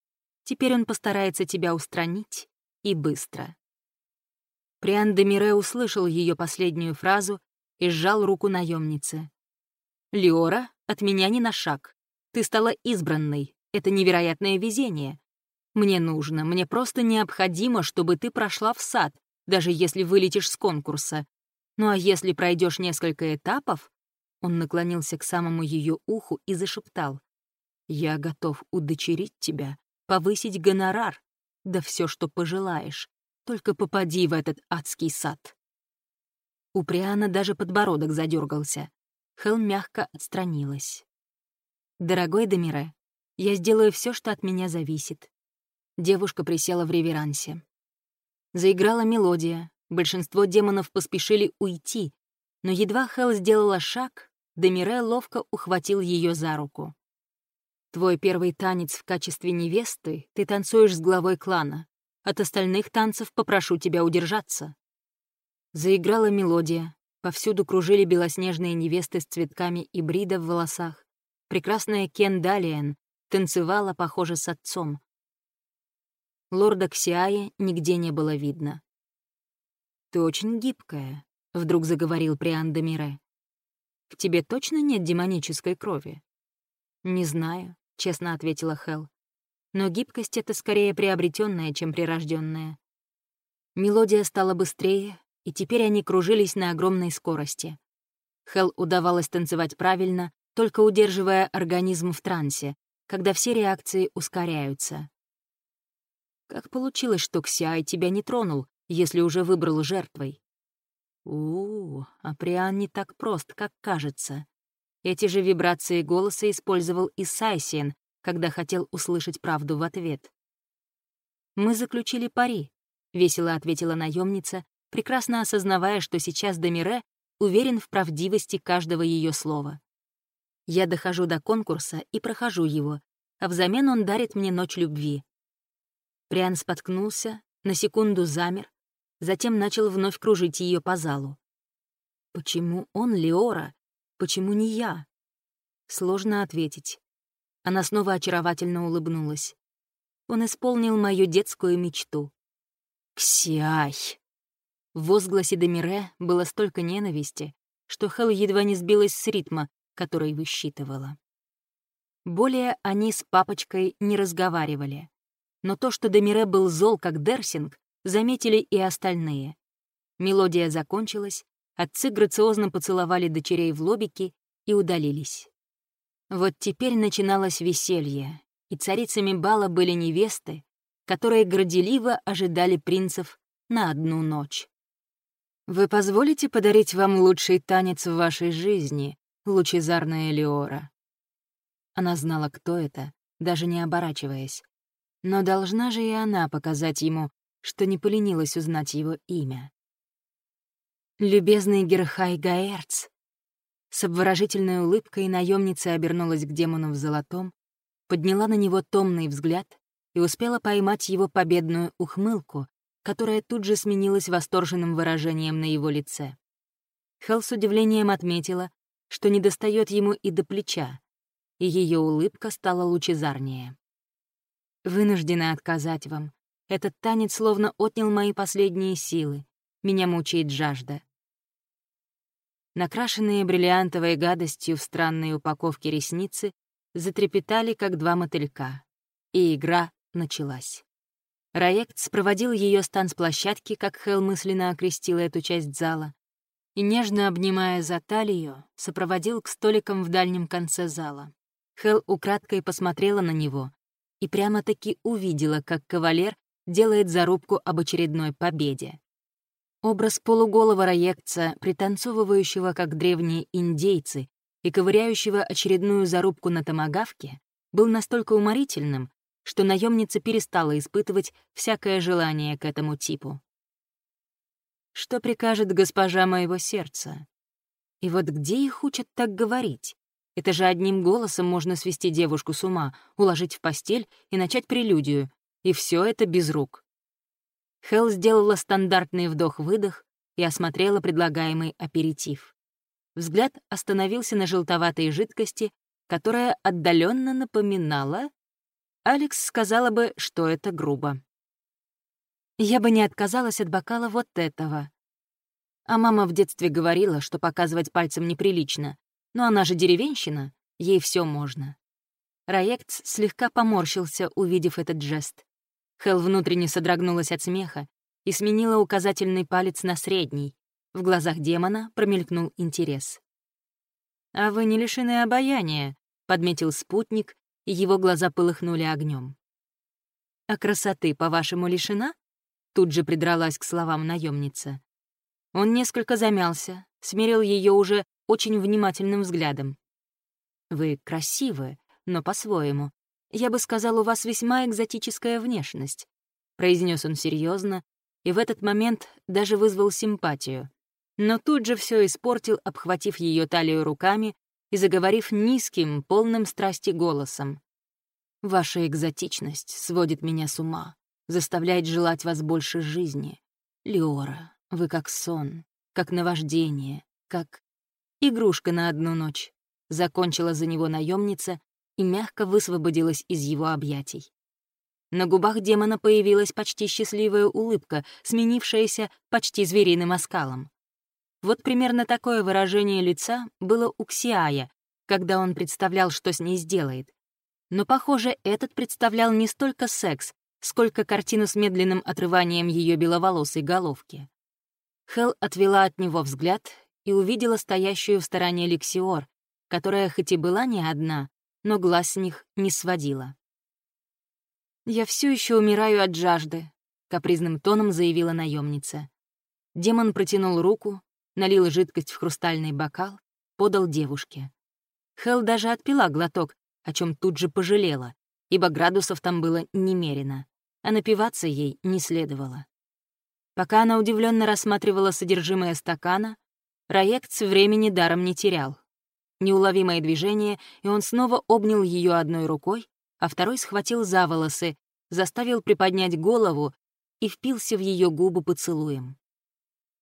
Теперь он постарается тебя устранить, и быстро. Приан де Мире услышал ее последнюю фразу и сжал руку наемницы. «Леора, от меня не на шаг. Ты стала избранной. Это невероятное везение. Мне нужно, мне просто необходимо, чтобы ты прошла в сад, даже если вылетишь с конкурса. Ну а если пройдешь несколько этапов...» Он наклонился к самому ее уху и зашептал. «Я готов удочерить тебя, повысить гонорар, да все, что пожелаешь. Только попади в этот адский сад». У Приана даже подбородок задергался. Хел мягко отстранилась. «Дорогой Демире, я сделаю все, что от меня зависит». Девушка присела в реверансе. Заиграла мелодия, большинство демонов поспешили уйти, но едва Хел сделала шаг, Демире ловко ухватил ее за руку. «Твой первый танец в качестве невесты ты танцуешь с главой клана. От остальных танцев попрошу тебя удержаться». Заиграла мелодия, повсюду кружили белоснежные невесты с цветками и брида в волосах. Прекрасная Кен Далиен танцевала, похоже, с отцом. Лорда Ксиаи нигде не было видно. «Ты очень гибкая», — вдруг заговорил Приан Демире. «В тебе точно нет демонической крови?» «Не знаю», — честно ответила Хел. «Но гибкость — это скорее приобретенная, чем прирожденная. Мелодия стала быстрее, и теперь они кружились на огромной скорости. Хел удавалось танцевать правильно, только удерживая организм в трансе, когда все реакции ускоряются. Как получилось, что Ксиай тебя не тронул, если уже выбрал жертвой? У, -у Априан не так прост, как кажется. Эти же вибрации голоса использовал и Сайсиен, когда хотел услышать правду в ответ. «Мы заключили пари», — весело ответила наемница, прекрасно осознавая, что сейчас Демире уверен в правдивости каждого ее слова. Я дохожу до конкурса и прохожу его, а взамен он дарит мне ночь любви. Приан споткнулся, на секунду замер, затем начал вновь кружить ее по залу. Почему он Леора? Почему не я? Сложно ответить. Она снова очаровательно улыбнулась. Он исполнил мою детскую мечту. «Ксиай!» В возгласе Демире было столько ненависти, что Хел едва не сбилась с ритма, который высчитывала. Более они с папочкой не разговаривали. Но то, что Демире был зол, как Дерсинг, заметили и остальные. Мелодия закончилась, отцы грациозно поцеловали дочерей в лобики и удалились. Вот теперь начиналось веселье, и царицами бала были невесты, которые горделиво ожидали принцев на одну ночь. «Вы позволите подарить вам лучший танец в вашей жизни, лучезарная Леора?» Она знала, кто это, даже не оборачиваясь. Но должна же и она показать ему, что не поленилась узнать его имя. «Любезный Герхай Гаэрц!» С обворожительной улыбкой наемница обернулась к демону в золотом, подняла на него томный взгляд и успела поймать его победную ухмылку, которая тут же сменилась восторженным выражением на его лице. Хелл с удивлением отметила, что не достает ему и до плеча, и ее улыбка стала лучезарнее. «Вынуждена отказать вам. Этот танец словно отнял мои последние силы. Меня мучает жажда». Накрашенные бриллиантовой гадостью в странной упаковке ресницы затрепетали, как два мотылька, и игра началась. Раект спроводил ее с танцплощадки, как Хел мысленно окрестила эту часть зала, и, нежно обнимая за талию, сопроводил к столикам в дальнем конце зала. Хел украдкой посмотрела на него и прямо-таки увидела, как кавалер делает зарубку об очередной победе. Образ полуголого Раекца, пританцовывающего, как древние индейцы, и ковыряющего очередную зарубку на томагавке, был настолько уморительным, что наемница перестала испытывать всякое желание к этому типу. Что прикажет госпожа моего сердца? И вот где их учат так говорить? Это же одним голосом можно свести девушку с ума, уложить в постель и начать прелюдию, и все это без рук. Хелл сделала стандартный вдох-выдох и осмотрела предлагаемый аперитив. Взгляд остановился на желтоватой жидкости, которая отдаленно напоминала Алекс сказала бы, что это грубо. Я бы не отказалась от бокала вот этого. А мама в детстве говорила, что показывать пальцем неприлично. Но она же деревенщина, ей все можно. Раектс слегка поморщился, увидев этот жест. Хел внутренне содрогнулась от смеха и сменила указательный палец на средний. В глазах демона промелькнул интерес. «А вы не лишены обаяния», — подметил спутник, его глаза полыхнули огнем. «А красоты, по-вашему, лишена?» Тут же придралась к словам наемница. Он несколько замялся, смерил ее уже очень внимательным взглядом. «Вы красивы, но по-своему. Я бы сказал, у вас весьма экзотическая внешность», — произнес он серьезно, и в этот момент даже вызвал симпатию. Но тут же все испортил, обхватив ее талию руками и заговорив низким, полным страсти голосом. «Ваша экзотичность сводит меня с ума, заставляет желать вас больше жизни. Леора, вы как сон, как наваждение, как игрушка на одну ночь», — закончила за него наемница и мягко высвободилась из его объятий. На губах демона появилась почти счастливая улыбка, сменившаяся почти звериным оскалом. Вот примерно такое выражение лица было у Ксиая, когда он представлял, что с ней сделает. Но, похоже, этот представлял не столько секс, сколько картину с медленным отрыванием ее беловолосой головки. Хел отвела от него взгляд и увидела стоящую в стороне Лексиор, которая хоть и была не одна, но глаз с них не сводила. «Я все еще умираю от жажды», — капризным тоном заявила наемница. Демон протянул руку, налил жидкость в хрустальный бокал, подал девушке. Хел даже отпила глоток, о чем тут же пожалела, ибо градусов там было немерено, а напиваться ей не следовало. Пока она удивленно рассматривала содержимое стакана, Раекц времени даром не терял. Неуловимое движение, и он снова обнял ее одной рукой, а второй схватил за волосы, заставил приподнять голову и впился в ее губы поцелуем.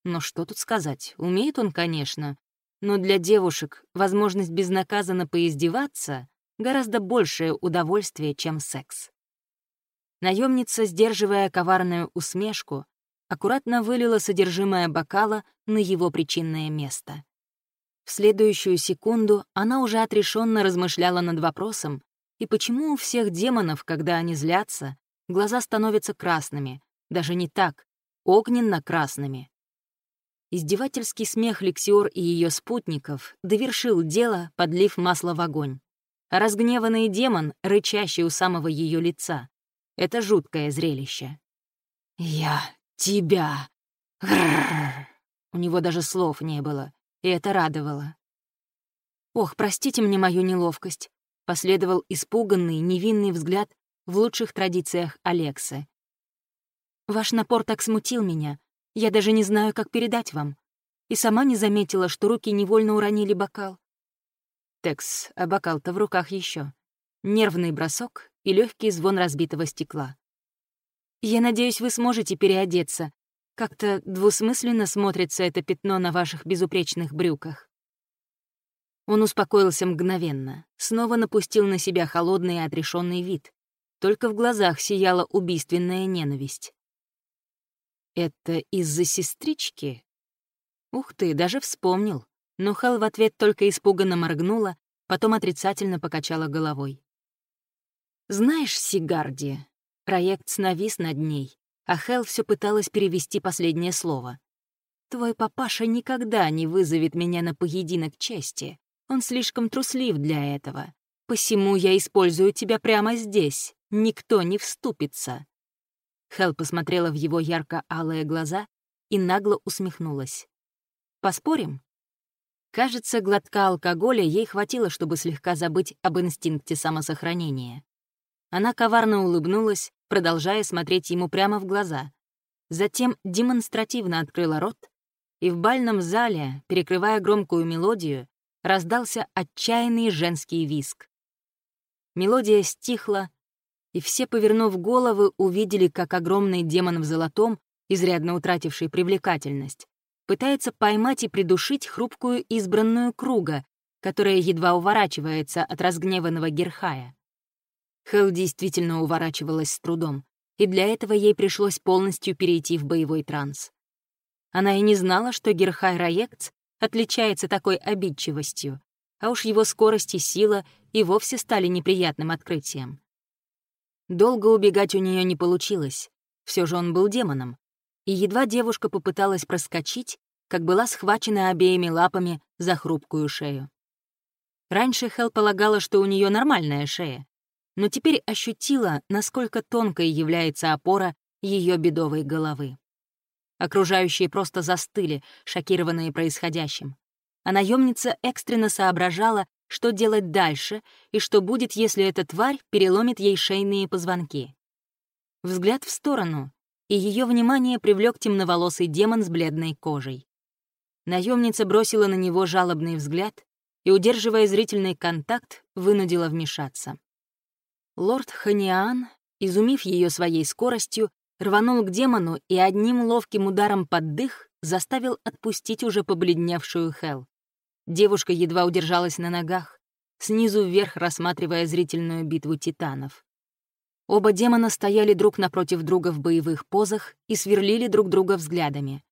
Но что тут сказать, умеет он, конечно, но для девушек возможность безнаказанно поиздеваться — гораздо большее удовольствие, чем секс. Наемница, сдерживая коварную усмешку, аккуратно вылила содержимое бокала на его причинное место. В следующую секунду она уже отрешенно размышляла над вопросом, и почему у всех демонов, когда они злятся, глаза становятся красными, даже не так, огненно-красными. Издевательский смех Лексиор и ее спутников довершил дело, подлив масло в огонь. Разгневанный демон, рычащий у самого ее лица. Это жуткое зрелище. «Я тебя...» У него даже слов не было, и это радовало. «Ох, простите мне мою неловкость», — последовал испуганный, невинный взгляд в лучших традициях Алексы. «Ваш напор так смутил меня, я даже не знаю, как передать вам. И сама не заметила, что руки невольно уронили бокал. Текс, а бокал-то в руках еще. Нервный бросок и легкий звон разбитого стекла. Я надеюсь, вы сможете переодеться. Как-то двусмысленно смотрится это пятно на ваших безупречных брюках. Он успокоился мгновенно, снова напустил на себя холодный и отрешенный вид. Только в глазах сияла убийственная ненависть. «Это из-за сестрички?» Ух ты, даже вспомнил. Но Хел в ответ только испуганно моргнула, потом отрицательно покачала головой. «Знаешь, Сигарди...» Проект навис над ней, а Хел все пыталась перевести последнее слово. «Твой папаша никогда не вызовет меня на поединок чести. Он слишком труслив для этого. Посему я использую тебя прямо здесь. Никто не вступится. Хел посмотрела в его ярко-алые глаза и нагло усмехнулась. «Поспорим?» Кажется, глотка алкоголя ей хватило, чтобы слегка забыть об инстинкте самосохранения. Она коварно улыбнулась, продолжая смотреть ему прямо в глаза. Затем демонстративно открыла рот, и в бальном зале, перекрывая громкую мелодию, раздался отчаянный женский виск. Мелодия стихла, и все, повернув головы, увидели, как огромный демон в золотом, изрядно утративший привлекательность, пытается поймать и придушить хрупкую избранную круга, которая едва уворачивается от разгневанного Герхая. Хел действительно уворачивалась с трудом, и для этого ей пришлось полностью перейти в боевой транс. Она и не знала, что Герхай Раекц отличается такой обидчивостью, а уж его скорость и сила и вовсе стали неприятным открытием. Долго убегать у нее не получилось, все же он был демоном, и едва девушка попыталась проскочить, как была схвачена обеими лапами за хрупкую шею. Раньше Хел полагала, что у нее нормальная шея, но теперь ощутила, насколько тонкой является опора ее бедовой головы. Окружающие просто застыли, шокированные происходящим. А наемница экстренно соображала, что делать дальше и что будет, если эта тварь переломит ей шейные позвонки. Взгляд в сторону, и ее внимание привлек темноволосый демон с бледной кожей. Наемница бросила на него жалобный взгляд и, удерживая зрительный контакт, вынудила вмешаться. Лорд Ханиан, изумив ее своей скоростью, рванул к демону и одним ловким ударом под дых заставил отпустить уже побледневшую Хел. Девушка едва удержалась на ногах, снизу вверх рассматривая зрительную битву титанов. Оба демона стояли друг напротив друга в боевых позах и сверлили друг друга взглядами.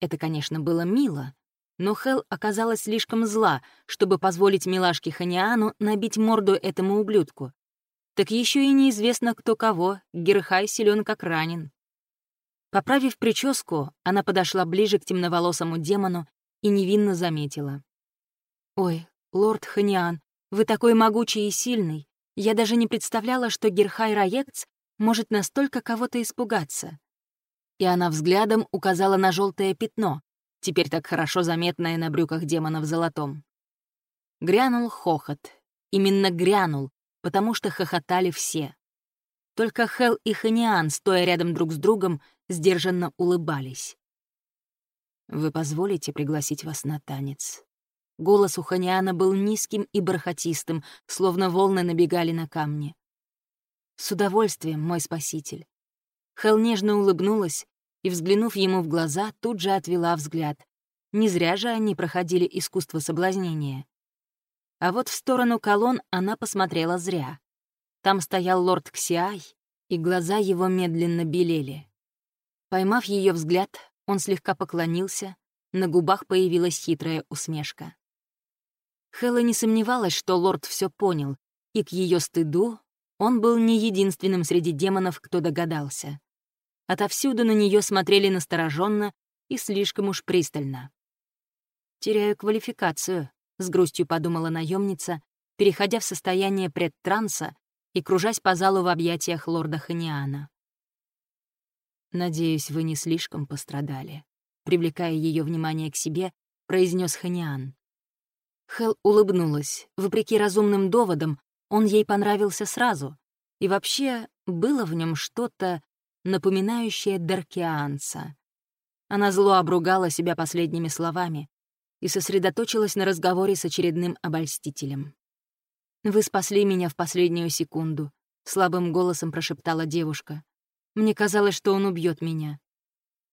Это, конечно, было мило, но Хел оказалась слишком зла, чтобы позволить милашке Ханиану набить морду этому ублюдку. Так еще и неизвестно, кто кого, Герхай силен как ранен. Поправив прическу, она подошла ближе к темноволосому демону и невинно заметила. «Ой, лорд Ханиан, вы такой могучий и сильный. Я даже не представляла, что Герхай Раекц может настолько кого-то испугаться». И она взглядом указала на желтое пятно, теперь так хорошо заметное на брюках демона в золотом. Грянул хохот. Именно грянул, потому что хохотали все. Только Хел и Ханиан, стоя рядом друг с другом, сдержанно улыбались. «Вы позволите пригласить вас на танец?» Голос у Ханиана был низким и бархатистым, словно волны набегали на камни. «С удовольствием, мой спаситель». Хел нежно улыбнулась и, взглянув ему в глаза, тут же отвела взгляд. Не зря же они проходили искусство соблазнения. А вот в сторону колонн она посмотрела зря. Там стоял лорд Ксиай, и глаза его медленно белели. Поймав ее взгляд, он слегка поклонился, на губах появилась хитрая усмешка. Хэлла не сомневалась, что лорд все понял, и к ее стыду он был не единственным среди демонов, кто догадался. Отовсюду на нее смотрели настороженно и слишком уж пристально. «Теряю квалификацию», — с грустью подумала наемница, переходя в состояние предтранса и кружась по залу в объятиях лорда Ханиана. «Надеюсь, вы не слишком пострадали», — привлекая ее внимание к себе, произнес Ханиан. Хел улыбнулась. Вопреки разумным доводам, он ей понравился сразу. И вообще, было в нем что-то, напоминающее Даркианца. Она зло обругала себя последними словами и сосредоточилась на разговоре с очередным обольстителем. «Вы спасли меня в последнюю секунду», — слабым голосом прошептала девушка. «Мне казалось, что он убьет меня».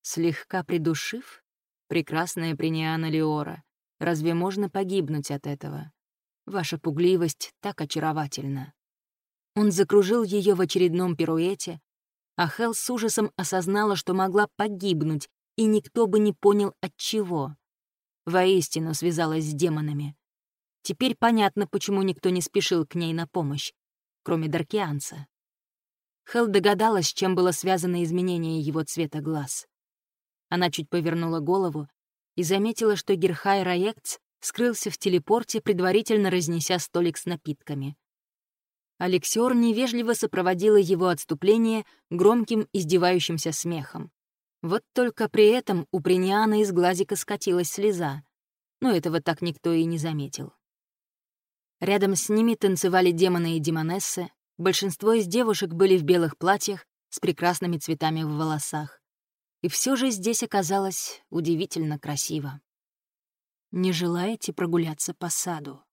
Слегка придушив, прекрасная Приниана Леора, Разве можно погибнуть от этого? Ваша пугливость так очаровательна. Он закружил ее в очередном пируэте, а Хел с ужасом осознала, что могла погибнуть, и никто бы не понял от чего. Воистину связалась с демонами. Теперь понятно, почему никто не спешил к ней на помощь, кроме Даркианца. Хел догадалась, чем было связано изменение его цвета глаз. Она чуть повернула голову и заметила, что Герхай Раекц скрылся в телепорте, предварительно разнеся столик с напитками. Алексиор невежливо сопроводила его отступление громким издевающимся смехом. Вот только при этом у Приниана из глазика скатилась слеза, но этого так никто и не заметил. Рядом с ними танцевали демоны и демонессы, большинство из девушек были в белых платьях с прекрасными цветами в волосах. И все же здесь оказалось удивительно красиво. «Не желаете прогуляться по саду?»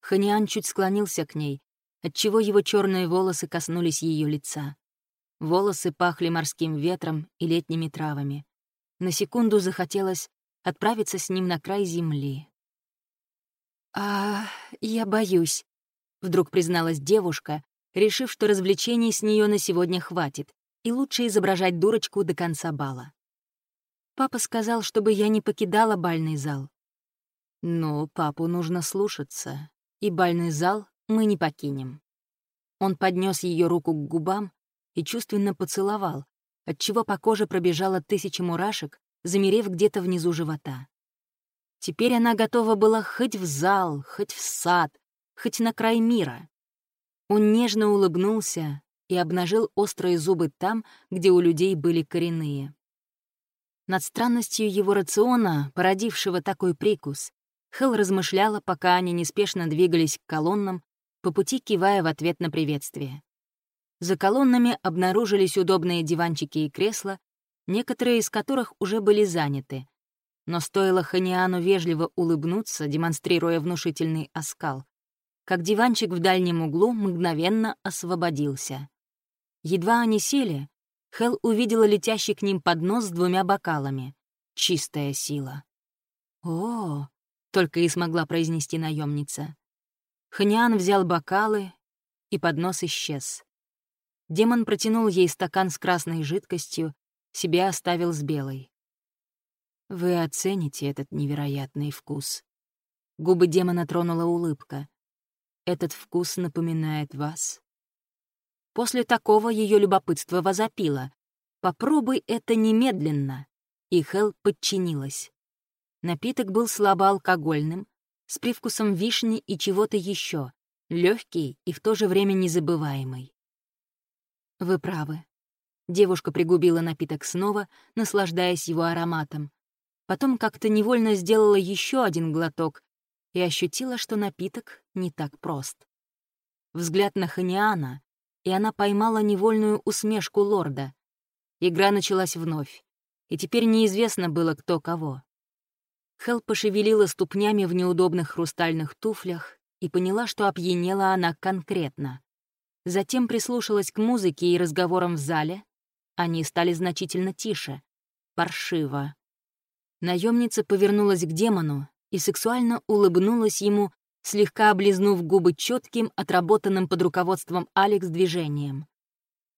Ханиан чуть склонился к ней, отчего его черные волосы коснулись ее лица. Волосы пахли морским ветром и летними травами. На секунду захотелось отправиться с ним на край земли. «А, я боюсь», — вдруг призналась девушка, решив, что развлечений с нее на сегодня хватит, и лучше изображать дурочку до конца бала. Папа сказал, чтобы я не покидала бальный зал. Но папу нужно слушаться, и бальный зал мы не покинем. Он поднес ее руку к губам и чувственно поцеловал, отчего по коже пробежала тысяча мурашек, замерев где-то внизу живота. Теперь она готова была хоть в зал, хоть в сад, хоть на край мира. Он нежно улыбнулся и обнажил острые зубы там, где у людей были коренные. Над странностью его рациона, породившего такой прикус, Хелл размышляла, пока они неспешно двигались к колоннам, по пути кивая в ответ на приветствие. За колоннами обнаружились удобные диванчики и кресла, некоторые из которых уже были заняты. Но стоило Ханиану вежливо улыбнуться, демонстрируя внушительный оскал, как диванчик в дальнем углу мгновенно освободился. Едва они сели, Хел увидела летящий к ним поднос с двумя бокалами. Чистая сила. «О!» — только и смогла произнести наемница. Ханиан взял бокалы, и поднос исчез. Демон протянул ей стакан с красной жидкостью, себе оставил с белой. «Вы оцените этот невероятный вкус». Губы демона тронула улыбка. «Этот вкус напоминает вас?» После такого ее любопытство возопило. «Попробуй это немедленно!» И Хел подчинилась. Напиток был слабоалкогольным, с привкусом вишни и чего-то еще, легкий и в то же время незабываемый. «Вы правы». Девушка пригубила напиток снова, наслаждаясь его ароматом. Потом как-то невольно сделала еще один глоток и ощутила, что напиток не так прост. Взгляд на Ханиана, и она поймала невольную усмешку лорда. Игра началась вновь, и теперь неизвестно было, кто кого. Хел пошевелила ступнями в неудобных хрустальных туфлях и поняла, что опьянела она конкретно. Затем прислушалась к музыке и разговорам в зале. Они стали значительно тише. Паршиво. Наемница повернулась к демону и сексуально улыбнулась ему, слегка облизнув губы четким, отработанным под руководством Алекс движением.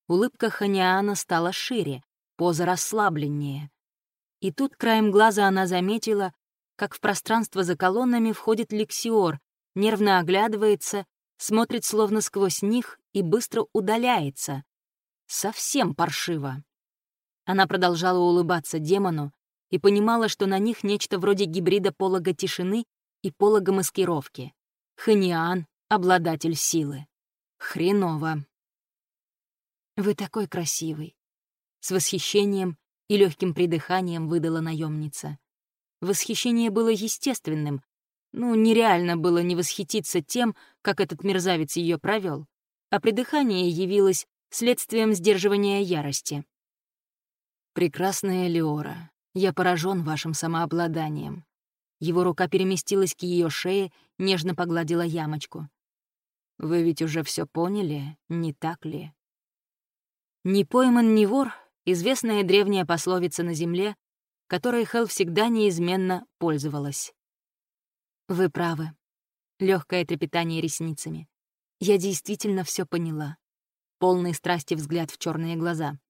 Улыбка Ханиана стала шире, поза расслабленнее. И тут краем глаза она заметила, как в пространство за колоннами входит Лексиор, нервно оглядывается, смотрит словно сквозь них и быстро удаляется. Совсем паршиво. Она продолжала улыбаться демону и понимала, что на них нечто вроде гибрида полога тишины и полога маскировки. Ханиан — обладатель силы. Хреново. «Вы такой красивый!» С восхищением и легким придыханием выдала наемница. Восхищение было естественным. Ну, нереально было не восхититься тем, как этот мерзавец ее провел а придыхание явилось следствием сдерживания ярости. «Прекрасная Леора, я поражен вашим самообладанием». Его рука переместилась к ее шее, нежно погладила ямочку. «Вы ведь уже все поняли, не так ли?» «Не пойман, не вор» — известная древняя пословица на Земле, которой Хел всегда неизменно пользовалась. «Вы правы». Легкое трепетание ресницами. Я действительно все поняла. Полный страсти взгляд в черные глаза.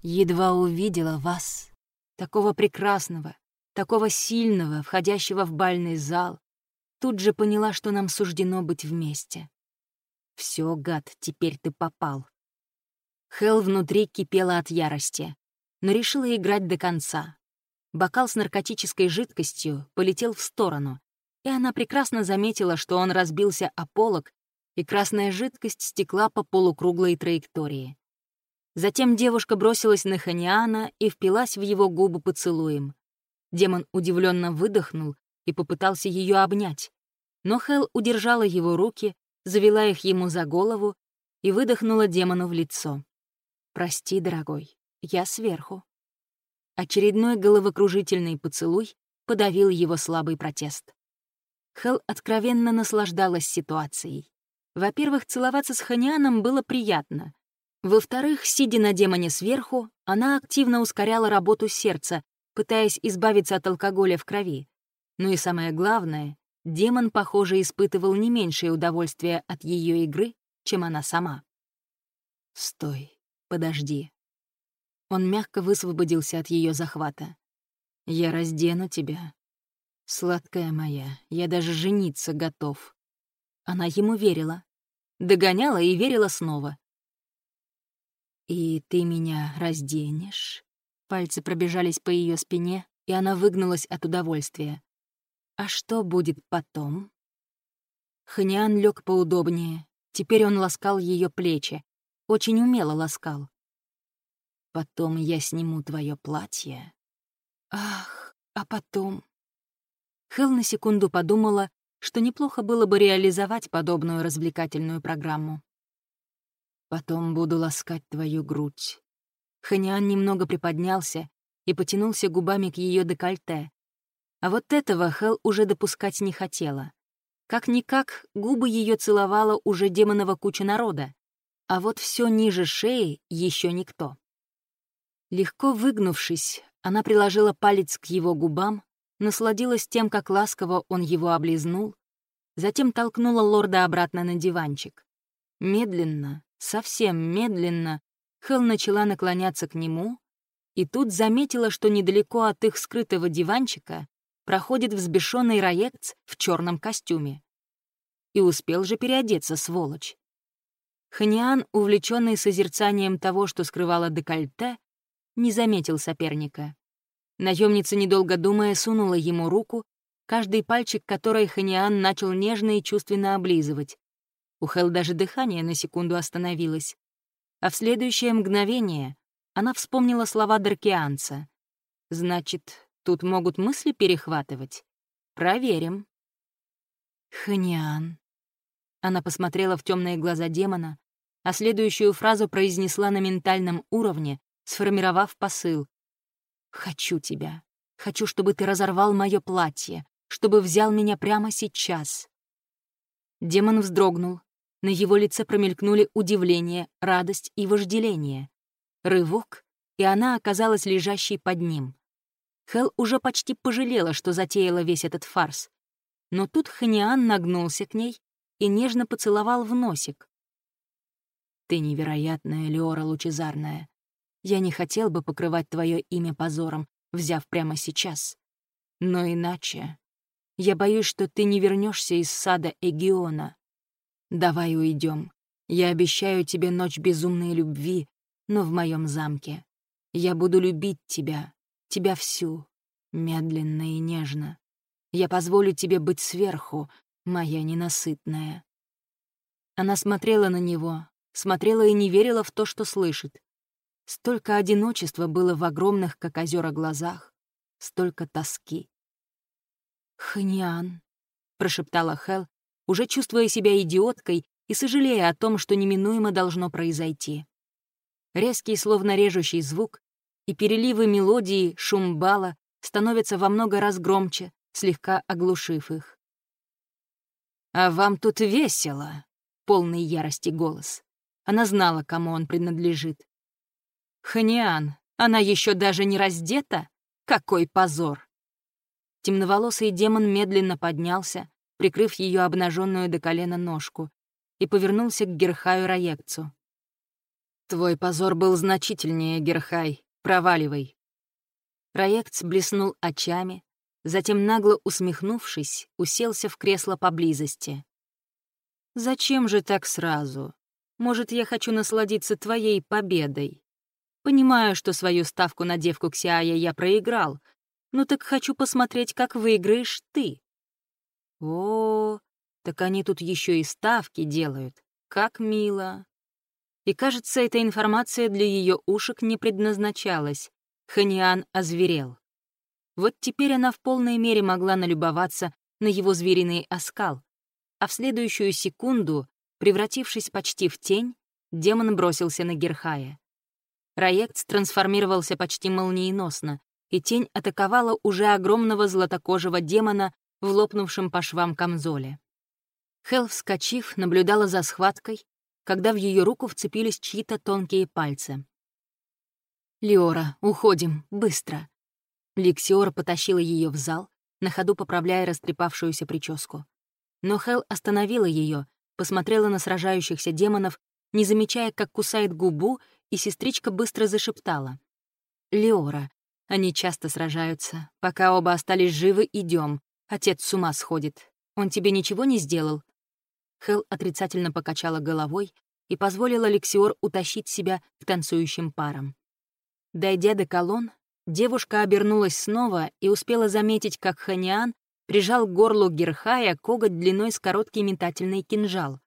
Едва увидела вас, такого прекрасного, такого сильного, входящего в бальный зал, тут же поняла, что нам суждено быть вместе. Все, гад, теперь ты попал. Хел внутри кипела от ярости, но решила играть до конца. Бокал с наркотической жидкостью полетел в сторону, и она прекрасно заметила, что он разбился о полок и красная жидкость стекла по полукруглой траектории. Затем девушка бросилась на Ханиана и впилась в его губы поцелуем. Демон удивленно выдохнул и попытался ее обнять. Но Хел удержала его руки, завела их ему за голову и выдохнула демону в лицо. «Прости, дорогой, я сверху». Очередной головокружительный поцелуй подавил его слабый протест. Хел откровенно наслаждалась ситуацией. Во-первых, целоваться с Ханианом было приятно. Во-вторых, сидя на демоне сверху, она активно ускоряла работу сердца, пытаясь избавиться от алкоголя в крови. Ну и самое главное, демон, похоже, испытывал не меньшее удовольствие от ее игры, чем она сама. «Стой, подожди». Он мягко высвободился от ее захвата. Я раздену тебя. Сладкая моя, я даже жениться готов. Она ему верила. Догоняла и верила снова. «И ты меня разденешь?» Пальцы пробежались по ее спине, и она выгнулась от удовольствия. «А что будет потом?» Ханиан лег поудобнее. Теперь он ласкал ее плечи. Очень умело ласкал. «Потом я сниму твое платье». «Ах, а потом...» Хел на секунду подумала, что неплохо было бы реализовать подобную развлекательную программу. «Потом буду ласкать твою грудь». Ханиан немного приподнялся и потянулся губами к ее декольте. А вот этого Хел уже допускать не хотела. Как-никак, губы ее целовала уже демонова куча народа, а вот все ниже шеи еще никто. Легко выгнувшись, она приложила палец к его губам насладилась тем, как ласково он его облизнул, затем толкнула лорда обратно на диванчик. Медленно, совсем медленно, Хел начала наклоняться к нему, и тут заметила, что недалеко от их скрытого диванчика проходит взбешенный Раекц в черном костюме. И успел же переодеться, сволочь. Ханиан, увлеченный созерцанием того, что скрывало декольте, не заметил соперника. Наемница, недолго думая, сунула ему руку, каждый пальчик которой Ханиан начал нежно и чувственно облизывать. У Хел даже дыхание на секунду остановилось. А в следующее мгновение она вспомнила слова Даркианца. «Значит, тут могут мысли перехватывать? Проверим». «Ханиан». Она посмотрела в темные глаза демона, а следующую фразу произнесла на ментальном уровне, сформировав посыл. Хочу тебя. Хочу, чтобы ты разорвал мое платье, чтобы взял меня прямо сейчас. Демон вздрогнул. На его лице промелькнули удивление, радость и вожделение. Рывок, и она оказалась лежащей под ним. Хел уже почти пожалела, что затеяла весь этот фарс. Но тут Ханиан нагнулся к ней и нежно поцеловал в носик. «Ты невероятная, Леора Лучезарная. Я не хотел бы покрывать твое имя позором, взяв прямо сейчас. Но иначе... Я боюсь, что ты не вернешься из сада Эгиона. Давай уйдем. Я обещаю тебе ночь безумной любви, но в моем замке. Я буду любить тебя, тебя всю, медленно и нежно. Я позволю тебе быть сверху, моя ненасытная. Она смотрела на него, смотрела и не верила в то, что слышит. Столько одиночества было в огромных, как озера, глазах, столько тоски. «Ханиан», — прошептала Хел, уже чувствуя себя идиоткой и сожалея о том, что неминуемо должно произойти. Резкий, словно режущий звук, и переливы мелодии, шум бала становятся во много раз громче, слегка оглушив их. «А вам тут весело», — полный ярости голос. Она знала, кому он принадлежит. Ханиан, она еще даже не раздета? Какой позор! Темноволосый демон медленно поднялся, прикрыв ее обнаженную до колена ножку, и повернулся к Герхаю Раекцу. «Твой позор был значительнее, Герхай. Проваливай». Раекц блеснул очами, затем, нагло усмехнувшись, уселся в кресло поблизости. «Зачем же так сразу? Может, я хочу насладиться твоей победой?» Понимаю, что свою ставку на девку Ксиая я проиграл, но так хочу посмотреть, как выиграешь ты. О, так они тут еще и ставки делают. Как мило. И кажется, эта информация для ее ушек не предназначалась. Ханиан озверел. Вот теперь она в полной мере могла налюбоваться на его звериный оскал, а в следующую секунду, превратившись почти в тень, демон бросился на Герхая. Проект трансформировался почти молниеносно, и тень атаковала уже огромного златокожего демона в лопнувшем по швам камзоле. Хел, вскочив, наблюдала за схваткой, когда в ее руку вцепились чьи-то тонкие пальцы. «Леора, уходим, быстро!» Ликсиор потащила ее в зал, на ходу поправляя растрепавшуюся прическу. Но Хел остановила ее, посмотрела на сражающихся демонов, не замечая, как кусает губу и сестричка быстро зашептала. «Леора, Они часто сражаются. Пока оба остались живы, идем. Отец с ума сходит. Он тебе ничего не сделал?» Хел отрицательно покачала головой и позволила Лексиор утащить себя к танцующим парам. Дойдя до колонн, девушка обернулась снова и успела заметить, как Ханиан прижал к горлу Герхая коготь длиной с короткий метательный кинжал.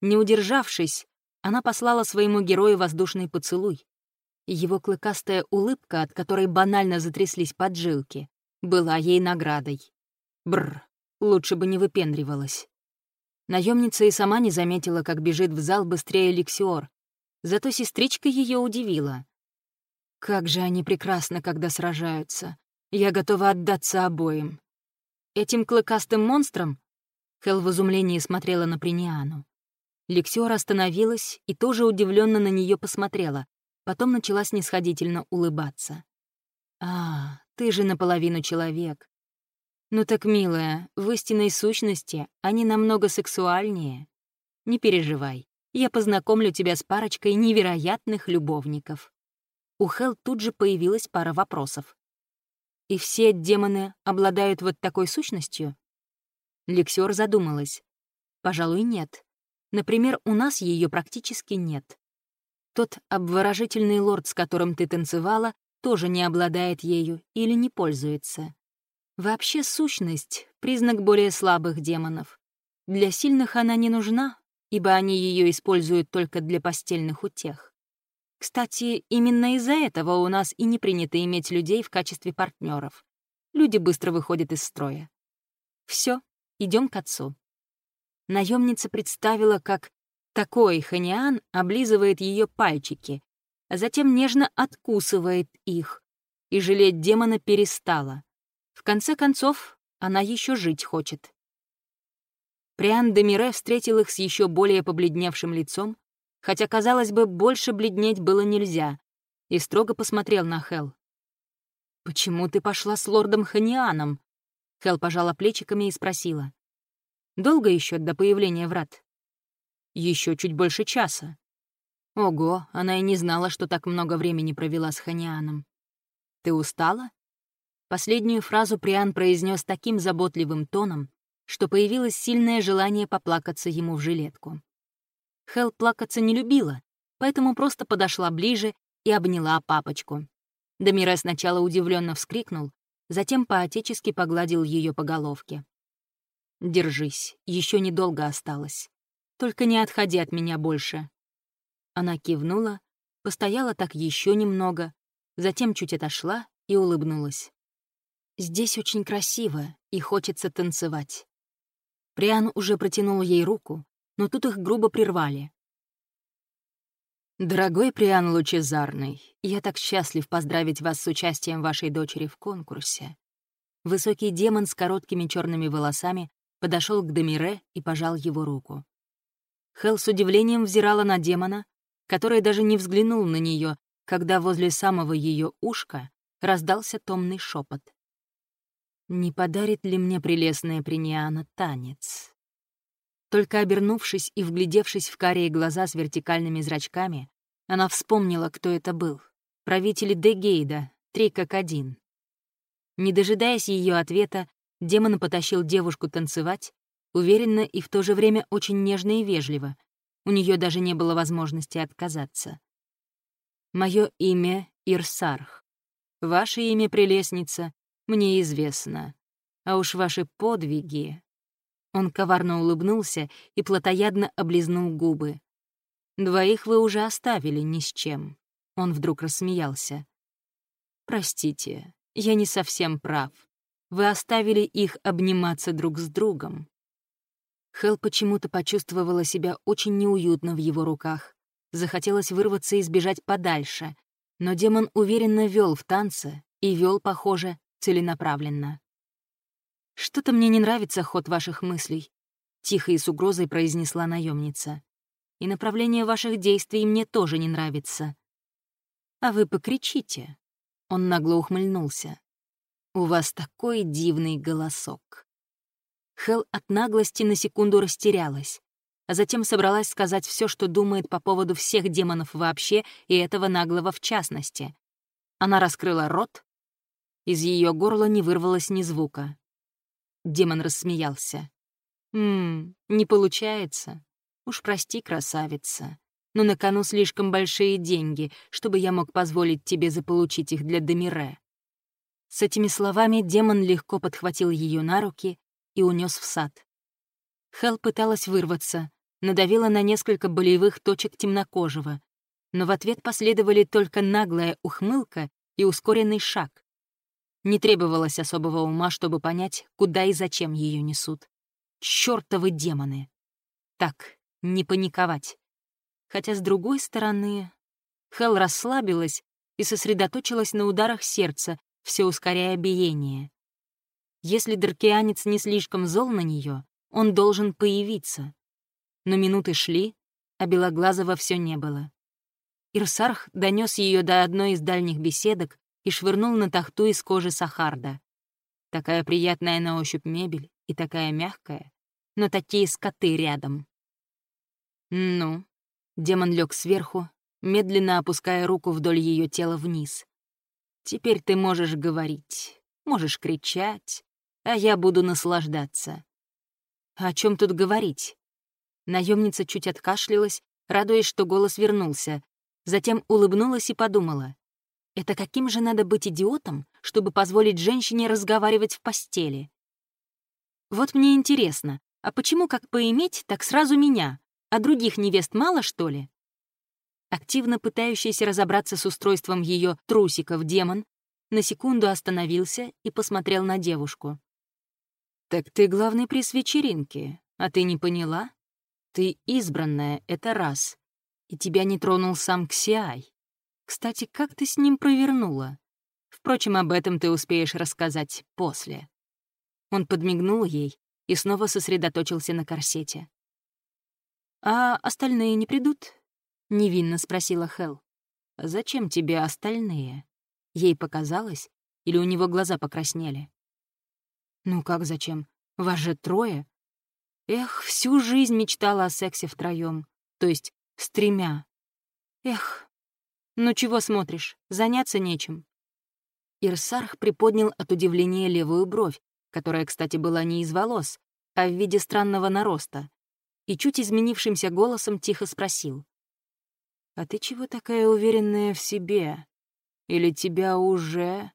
Не удержавшись, она послала своему герою воздушный поцелуй. Его клыкастая улыбка, от которой банально затряслись поджилки, была ей наградой. Бр, лучше бы не выпендривалась. Наемница и сама не заметила, как бежит в зал быстрее Лексиор. Зато сестричка ее удивила. Как же они прекрасны, когда сражаются. Я готова отдаться обоим. Этим клыкастым монстром? Хел в изумлении смотрела на Приниану. Лексиор остановилась и тоже удивленно на нее посмотрела, потом начала снисходительно улыбаться. «А, ты же наполовину человек. Ну так, милая, в истинной сущности они намного сексуальнее. Не переживай, я познакомлю тебя с парочкой невероятных любовников». У Хел тут же появилась пара вопросов. «И все демоны обладают вот такой сущностью?» Лексиор задумалась. «Пожалуй, нет. Например, у нас ее практически нет. Тот обворожительный лорд, с которым ты танцевала, тоже не обладает ею или не пользуется. Вообще сущность — признак более слабых демонов. Для сильных она не нужна, ибо они ее используют только для постельных утех. Кстати, именно из-за этого у нас и не принято иметь людей в качестве партнеров. Люди быстро выходят из строя. Все, идем к отцу. Наемница представила, как такой ханиан облизывает ее пальчики, а затем нежно откусывает их, и жалеть демона перестала. В конце концов, она еще жить хочет. Приан де Мире встретил их с еще более побледневшим лицом, хотя, казалось бы, больше бледнеть было нельзя, и строго посмотрел на Хел. «Почему ты пошла с лордом Ханианом?» Хел пожала плечиками и спросила. Долго еще до появления врат? Еще чуть больше часа. Ого, она и не знала, что так много времени провела с Ханианом. Ты устала? Последнюю фразу Приан произнес таким заботливым тоном, что появилось сильное желание поплакаться ему в жилетку. Хел плакаться не любила, поэтому просто подошла ближе и обняла папочку. Дамире сначала удивленно вскрикнул, затем поотечески погладил ее по головке. Держись, еще недолго осталось. Только не отходи от меня больше. Она кивнула, постояла так еще немного, затем чуть отошла и улыбнулась. Здесь очень красиво, и хочется танцевать. Приан уже протянул ей руку, но тут их грубо прервали. «Дорогой Приан Лучезарный, я так счастлив поздравить вас с участием вашей дочери в конкурсе». Высокий демон с короткими черными волосами подошел к Демире и пожал его руку. Хел с удивлением взирала на демона, который даже не взглянул на нее, когда возле самого ее ушка раздался томный шепот. «Не подарит ли мне прелестная Приниана танец?» Только обернувшись и вглядевшись в карие глаза с вертикальными зрачками, она вспомнила, кто это был. Правители Дегейда, три как один. Не дожидаясь ее ответа, Демон потащил девушку танцевать, уверенно и в то же время очень нежно и вежливо. У нее даже не было возможности отказаться. Мое имя Ирсарх. Ваше имя, прелестница, мне известно. А уж ваши подвиги...» Он коварно улыбнулся и плотоядно облизнул губы. «Двоих вы уже оставили ни с чем». Он вдруг рассмеялся. «Простите, я не совсем прав. Вы оставили их обниматься друг с другом». Хел почему-то почувствовала себя очень неуютно в его руках. Захотелось вырваться и сбежать подальше, но демон уверенно вел в танце и вел, похоже, целенаправленно. «Что-то мне не нравится ход ваших мыслей», — тихо и с угрозой произнесла наемница. «И направление ваших действий мне тоже не нравится». «А вы покричите». Он нагло ухмыльнулся. У вас такой дивный голосок». Хел от наглости на секунду растерялась, а затем собралась сказать все, что думает по поводу всех демонов вообще и этого наглого в частности. Она раскрыла рот, Из ее горла не вырвалось ни звука. Демон рассмеялся. «Ммм, не получается. Уж прости, красавица. Но на кону слишком большие деньги, чтобы я мог позволить тебе заполучить их для Демире». С этими словами демон легко подхватил ее на руки и унес в сад. Хел пыталась вырваться, надавила на несколько болевых точек темнокожего, но в ответ последовали только наглая ухмылка и ускоренный шаг. Не требовалось особого ума, чтобы понять, куда и зачем ее несут. Чёртовы демоны! Так, не паниковать. Хотя, с другой стороны, Хел расслабилась и сосредоточилась на ударах сердца, все ускоряя биение. Если Даркианец не слишком зол на нее, он должен появиться. Но минуты шли, а Белоглазого все не было. Ирсарх донес ее до одной из дальних беседок и швырнул на тахту из кожи сахарда. Такая приятная на ощупь мебель и такая мягкая, но такие скоты рядом. Ну, демон лег сверху, медленно опуская руку вдоль ее тела вниз. Теперь ты можешь говорить, можешь кричать, а я буду наслаждаться. О чем тут говорить? Наемница чуть откашлялась, радуясь, что голос вернулся, затем улыбнулась и подумала. Это каким же надо быть идиотом, чтобы позволить женщине разговаривать в постели? Вот мне интересно, а почему как поиметь, так сразу меня, а других невест мало, что ли? Активно пытающийся разобраться с устройством ее трусиков демон на секунду остановился и посмотрел на девушку. «Так ты главный приз вечеринки, а ты не поняла? Ты избранная, это раз. И тебя не тронул сам Ксиай. Кстати, как ты с ним провернула? Впрочем, об этом ты успеешь рассказать после». Он подмигнул ей и снова сосредоточился на корсете. «А остальные не придут?» — невинно спросила Хел. «Зачем тебе остальные?» Ей показалось, или у него глаза покраснели? «Ну как зачем? Вас же трое?» Эх, всю жизнь мечтала о сексе втроем, то есть с тремя. Эх, «Ну чего смотришь? Заняться нечем». Ирсарх приподнял от удивления левую бровь, которая, кстати, была не из волос, а в виде странного нароста, и чуть изменившимся голосом тихо спросил. «А ты чего такая уверенная в себе? Или тебя уже...»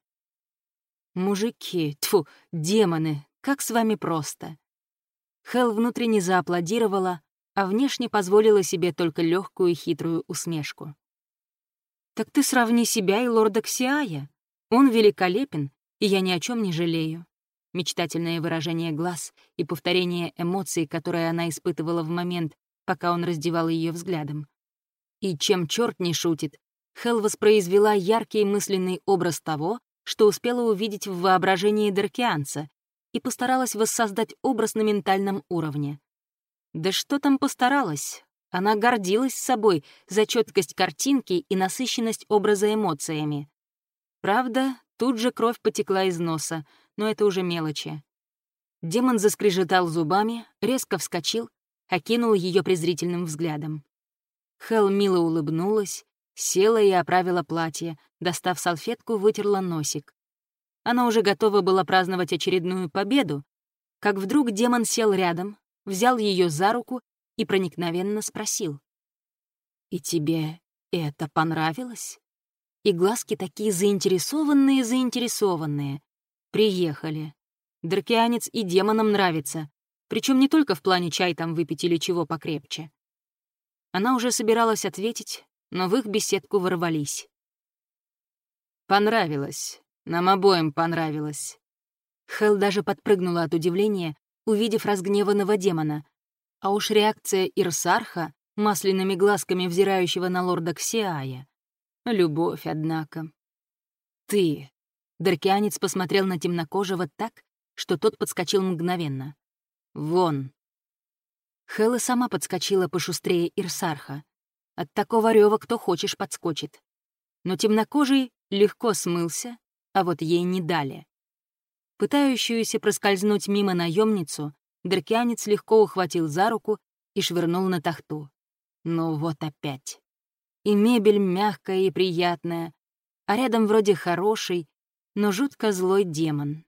«Мужики, тьфу, демоны, как с вами просто!» Хел внутренне зааплодировала, а внешне позволила себе только легкую хитрую усмешку. Так ты сравни себя и лорда Ксиая. Он великолепен, и я ни о чем не жалею. Мечтательное выражение глаз и повторение эмоций, которые она испытывала в момент, пока он раздевал ее взглядом. И чем черт не шутит, Хел воспроизвела яркий мысленный образ того, что успела увидеть в воображении Деркианца, и постаралась воссоздать образ на ментальном уровне. Да что там постаралась? Она гордилась собой за четкость картинки и насыщенность образа эмоциями. Правда, тут же кровь потекла из носа, но это уже мелочи. Демон заскрежетал зубами, резко вскочил, окинул ее презрительным взглядом. Хел мило улыбнулась, села и оправила платье, достав салфетку, вытерла носик. Она уже готова была праздновать очередную победу, как вдруг демон сел рядом, взял ее за руку и проникновенно спросил. «И тебе это понравилось?» И глазки такие заинтересованные-заинтересованные. Приехали. Дракианец и демонам нравится, причем не только в плане чай там выпить или чего покрепче. Она уже собиралась ответить, но в их беседку ворвались. «Понравилось. Нам обоим понравилось». Хел даже подпрыгнула от удивления, увидев разгневанного демона, а уж реакция Ирсарха, масляными глазками взирающего на лорда Ксиая. Любовь, однако. «Ты!» Даркианец посмотрел на темнокожего так, что тот подскочил мгновенно. «Вон!» Хэлла сама подскочила пошустрее Ирсарха. От такого рева кто хочешь подскочит. Но темнокожий легко смылся, а вот ей не дали. Пытающуюся проскользнуть мимо наемницу Дракианец легко ухватил за руку и швырнул на тахту. Ну вот опять. И мебель мягкая и приятная, а рядом вроде хороший, но жутко злой демон.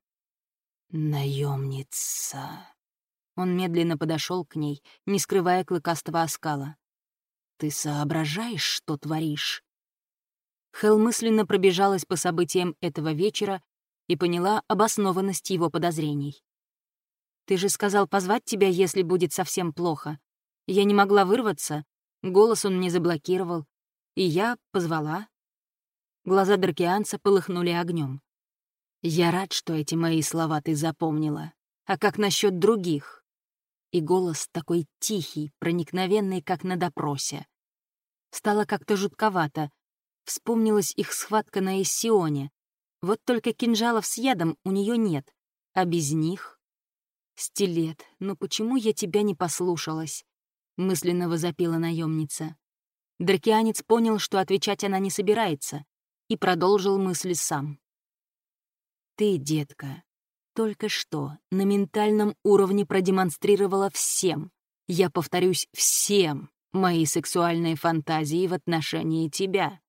Наемница. Он медленно подошел к ней, не скрывая клыкастого оскала. «Ты соображаешь, что творишь?» Хел мысленно пробежалась по событиям этого вечера и поняла обоснованность его подозрений. «Ты же сказал позвать тебя, если будет совсем плохо. Я не могла вырваться, голос он мне заблокировал, и я позвала». Глаза Дракианца полыхнули огнем. «Я рад, что эти мои слова ты запомнила. А как насчет других?» И голос такой тихий, проникновенный, как на допросе. Стало как-то жутковато. Вспомнилась их схватка на Иссионе. Вот только кинжалов с ядом у нее нет, а без них... «Стилет, ну почему я тебя не послушалась?» — мысленно возопила наемница. Дракианец понял, что отвечать она не собирается, и продолжил мысли сам. «Ты, детка, только что на ментальном уровне продемонстрировала всем, я повторюсь, всем мои сексуальные фантазии в отношении тебя.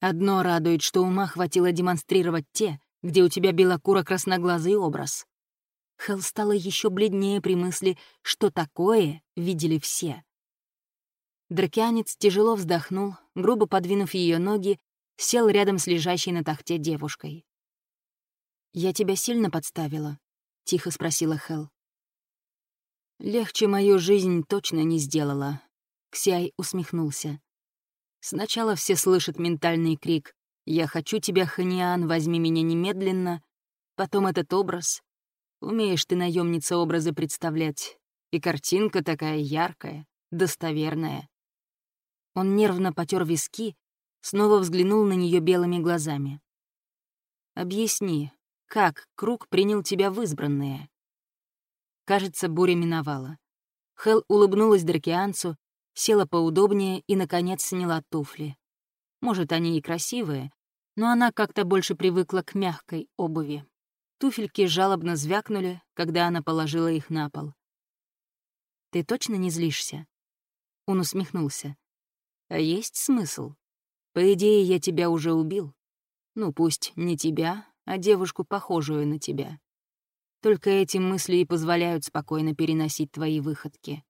Одно радует, что ума хватило демонстрировать те, где у тебя белокуро-красноглазый образ. Хелл стала еще бледнее при мысли, что такое видели все. Дракянец тяжело вздохнул, грубо подвинув ее ноги, сел рядом с лежащей на тахте девушкой. «Я тебя сильно подставила?» — тихо спросила Хел. «Легче мою жизнь точно не сделала», — Ксяй усмехнулся. «Сначала все слышат ментальный крик «Я хочу тебя, Ханиан, возьми меня немедленно», потом этот образ. Умеешь ты, наемница, образы представлять. И картинка такая яркая, достоверная. Он нервно потер виски, снова взглянул на нее белыми глазами. «Объясни, как круг принял тебя в избранные?» Кажется, буря миновала. Хел улыбнулась Дракианцу, села поудобнее и, наконец, сняла туфли. Может, они и красивые, но она как-то больше привыкла к мягкой обуви. Туфельки жалобно звякнули, когда она положила их на пол. «Ты точно не злишься?» Он усмехнулся. А есть смысл? По идее, я тебя уже убил. Ну, пусть не тебя, а девушку, похожую на тебя. Только эти мысли и позволяют спокойно переносить твои выходки.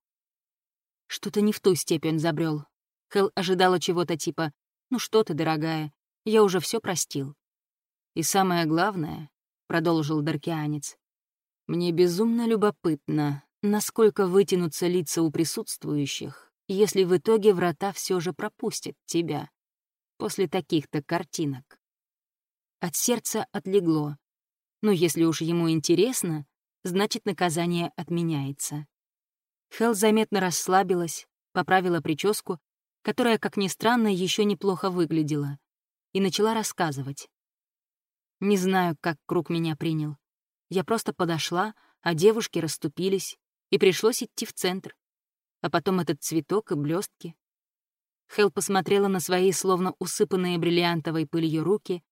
Что-то не в ту степень забрел. Хел ожидала чего-то типа «Ну что ты, дорогая, я уже все простил». «И самое главное», — продолжил Даркианец, «мне безумно любопытно, насколько вытянутся лица у присутствующих, если в итоге врата все же пропустят тебя после таких-то картинок. От сердца отлегло. Но если уж ему интересно, значит, наказание отменяется. Хел заметно расслабилась, поправила прическу, которая, как ни странно, еще неплохо выглядела, и начала рассказывать. Не знаю, как круг меня принял. Я просто подошла, а девушки расступились, и пришлось идти в центр а потом этот цветок и блестки. Хел посмотрела на свои словно усыпанные бриллиантовой пылью руки,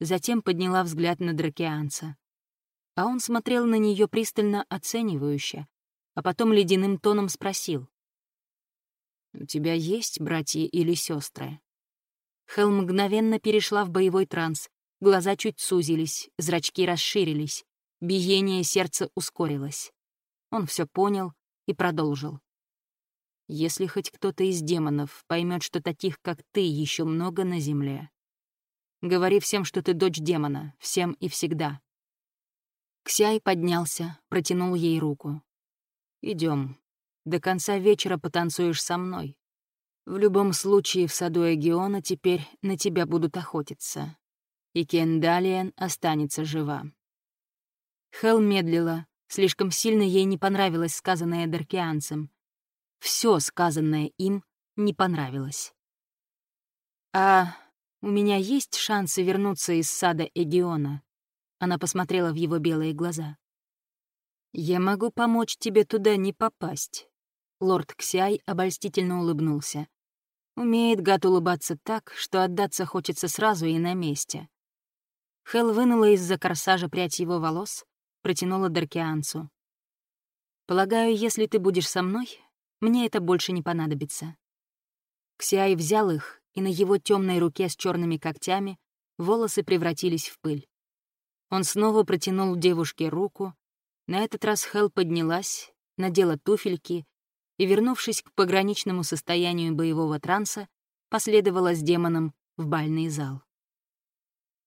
затем подняла взгляд на дракианца. А он смотрел на нее пристально оценивающе, а потом ледяным тоном спросил. «У тебя есть братья или сестры? Хел мгновенно перешла в боевой транс, глаза чуть сузились, зрачки расширились, биение сердца ускорилось. Он все понял и продолжил. Если хоть кто-то из демонов поймет, что таких, как ты, еще много на земле. Говори всем, что ты дочь демона, всем и всегда. Ксяй поднялся, протянул ей руку. Идем. До конца вечера потанцуешь со мной. В любом случае в саду Эгиона теперь на тебя будут охотиться. И Кендалиен останется жива. Хел медлила, слишком сильно ей не понравилось сказанное Даркианцем, все сказанное им не понравилось. «А у меня есть шансы вернуться из сада Эгиона?» Она посмотрела в его белые глаза. «Я могу помочь тебе туда не попасть». Лорд Ксяй обольстительно улыбнулся. Умеет гад улыбаться так, что отдаться хочется сразу и на месте. Хел вынула из-за корсажа прядь его волос, протянула Даркианцу. «Полагаю, если ты будешь со мной, мне это больше не понадобится. Ксиай взял их, и на его темной руке с черными когтями волосы превратились в пыль. Он снова протянул девушке руку. На этот раз Хел поднялась, надела туфельки и, вернувшись к пограничному состоянию боевого транса, последовала с демоном в бальный зал.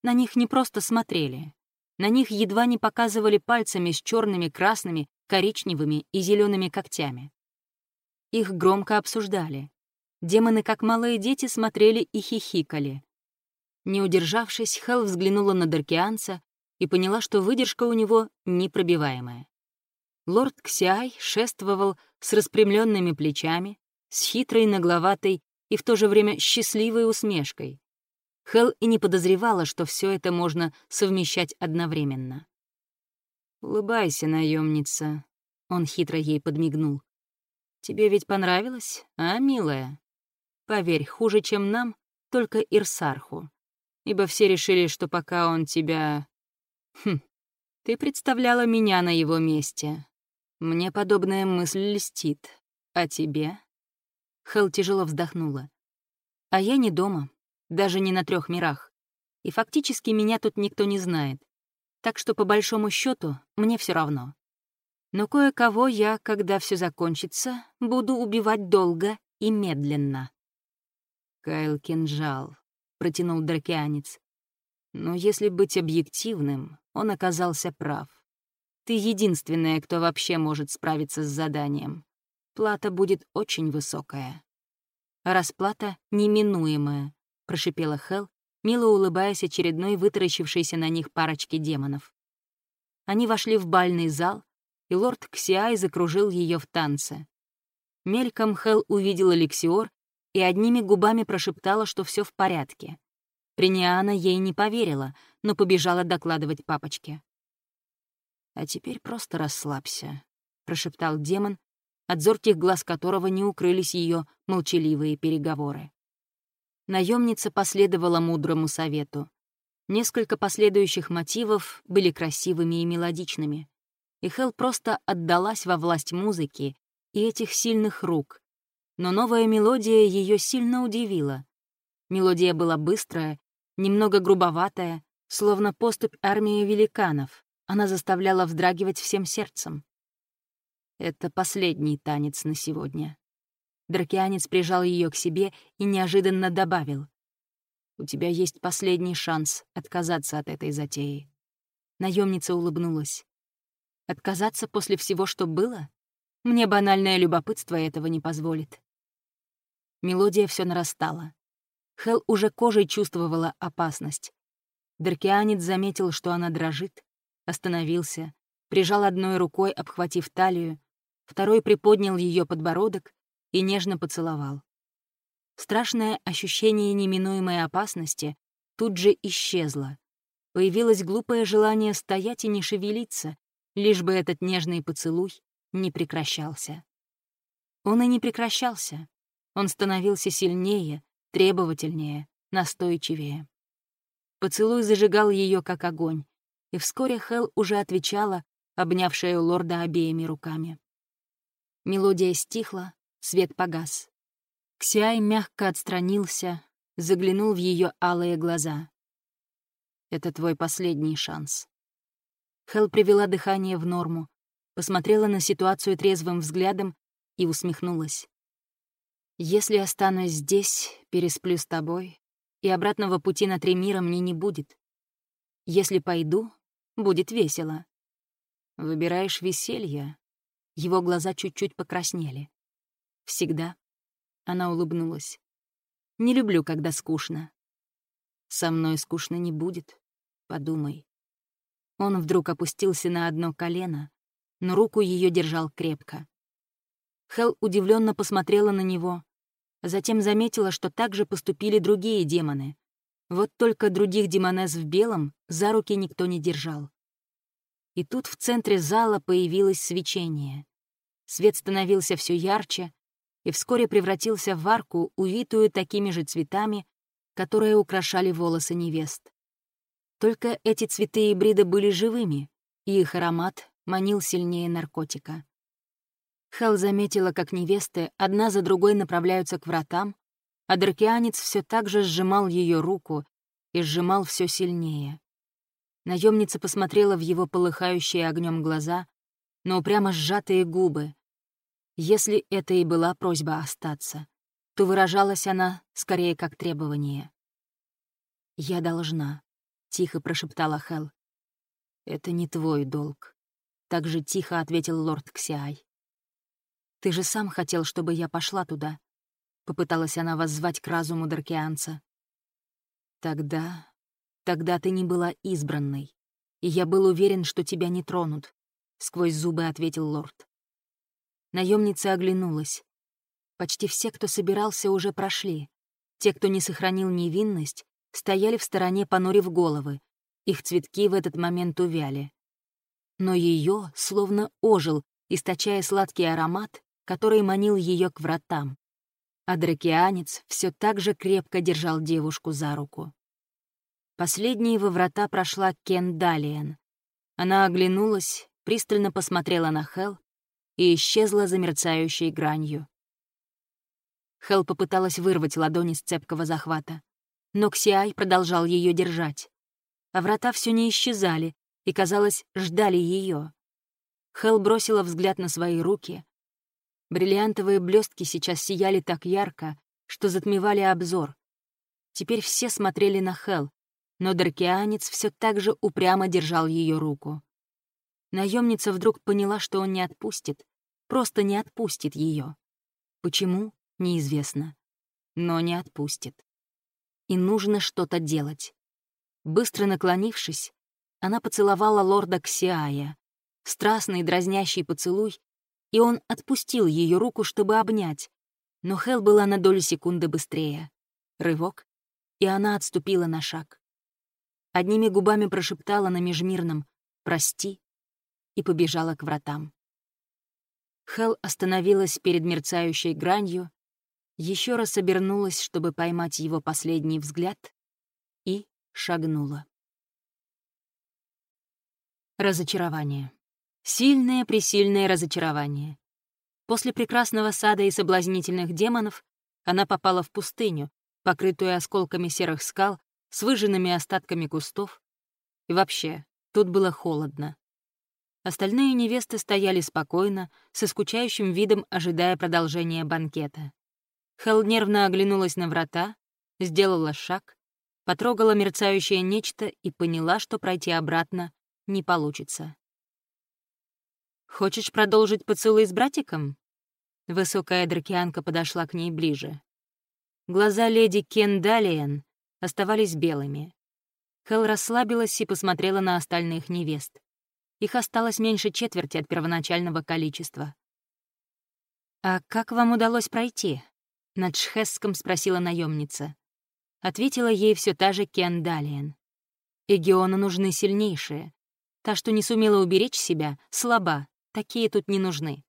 На них не просто смотрели. На них едва не показывали пальцами с черными, красными, коричневыми и зелеными когтями. Их громко обсуждали. Демоны, как малые дети, смотрели и хихикали. Не удержавшись, Хел взглянула на Даркианца и поняла, что выдержка у него непробиваемая. Лорд Ксиай шествовал с распрямленными плечами, с хитрой, нагловатой и в то же время счастливой усмешкой. Хел и не подозревала, что все это можно совмещать одновременно. «Улыбайся, наемница», — он хитро ей подмигнул. «Тебе ведь понравилось, а, милая? Поверь, хуже, чем нам, только Ирсарху. Ибо все решили, что пока он тебя... Хм, ты представляла меня на его месте. Мне подобная мысль льстит. А тебе?» Хел тяжело вздохнула. «А я не дома даже не на трех мирах. И фактически меня тут никто не знает. Так что, по большому счету, мне все равно. Но кое-кого я, когда все закончится, буду убивать долго и медленно. Кайл Кинжал, протянул дракианец. Но если быть объективным, он оказался прав. Ты единственная, кто вообще может справиться с заданием. Плата будет очень высокая. Расплата неминуемая, прошипела Хел, мило улыбаясь очередной вытаращившейся на них парочке демонов. Они вошли в бальный зал, и лорд Ксиай закружил ее в танце. Мельком Хел увидела Лексиор и одними губами прошептала, что все в порядке. Приниана ей не поверила, но побежала докладывать папочке. «А теперь просто расслабься», — прошептал демон, от зорких глаз которого не укрылись ее молчаливые переговоры. Наемница последовала мудрому совету. Несколько последующих мотивов были красивыми и мелодичными. И Хел просто отдалась во власть музыки и этих сильных рук. Но новая мелодия ее сильно удивила. Мелодия была быстрая, немного грубоватая, словно поступь армии великанов. Она заставляла вздрагивать всем сердцем. Это последний танец на сегодня. Дракианец прижал ее к себе и неожиданно добавил. «У тебя есть последний шанс отказаться от этой затеи». Наемница улыбнулась. «Отказаться после всего, что было? Мне банальное любопытство этого не позволит». Мелодия все нарастала. Хел уже кожей чувствовала опасность. Даркианец заметил, что она дрожит, остановился, прижал одной рукой, обхватив талию, второй приподнял ее подбородок и нежно поцеловал. Страшное ощущение неминуемой опасности тут же исчезло. Появилось глупое желание стоять и не шевелиться, лишь бы этот нежный поцелуй не прекращался. Он и не прекращался. Он становился сильнее, требовательнее, настойчивее. Поцелуй зажигал ее как огонь, и вскоре Хел уже отвечала, обнявшая лорда обеими руками. Мелодия стихла, Свет погас. Ксиай мягко отстранился, заглянул в ее алые глаза. «Это твой последний шанс». Хел привела дыхание в норму, посмотрела на ситуацию трезвым взглядом и усмехнулась. «Если останусь здесь, пересплю с тобой, и обратного пути на три мира мне не будет. Если пойду, будет весело. Выбираешь веселье». Его глаза чуть-чуть покраснели. Всегда. Она улыбнулась. Не люблю, когда скучно. Со мной скучно не будет. Подумай. Он вдруг опустился на одно колено, но руку ее держал крепко. Хел удивленно посмотрела на него, а затем заметила, что так же поступили другие демоны. Вот только других демонез в белом за руки никто не держал. И тут в центре зала появилось свечение. Свет становился все ярче, и вскоре превратился в арку, увитую такими же цветами, которые украшали волосы невест. Только эти цветы и бриды были живыми, и их аромат манил сильнее наркотика. Хел заметила, как невесты одна за другой направляются к вратам, а дракианец все так же сжимал ее руку и сжимал все сильнее. Наемница посмотрела в его полыхающие огнем глаза, но упрямо сжатые губы. Если это и была просьба остаться, то выражалась она скорее как требование. «Я должна», — тихо прошептала Хел. «Это не твой долг», — так же тихо ответил лорд Ксиай. «Ты же сам хотел, чтобы я пошла туда», — попыталась она воззвать к разуму Даркианца. «Тогда... тогда ты не была избранной, и я был уверен, что тебя не тронут», — сквозь зубы ответил лорд. Наемница оглянулась. Почти все, кто собирался, уже прошли. Те, кто не сохранил невинность, стояли в стороне, понурив головы. Их цветки в этот момент увяли. Но ее словно ожил, источая сладкий аромат, который манил ее к вратам. А дракианец все так же крепко держал девушку за руку. Последней во врата прошла Кен Далиен. Она оглянулась, пристально посмотрела на Хел и исчезла за мерцающей гранью. Хел попыталась вырвать ладони с цепкого захвата но Ксиай продолжал ее держать. А врата все не исчезали и, казалось, ждали ее. Хел бросила взгляд на свои руки. Бриллиантовые блестки сейчас сияли так ярко, что затмевали обзор. Теперь все смотрели на Хел, но Даркианец все так же упрямо держал ее руку. Наемница вдруг поняла, что он не отпустит, просто не отпустит ее. Почему? Неизвестно. Но не отпустит и нужно что-то делать. Быстро наклонившись, она поцеловала лорда Ксиая. Страстный дразнящий поцелуй, и он отпустил ее руку, чтобы обнять. Но Хел была на долю секунды быстрее. Рывок, и она отступила на шаг. Одними губами прошептала на межмирном «Прости» и побежала к вратам. Хел остановилась перед мерцающей гранью еще раз обернулась, чтобы поймать его последний взгляд, и шагнула. Разочарование. Сильное-пресильное разочарование. После прекрасного сада и соблазнительных демонов она попала в пустыню, покрытую осколками серых скал, с выжженными остатками кустов. И вообще, тут было холодно. Остальные невесты стояли спокойно, со скучающим видом ожидая продолжения банкета. Хелл нервно оглянулась на врата, сделала шаг, потрогала мерцающее нечто и поняла, что пройти обратно не получится. «Хочешь продолжить поцелуй с братиком?» Высокая дракианка подошла к ней ближе. Глаза леди Кендалиен оставались белыми. Хел расслабилась и посмотрела на остальных невест. Их осталось меньше четверти от первоначального количества. «А как вам удалось пройти?» На Чхесском спросила наемница. Ответила ей все та же Кендалиен. Эгиону нужны сильнейшие. Та, что не сумела уберечь себя, слаба. Такие тут не нужны.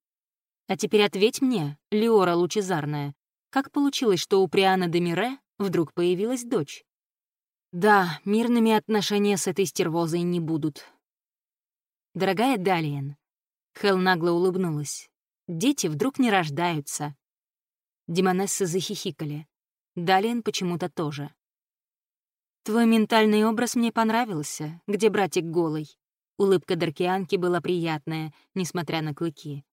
А теперь ответь мне, Леора Лучезарная, как получилось, что у Приана де Мире вдруг появилась дочь? Да, мирными отношения с этой стервозой не будут. Дорогая Далиен, Хел нагло улыбнулась, дети вдруг не рождаются. Демонессы захихикали. Далин почему-то тоже. «Твой ментальный образ мне понравился, где братик голый». Улыбка Даркианки была приятная, несмотря на клыки.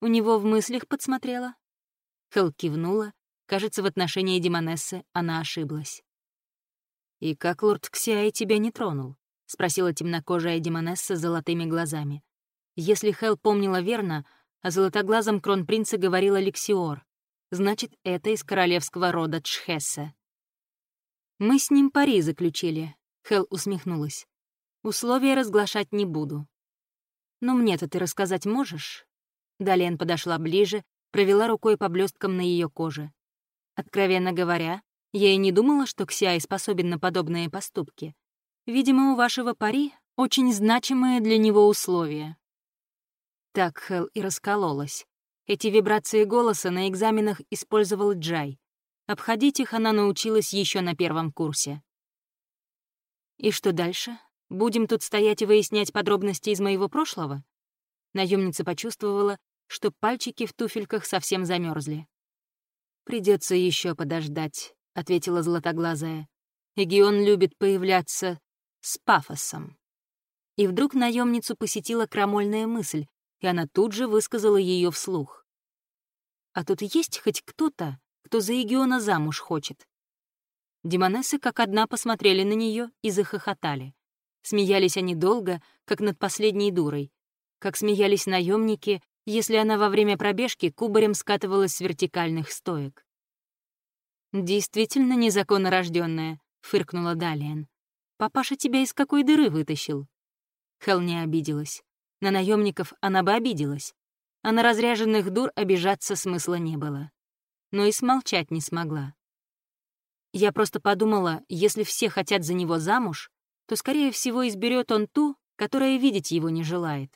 «У него в мыслях подсмотрела?» Хел кивнула. Кажется, в отношении Демонессы она ошиблась. «И как лорд Ксиай тебя не тронул?» — спросила темнокожая Демонесса с золотыми глазами. Если Хел помнила верно, о золотоглазом кронпринце говорила Лексиор, Значит, это из королевского рода Чхесса. «Мы с ним пари заключили», — Хел усмехнулась. «Условия разглашать не буду». «Но мне-то ты рассказать можешь?» Дален подошла ближе, провела рукой по блесткам на ее коже. Откровенно говоря, я и не думала, что Ксиай способен на подобные поступки. Видимо, у вашего пари очень значимые для него условия. Так Хел и раскололась. Эти вибрации голоса на экзаменах использовал Джай. Обходить их она научилась еще на первом курсе. «И что дальше? Будем тут стоять и выяснять подробности из моего прошлого?» Наемница почувствовала, что пальчики в туфельках совсем замерзли. Придется еще подождать», — ответила златоглазая. «Эгион любит появляться с пафосом». И вдруг наемницу посетила крамольная мысль, и она тут же высказала ее вслух. «А тут есть хоть кто-то, кто за Егиона замуж хочет?» Демонессы как одна посмотрели на нее и захохотали. Смеялись они долго, как над последней дурой, как смеялись наемники, если она во время пробежки кубарем скатывалась с вертикальных стоек. «Действительно незаконно рожденная», — фыркнула Далиан. «Папаша тебя из какой дыры вытащил?» Хел не обиделась. На наемников она бы обиделась, а на разряженных дур обижаться смысла не было. Но и смолчать не смогла. Я просто подумала, если все хотят за него замуж, то, скорее всего, изберет он ту, которая видеть его не желает.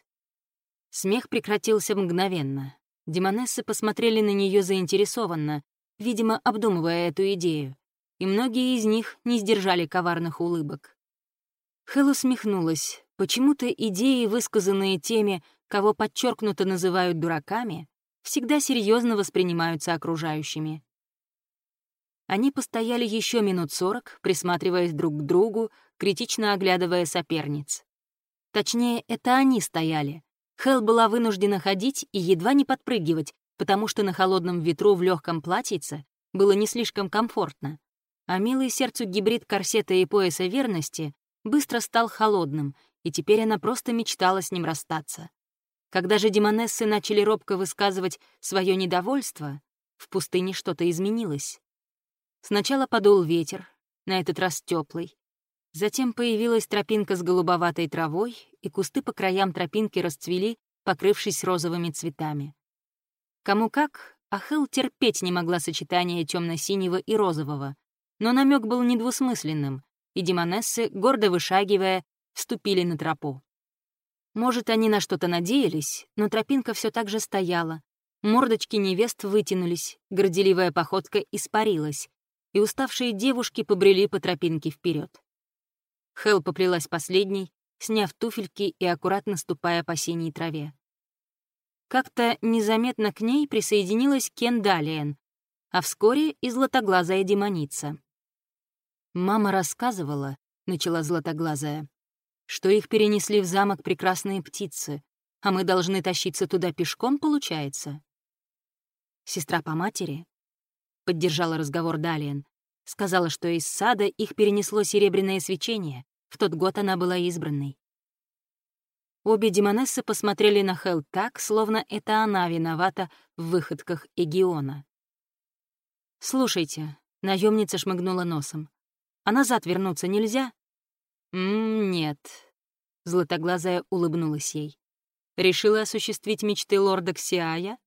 Смех прекратился мгновенно. Демонессы посмотрели на нее заинтересованно, видимо, обдумывая эту идею, и многие из них не сдержали коварных улыбок. Хэл усмехнулась. Почему-то идеи, высказанные теми, кого подчеркнуто называют дураками, всегда серьезно воспринимаются окружающими. Они постояли еще минут сорок, присматриваясь друг к другу, критично оглядывая соперниц. Точнее, это они стояли. Хел была вынуждена ходить и едва не подпрыгивать, потому что на холодном ветру в легком платьице было не слишком комфортно. А милый сердцу гибрид корсета и пояса верности быстро стал холодным, и теперь она просто мечтала с ним расстаться. Когда же демонессы начали робко высказывать свое недовольство, в пустыне что-то изменилось. Сначала подул ветер, на этот раз теплый. Затем появилась тропинка с голубоватой травой, и кусты по краям тропинки расцвели, покрывшись розовыми цветами. Кому как, Ахел терпеть не могла сочетание темно-синего и розового, но намек был недвусмысленным, и демонессы, гордо вышагивая, вступили на тропу. Может, они на что-то надеялись, но тропинка все так же стояла. Мордочки невест вытянулись, горделивая походка испарилась, и уставшие девушки побрели по тропинке вперед. Хел поплелась последней, сняв туфельки и аккуратно ступая по синей траве. Как-то незаметно к ней присоединилась Кен Далиен, а вскоре и златоглазая демоница. «Мама рассказывала», — начала златоглазая, «что их перенесли в замок прекрасные птицы, а мы должны тащиться туда пешком, получается?» «Сестра по матери?» — поддержала разговор Далиен. Сказала, что из сада их перенесло серебряное свечение. В тот год она была избранной. Обе демонессы посмотрели на Хел так, словно это она виновата в выходках Эгиона. «Слушайте», — наемница шмыгнула носом, — «а назад вернуться нельзя?» «М «Нет», — златоглазая улыбнулась ей. «Решила осуществить мечты лорда Ксиая?»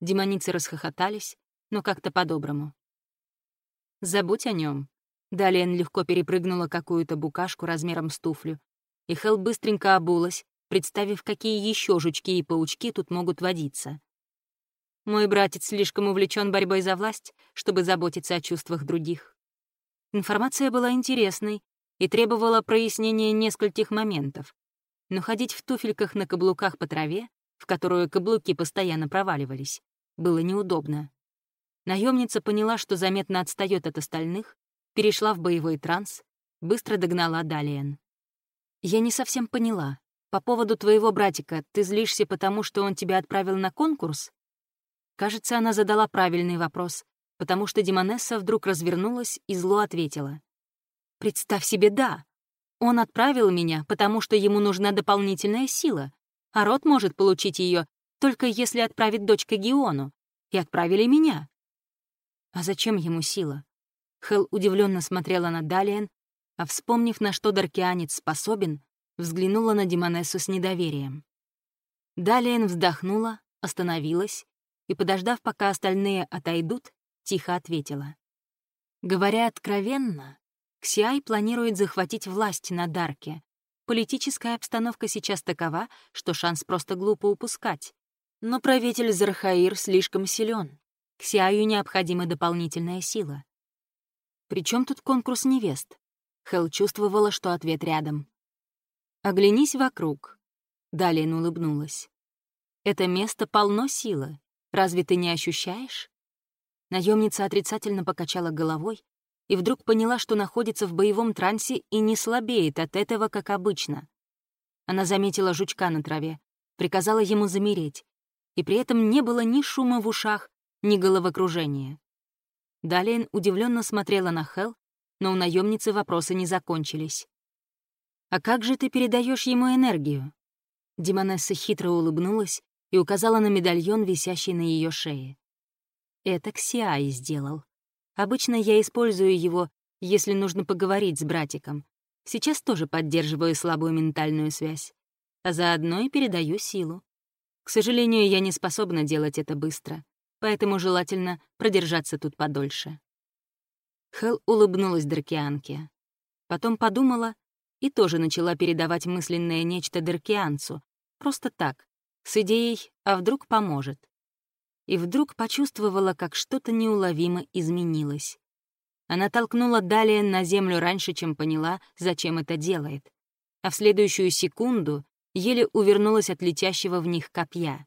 Демоницы расхохотались, но как-то по-доброму. «Забудь о нем. Далее легко перепрыгнула какую-то букашку размером с туфлю, и Хел быстренько обулась, представив, какие еще жучки и паучки тут могут водиться. Мой братец слишком увлечен борьбой за власть, чтобы заботиться о чувствах других. Информация была интересной и требовала прояснения нескольких моментов. Но ходить в туфельках на каблуках по траве, в которую каблуки постоянно проваливались, было неудобно. Наемница поняла, что заметно отстает от остальных, перешла в боевой транс, быстро догнала Далиен. «Я не совсем поняла. По поводу твоего братика, ты злишься, потому что он тебя отправил на конкурс? Кажется, она задала правильный вопрос, потому что Демонесса вдруг развернулась и зло ответила. «Представь себе, да. Он отправил меня, потому что ему нужна дополнительная сила, а род может получить ее только если отправит дочь к Геону. И отправили меня». «А зачем ему сила?» Хел удивленно смотрела на Далиен, а вспомнив, на что даркианец способен, взглянула на Демонессу с недоверием. Далее вздохнула, остановилась и, подождав, пока остальные отойдут, тихо ответила. Говоря откровенно, Ксиай планирует захватить власть на Дарке. Политическая обстановка сейчас такова, что шанс просто глупо упускать. Но правитель Зархаир слишком силен. Ксиаю необходима дополнительная сила. Причем тут конкурс невест? Хел чувствовала, что ответ рядом. Оглянись вокруг. Далее улыбнулась. Это место полно силы. Разве ты не ощущаешь? Наемница отрицательно покачала головой и вдруг поняла, что находится в боевом трансе и не слабеет от этого, как обычно. Она заметила жучка на траве, приказала ему замереть, и при этом не было ни шума в ушах, ни головокружения. Далее удивленно смотрела на Хел, но у наемницы вопросы не закончились. «А как же ты передаешь ему энергию?» Демонесса хитро улыбнулась и указала на медальон, висящий на ее шее. «Это Ксиай сделал. Обычно я использую его, если нужно поговорить с братиком. Сейчас тоже поддерживаю слабую ментальную связь, а заодно и передаю силу. К сожалению, я не способна делать это быстро, поэтому желательно продержаться тут подольше». Хел улыбнулась Дракианке. Потом подумала и тоже начала передавать мысленное нечто Деркианцу, просто так, с идеей «а вдруг поможет?». И вдруг почувствовала, как что-то неуловимо изменилось. Она толкнула далее на землю раньше, чем поняла, зачем это делает, а в следующую секунду еле увернулась от летящего в них копья.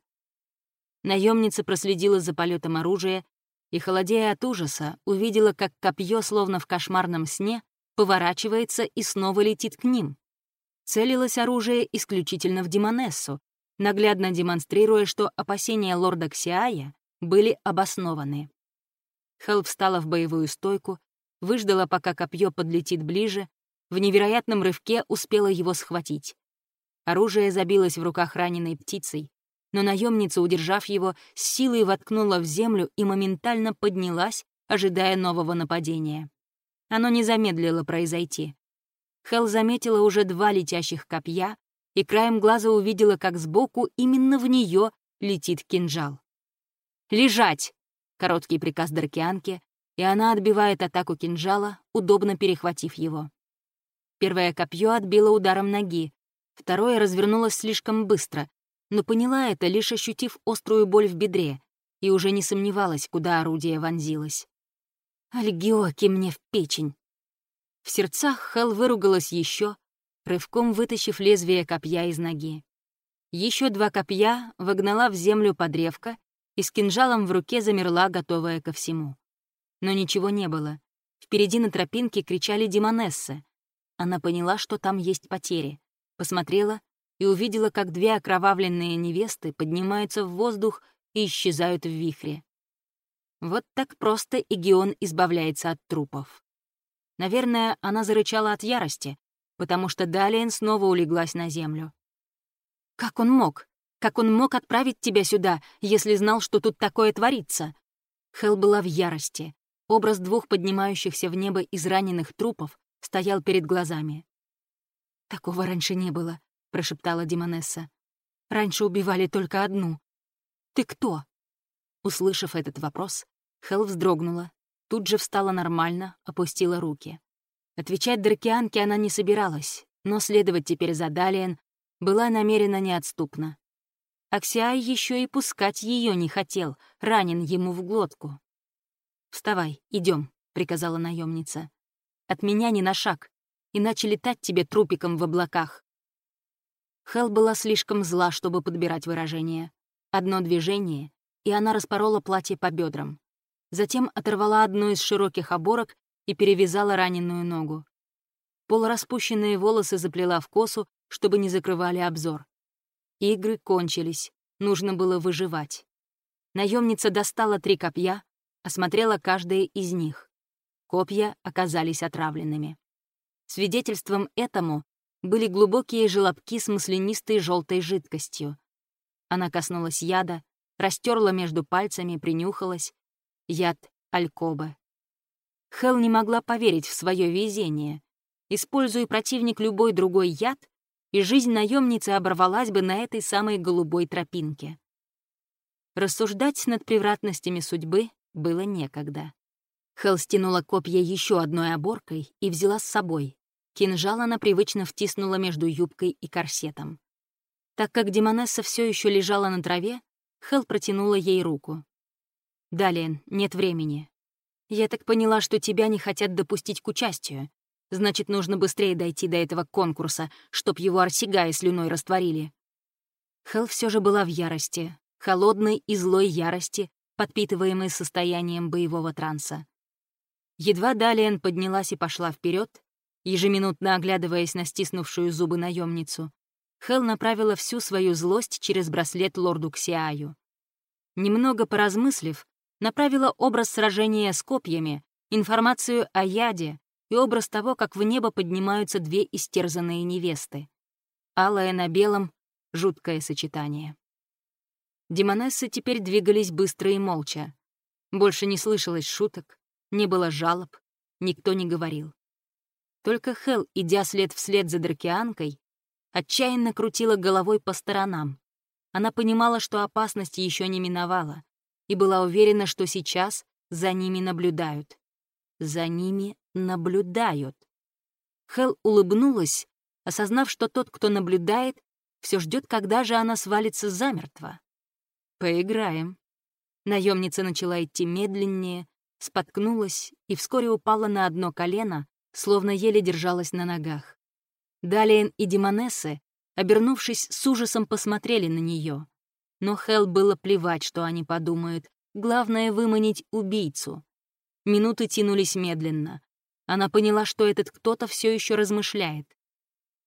Наемница проследила за полетом оружия и, холодея от ужаса, увидела, как копье, словно в кошмарном сне, поворачивается и снова летит к ним. Целилось оружие исключительно в Демонессу, наглядно демонстрируя, что опасения лорда Ксиая были обоснованы. Хелл встала в боевую стойку, выждала, пока копье подлетит ближе, в невероятном рывке успела его схватить. Оружие забилось в руках раненой птицей, но наемница, удержав его, с силой воткнула в землю и моментально поднялась, ожидая нового нападения. Оно не замедлило произойти. Хел заметила уже два летящих копья, и краем глаза увидела, как сбоку именно в нее летит кинжал. «Лежать!» — короткий приказ Даркианке, и она отбивает атаку кинжала, удобно перехватив его. Первое копье отбило ударом ноги, второе развернулось слишком быстро, но поняла это, лишь ощутив острую боль в бедре, и уже не сомневалась, куда орудие вонзилось. «Альгиоки мне в печень!» В сердцах Хел выругалась еще, рывком вытащив лезвие копья из ноги. Еще два копья вогнала в землю подревка и с кинжалом в руке замерла, готовая ко всему. Но ничего не было. Впереди на тропинке кричали демонессы. Она поняла, что там есть потери. Посмотрела и увидела, как две окровавленные невесты поднимаются в воздух и исчезают в вихре. Вот так просто Игион избавляется от трупов. Наверное, она зарычала от ярости, потому что Далиен снова улеглась на землю. «Как он мог? Как он мог отправить тебя сюда, если знал, что тут такое творится?» Хел была в ярости. Образ двух поднимающихся в небо израненных трупов стоял перед глазами. «Такого раньше не было», — прошептала Димонесса. «Раньше убивали только одну. Ты кто?» Услышав этот вопрос, Хел вздрогнула, тут же встала нормально, опустила руки. Отвечать Дракианке она не собиралась, но следовать теперь за Далиен была намерена неотступно. Аксиай еще и пускать ее не хотел, ранен ему в глотку. «Вставай, идем, приказала наемница. «От меня не на шаг, иначе летать тебе трупиком в облаках». Хел была слишком зла, чтобы подбирать выражения. Одно движение, и она распорола платье по бедрам. Затем оторвала одну из широких оборок и перевязала раненую ногу. Полураспущенные волосы заплела в косу, чтобы не закрывали обзор. Игры кончились, нужно было выживать. Наемница достала три копья, осмотрела каждое из них. Копья оказались отравленными. Свидетельством этому были глубокие желобки с маслянистой желтой жидкостью. Она коснулась яда, растерла между пальцами, принюхалась. Яд алькоба. Хел не могла поверить в свое везение. Используя противник любой другой яд, и жизнь наемницы оборвалась бы на этой самой голубой тропинке. Рассуждать над превратностями судьбы было некогда. Хел стянула копья еще одной оборкой и взяла с собой. Кинжал она привычно втиснула между юбкой и корсетом. Так как Демонесса все еще лежала на траве, Хел протянула ей руку. «Далее, нет времени. Я так поняла, что тебя не хотят допустить к участию. Значит, нужно быстрее дойти до этого конкурса, чтоб его Арсига и слюной растворили». Хел все же была в ярости, холодной и злой ярости, подпитываемой состоянием боевого транса. Едва Далиен поднялась и пошла вперед, ежеминутно оглядываясь на стиснувшую зубы наемницу, Хел направила всю свою злость через браслет лорду Ксиаю. Немного поразмыслив, направила образ сражения с копьями, информацию о яде и образ того, как в небо поднимаются две истерзанные невесты. Алая на белом — жуткое сочетание. Демонессы теперь двигались быстро и молча. Больше не слышалось шуток, не было жалоб, никто не говорил. Только Хел, идя след вслед за Дракианкой, отчаянно крутила головой по сторонам. Она понимала, что опасность еще не миновала, и была уверена, что сейчас за ними наблюдают. За ними наблюдают. Хел улыбнулась, осознав, что тот, кто наблюдает, все ждет, когда же она свалится замертво. «Поиграем». Наемница начала идти медленнее, споткнулась и вскоре упала на одно колено, словно еле держалась на ногах. Далиен и Демонессы, обернувшись, с ужасом посмотрели на нее. Но Хел было плевать, что они подумают. Главное — выманить убийцу. Минуты тянулись медленно. Она поняла, что этот кто-то все еще размышляет.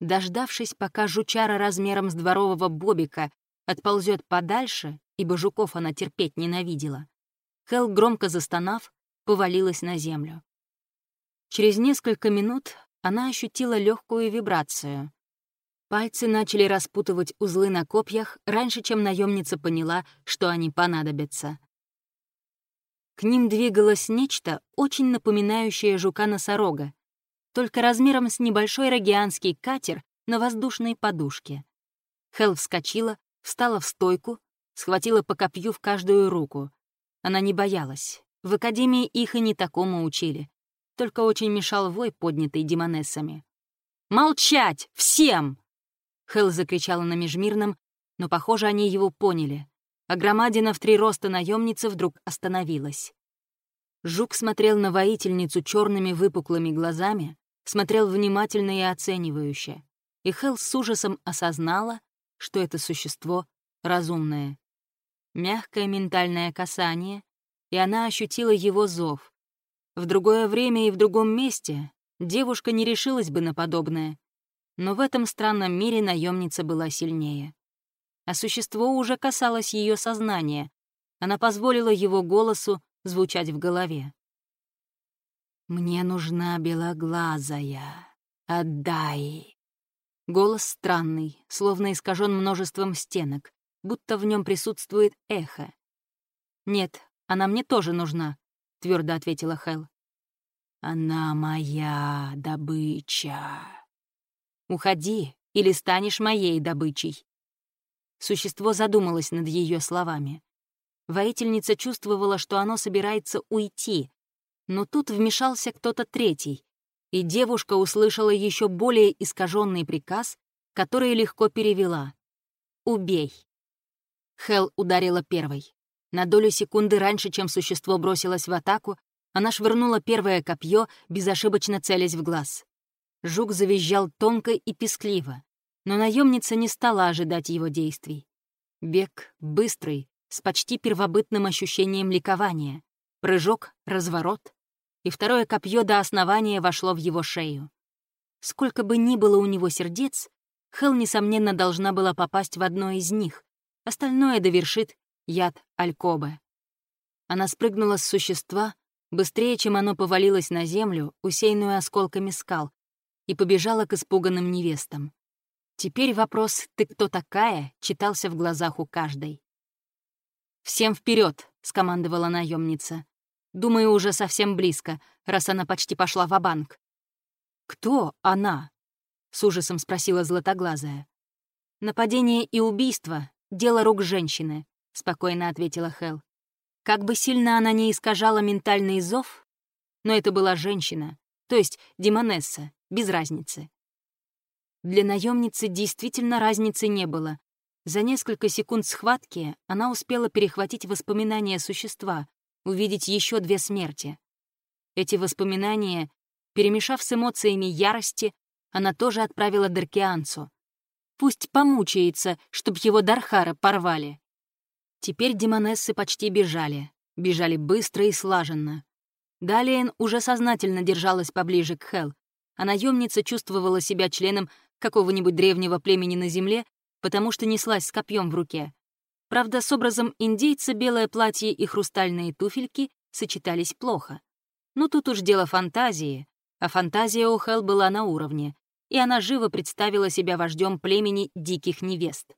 Дождавшись, пока жучара размером с дворового бобика отползет подальше, ибо жуков она терпеть ненавидела, Хел, громко застонав, повалилась на землю. Через несколько минут она ощутила легкую вибрацию. Пальцы начали распутывать узлы на копьях раньше, чем наемница поняла, что они понадобятся. К ним двигалось нечто, очень напоминающее жука-носорога, только размером с небольшой рогианский катер на воздушной подушке. Хел вскочила, встала в стойку, схватила по копью в каждую руку. Она не боялась. В академии их и не такому учили. Только очень мешал вой, поднятый демонессами. «Молчать! Всем!» Хел закричала на межмирном, но, похоже, они его поняли. А громадина в три роста наемница вдруг остановилась. Жук смотрел на воительницу черными выпуклыми глазами, смотрел внимательно и оценивающе, и Хел с ужасом осознала, что это существо разумное. Мягкое ментальное касание, и она ощутила его зов. В другое время и в другом месте девушка не решилась бы на подобное, но в этом странном мире наемница была сильнее. А существо уже касалось ее сознания, она позволила его голосу звучать в голове. «Мне нужна белоглазая. Отдай». Голос странный, словно искажен множеством стенок, будто в нем присутствует эхо. «Нет, она мне тоже нужна», — твердо ответила Хел. «Она моя добыча». «Уходи, или станешь моей добычей». Существо задумалось над ее словами. Воительница чувствовала, что оно собирается уйти, но тут вмешался кто-то третий, и девушка услышала еще более искаженный приказ, который легко перевела. «Убей». Хел ударила первой. На долю секунды раньше, чем существо бросилось в атаку, она швырнула первое копье, безошибочно целясь в глаз. Жук завизжал тонко и пескливо, но наемница не стала ожидать его действий. Бег быстрый, с почти первобытным ощущением ликования. Прыжок, разворот, и второе копье до основания вошло в его шею. Сколько бы ни было у него сердец, Хел, несомненно, должна была попасть в одно из них. Остальное довершит яд Алькобе. Она спрыгнула с существа, быстрее, чем оно повалилось на землю, усеянную осколками скал, и побежала к испуганным невестам. Теперь вопрос «ты кто такая?» читался в глазах у каждой. «Всем вперед! скомандовала наемница. Думаю, уже совсем близко, раз она почти пошла в банк «Кто она?» — с ужасом спросила Златоглазая. «Нападение и убийство — дело рук женщины», — спокойно ответила Хел. Как бы сильно она не искажала ментальный зов, но это была женщина, то есть демонесса, без разницы. Для наемницы действительно разницы не было. За несколько секунд схватки она успела перехватить воспоминания существа, увидеть еще две смерти. Эти воспоминания, перемешав с эмоциями ярости, она тоже отправила Даркианцу. Пусть помучается, чтоб его Дархара порвали. Теперь демонессы почти бежали. Бежали быстро и слаженно. Далее уже сознательно держалась поближе к Хел, а наемница чувствовала себя членом какого-нибудь древнего племени на земле, потому что неслась с копьем в руке. Правда, с образом индейца белое платье и хрустальные туфельки сочетались плохо. Но тут уж дело фантазии, а фантазия у Хел была на уровне, и она живо представила себя вождем племени диких невест.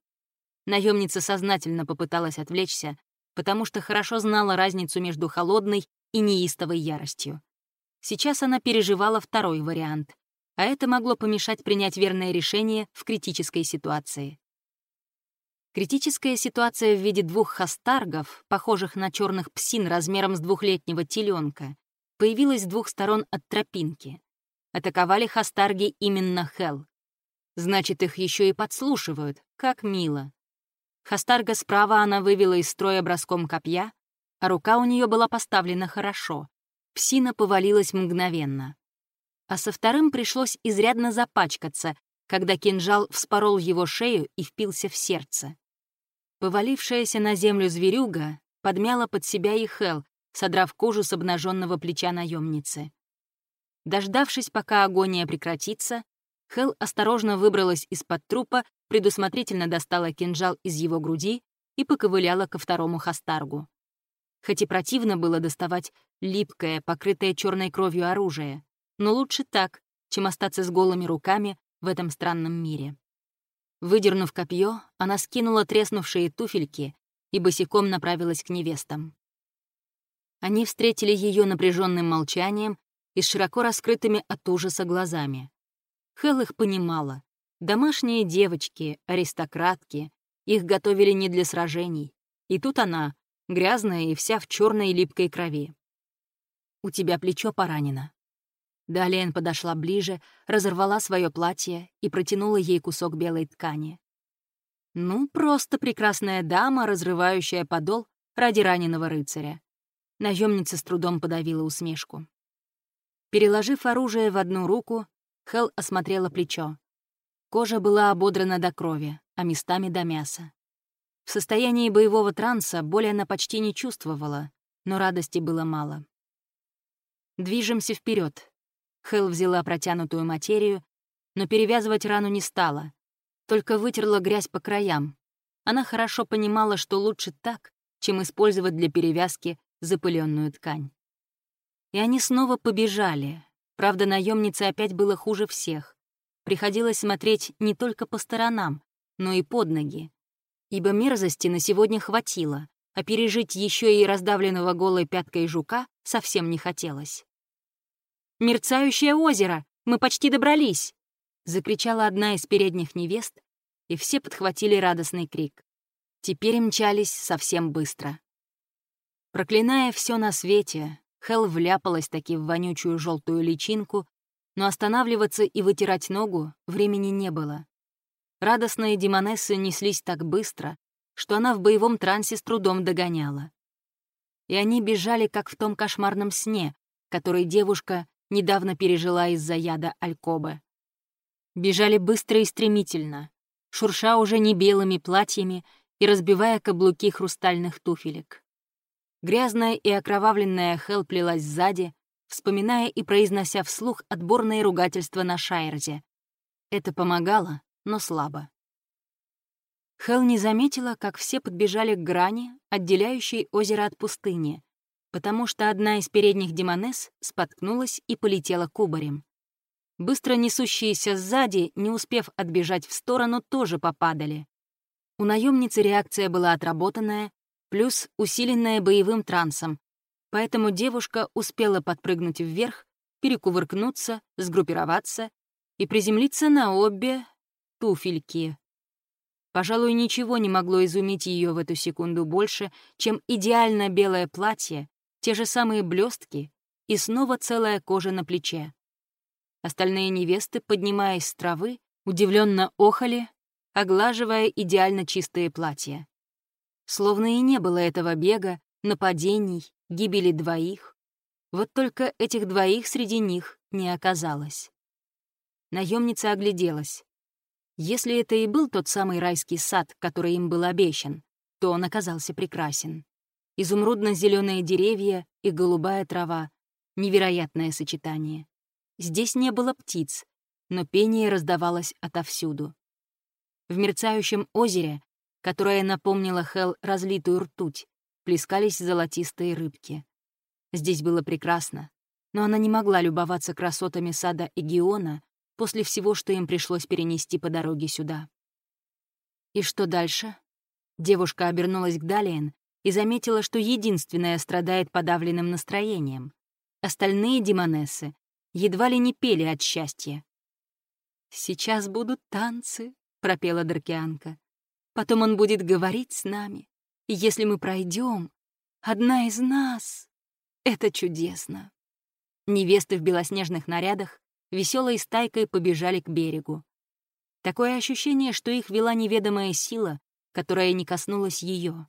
Наемница сознательно попыталась отвлечься, потому что хорошо знала разницу между холодной и неистовой яростью. Сейчас она переживала второй вариант, а это могло помешать принять верное решение в критической ситуации. Критическая ситуация в виде двух хастаргов, похожих на черных псин размером с двухлетнего теленка, появилась с двух сторон от тропинки. Атаковали хастарги именно Хел. Значит, их еще и подслушивают, как мило. Хастарга справа она вывела из строя броском копья, а рука у нее была поставлена хорошо. Псина повалилась мгновенно. А со вторым пришлось изрядно запачкаться, когда кинжал вспорол его шею и впился в сердце. Повалившаяся на землю зверюга подмяла под себя и Хел, содрав кожу с обнаженного плеча наемницы. Дождавшись, пока агония прекратится, Хел осторожно выбралась из-под трупа, предусмотрительно достала кинжал из его груди и поковыляла ко второму хастаргу. Хоть и противно было доставать липкое, покрытое черной кровью оружие, но лучше так, чем остаться с голыми руками в этом странном мире. Выдернув копье, она скинула треснувшие туфельки и босиком направилась к невестам. Они встретили ее напряженным молчанием и с широко раскрытыми от ужаса глазами. Хел их понимала. Домашние девочки, аристократки, их готовили не для сражений. И тут она, грязная и вся в черной липкой крови. «У тебя плечо поранено», Далее подошла ближе, разорвала свое платье и протянула ей кусок белой ткани. Ну, просто прекрасная дама, разрывающая подол ради раненого рыцаря. Наемница с трудом подавила усмешку. Переложив оружие в одну руку, Хел осмотрела плечо. Кожа была ободрана до крови, а местами до мяса. В состоянии боевого транса боли она почти не чувствовала, но радости было мало. Движемся вперед, Хэл взяла протянутую материю, но перевязывать рану не стала, только вытерла грязь по краям. Она хорошо понимала, что лучше так, чем использовать для перевязки запыленную ткань. И они снова побежали. Правда, наемнице опять было хуже всех. Приходилось смотреть не только по сторонам, но и под ноги. Ибо мерзости на сегодня хватило, а пережить еще и раздавленного голой пяткой жука совсем не хотелось. Мерцающее озеро! Мы почти добрались!» — закричала одна из передних невест, и все подхватили радостный крик. Теперь мчались совсем быстро. Проклиная все на свете, Хел вляпалась таки в вонючую желтую личинку, но останавливаться и вытирать ногу времени не было. Радостные демонессы неслись так быстро, что она в боевом трансе с трудом догоняла. И они бежали, как в том кошмарном сне, который девушка недавно пережила из-за яда Алькобы. Бежали быстро и стремительно, шурша уже не белыми платьями и разбивая каблуки хрустальных туфелек. Грязная и окровавленная Хел плелась сзади, вспоминая и произнося вслух отборные ругательства на Шайрзе. Это помогало, но слабо. Хел не заметила, как все подбежали к грани, отделяющей озеро от пустыни, потому что одна из передних демонесс споткнулась и полетела кубарем. Быстро несущиеся сзади, не успев отбежать в сторону, тоже попадали. У наемницы реакция была отработанная, плюс усиленная боевым трансом, поэтому девушка успела подпрыгнуть вверх, перекувыркнуться, сгруппироваться и приземлиться на обе туфельки. Пожалуй, ничего не могло изумить ее в эту секунду больше, чем идеально белое платье, те же самые блестки и снова целая кожа на плече. Остальные невесты, поднимаясь с травы, удивленно охали, оглаживая идеально чистые платья. Словно и не было этого бега, нападений, гибели двоих. Вот только этих двоих среди них не оказалось. Наемница огляделась. Если это и был тот самый райский сад, который им был обещан, то он оказался прекрасен изумрудно-зеленые деревья и голубая трава. Невероятное сочетание. Здесь не было птиц, но пение раздавалось отовсюду. В мерцающем озере, которое напомнило Хел разлитую ртуть, плескались золотистые рыбки. Здесь было прекрасно, но она не могла любоваться красотами сада Эгиона после всего, что им пришлось перенести по дороге сюда. И что дальше? Девушка обернулась к Далиен и заметила, что единственная страдает подавленным настроением. Остальные демонессы едва ли не пели от счастья. «Сейчас будут танцы», — пропела Даркианка. «Потом он будет говорить с нами. И если мы пройдем, одна из нас...» Это чудесно. Невесты в белоснежных нарядах веселой стайкой побежали к берегу. Такое ощущение, что их вела неведомая сила, которая не коснулась ее.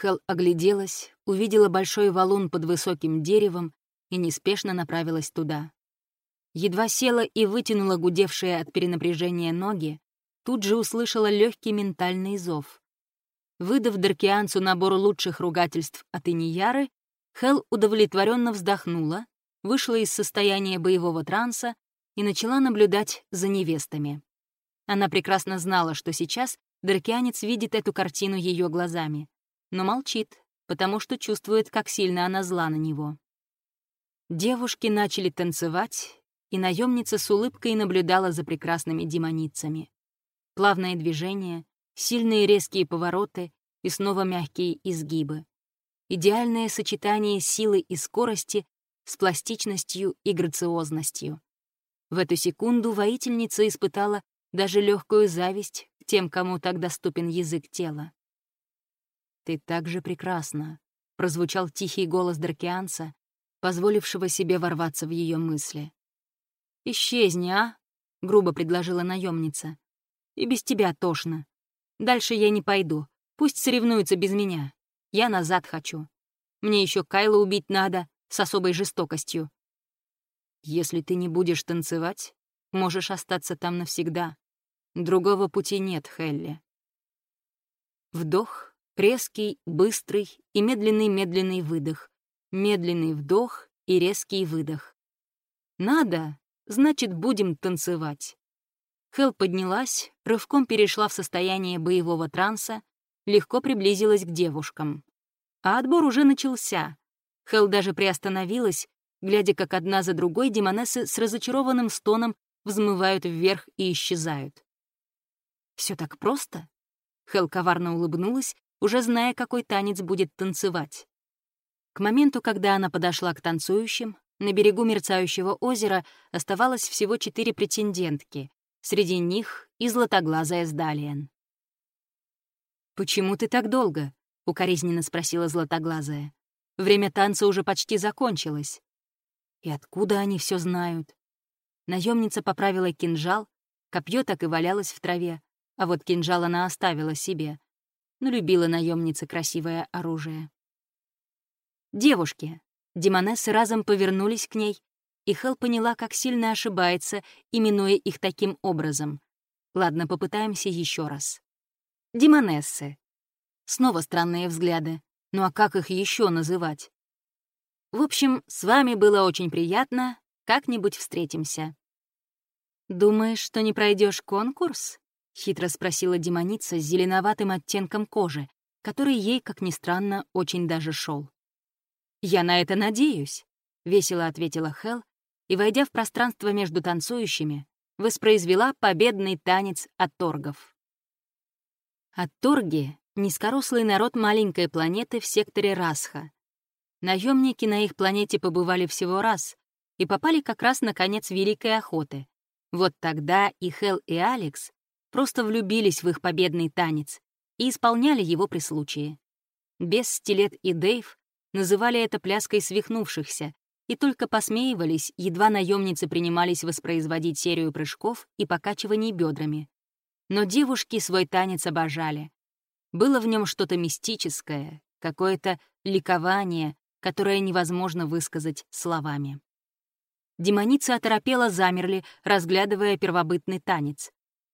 Хел огляделась, увидела большой валун под высоким деревом и неспешно направилась туда. Едва села и вытянула гудевшие от перенапряжения ноги, тут же услышала легкий ментальный зов. Выдав Даркианцу набор лучших ругательств от Инияры, Хел удовлетворенно вздохнула, вышла из состояния боевого транса и начала наблюдать за невестами. Она прекрасно знала, что сейчас Даркианец видит эту картину ее глазами, но молчит, потому что чувствует, как сильно она зла на него. Девушки начали танцевать, и наемница с улыбкой наблюдала за прекрасными демоницами. Плавные движения, сильные резкие повороты и снова мягкие изгибы. Идеальное сочетание силы и скорости с пластичностью и грациозностью. В эту секунду воительница испытала даже легкую зависть к тем, кому так доступен язык тела. «Ты так же прекрасна», — прозвучал тихий голос Дракианца, позволившего себе ворваться в ее мысли. «Исчезни, а?» — грубо предложила наемница. «И без тебя тошно. Дальше я не пойду. Пусть соревнуются без меня. Я назад хочу. Мне еще Кайла убить надо, с особой жестокостью. Если ты не будешь танцевать, можешь остаться там навсегда. Другого пути нет, Хелли. Вдох, резкий, быстрый и медленный-медленный выдох. Медленный вдох и резкий выдох. Надо, значит, будем танцевать. Хел поднялась, рывком перешла в состояние боевого транса, легко приблизилась к девушкам. А отбор уже начался, Хел даже приостановилась, глядя, как одна за другой демонессы с разочарованным стоном взмывают вверх и исчезают. Все так просто? Хел коварно улыбнулась, уже зная, какой танец будет танцевать. К моменту, когда она подошла к танцующим, на берегу мерцающего озера оставалось всего четыре претендентки, среди них и златоглазая Сдалиен. «Почему ты так долго?» — укоризненно спросила златоглазая. Время танца уже почти закончилось. И откуда они все знают? Наемница поправила кинжал, копье так и валялось в траве, а вот кинжал она оставила себе. Но любила наемница красивое оружие. Девушки. Демонессы разом повернулись к ней, и Хел поняла, как сильно ошибается, именуя их таким образом. Ладно, попытаемся еще раз. Демонессы. Снова странные взгляды. Ну а как их еще называть? В общем, с вами было очень приятно. Как-нибудь встретимся. «Думаешь, что не пройдешь конкурс?» — хитро спросила демоница с зеленоватым оттенком кожи, который ей, как ни странно, очень даже шел. «Я на это надеюсь», — весело ответила Хел и, войдя в пространство между танцующими, воспроизвела победный танец от торгов. От низкорослый народ маленькой планеты в секторе Расха. Наемники на их планете побывали всего раз и попали как раз на конец Великой Охоты. Вот тогда и Хел, и Алекс просто влюбились в их победный танец и исполняли его при случае. Без Стилет и Дейв называли это пляской свихнувшихся и только посмеивались, едва наемницы принимались воспроизводить серию прыжков и покачиваний бедрами. Но девушки свой танец обожали. Было в нем что-то мистическое, какое-то ликование, которое невозможно высказать словами. Демоницы оторопело замерли, разглядывая первобытный танец.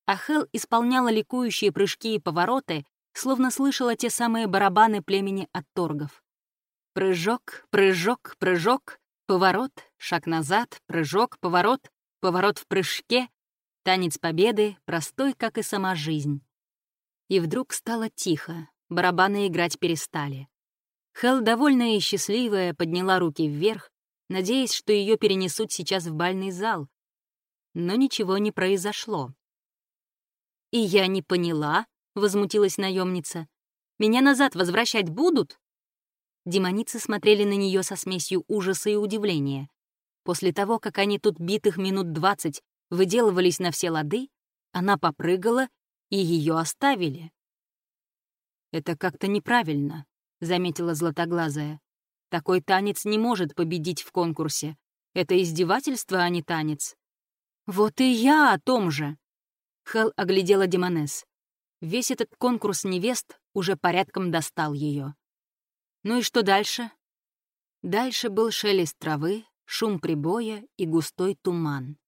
А Хел исполняла ликующие прыжки и повороты, словно слышала те самые барабаны племени отторгов. Прыжок, прыжок, прыжок, поворот, шаг назад, прыжок, поворот, поворот в прыжке, Танец победы, простой, как и сама жизнь. И вдруг стало тихо, барабаны играть перестали. Хел, довольная и счастливая, подняла руки вверх, надеясь, что ее перенесут сейчас в бальный зал. Но ничего не произошло. «И я не поняла», — возмутилась наемница. «Меня назад возвращать будут?» Демоницы смотрели на нее со смесью ужаса и удивления. После того, как они тут битых минут двадцать выделывались на все лады, она попрыгала, и ее оставили. «Это как-то неправильно», — заметила Златоглазая. «Такой танец не может победить в конкурсе. Это издевательство, а не танец». «Вот и я о том же!» Хел оглядела Демонес. Весь этот конкурс невест уже порядком достал ее. Ну и что дальше? Дальше был шелест травы, шум прибоя и густой туман.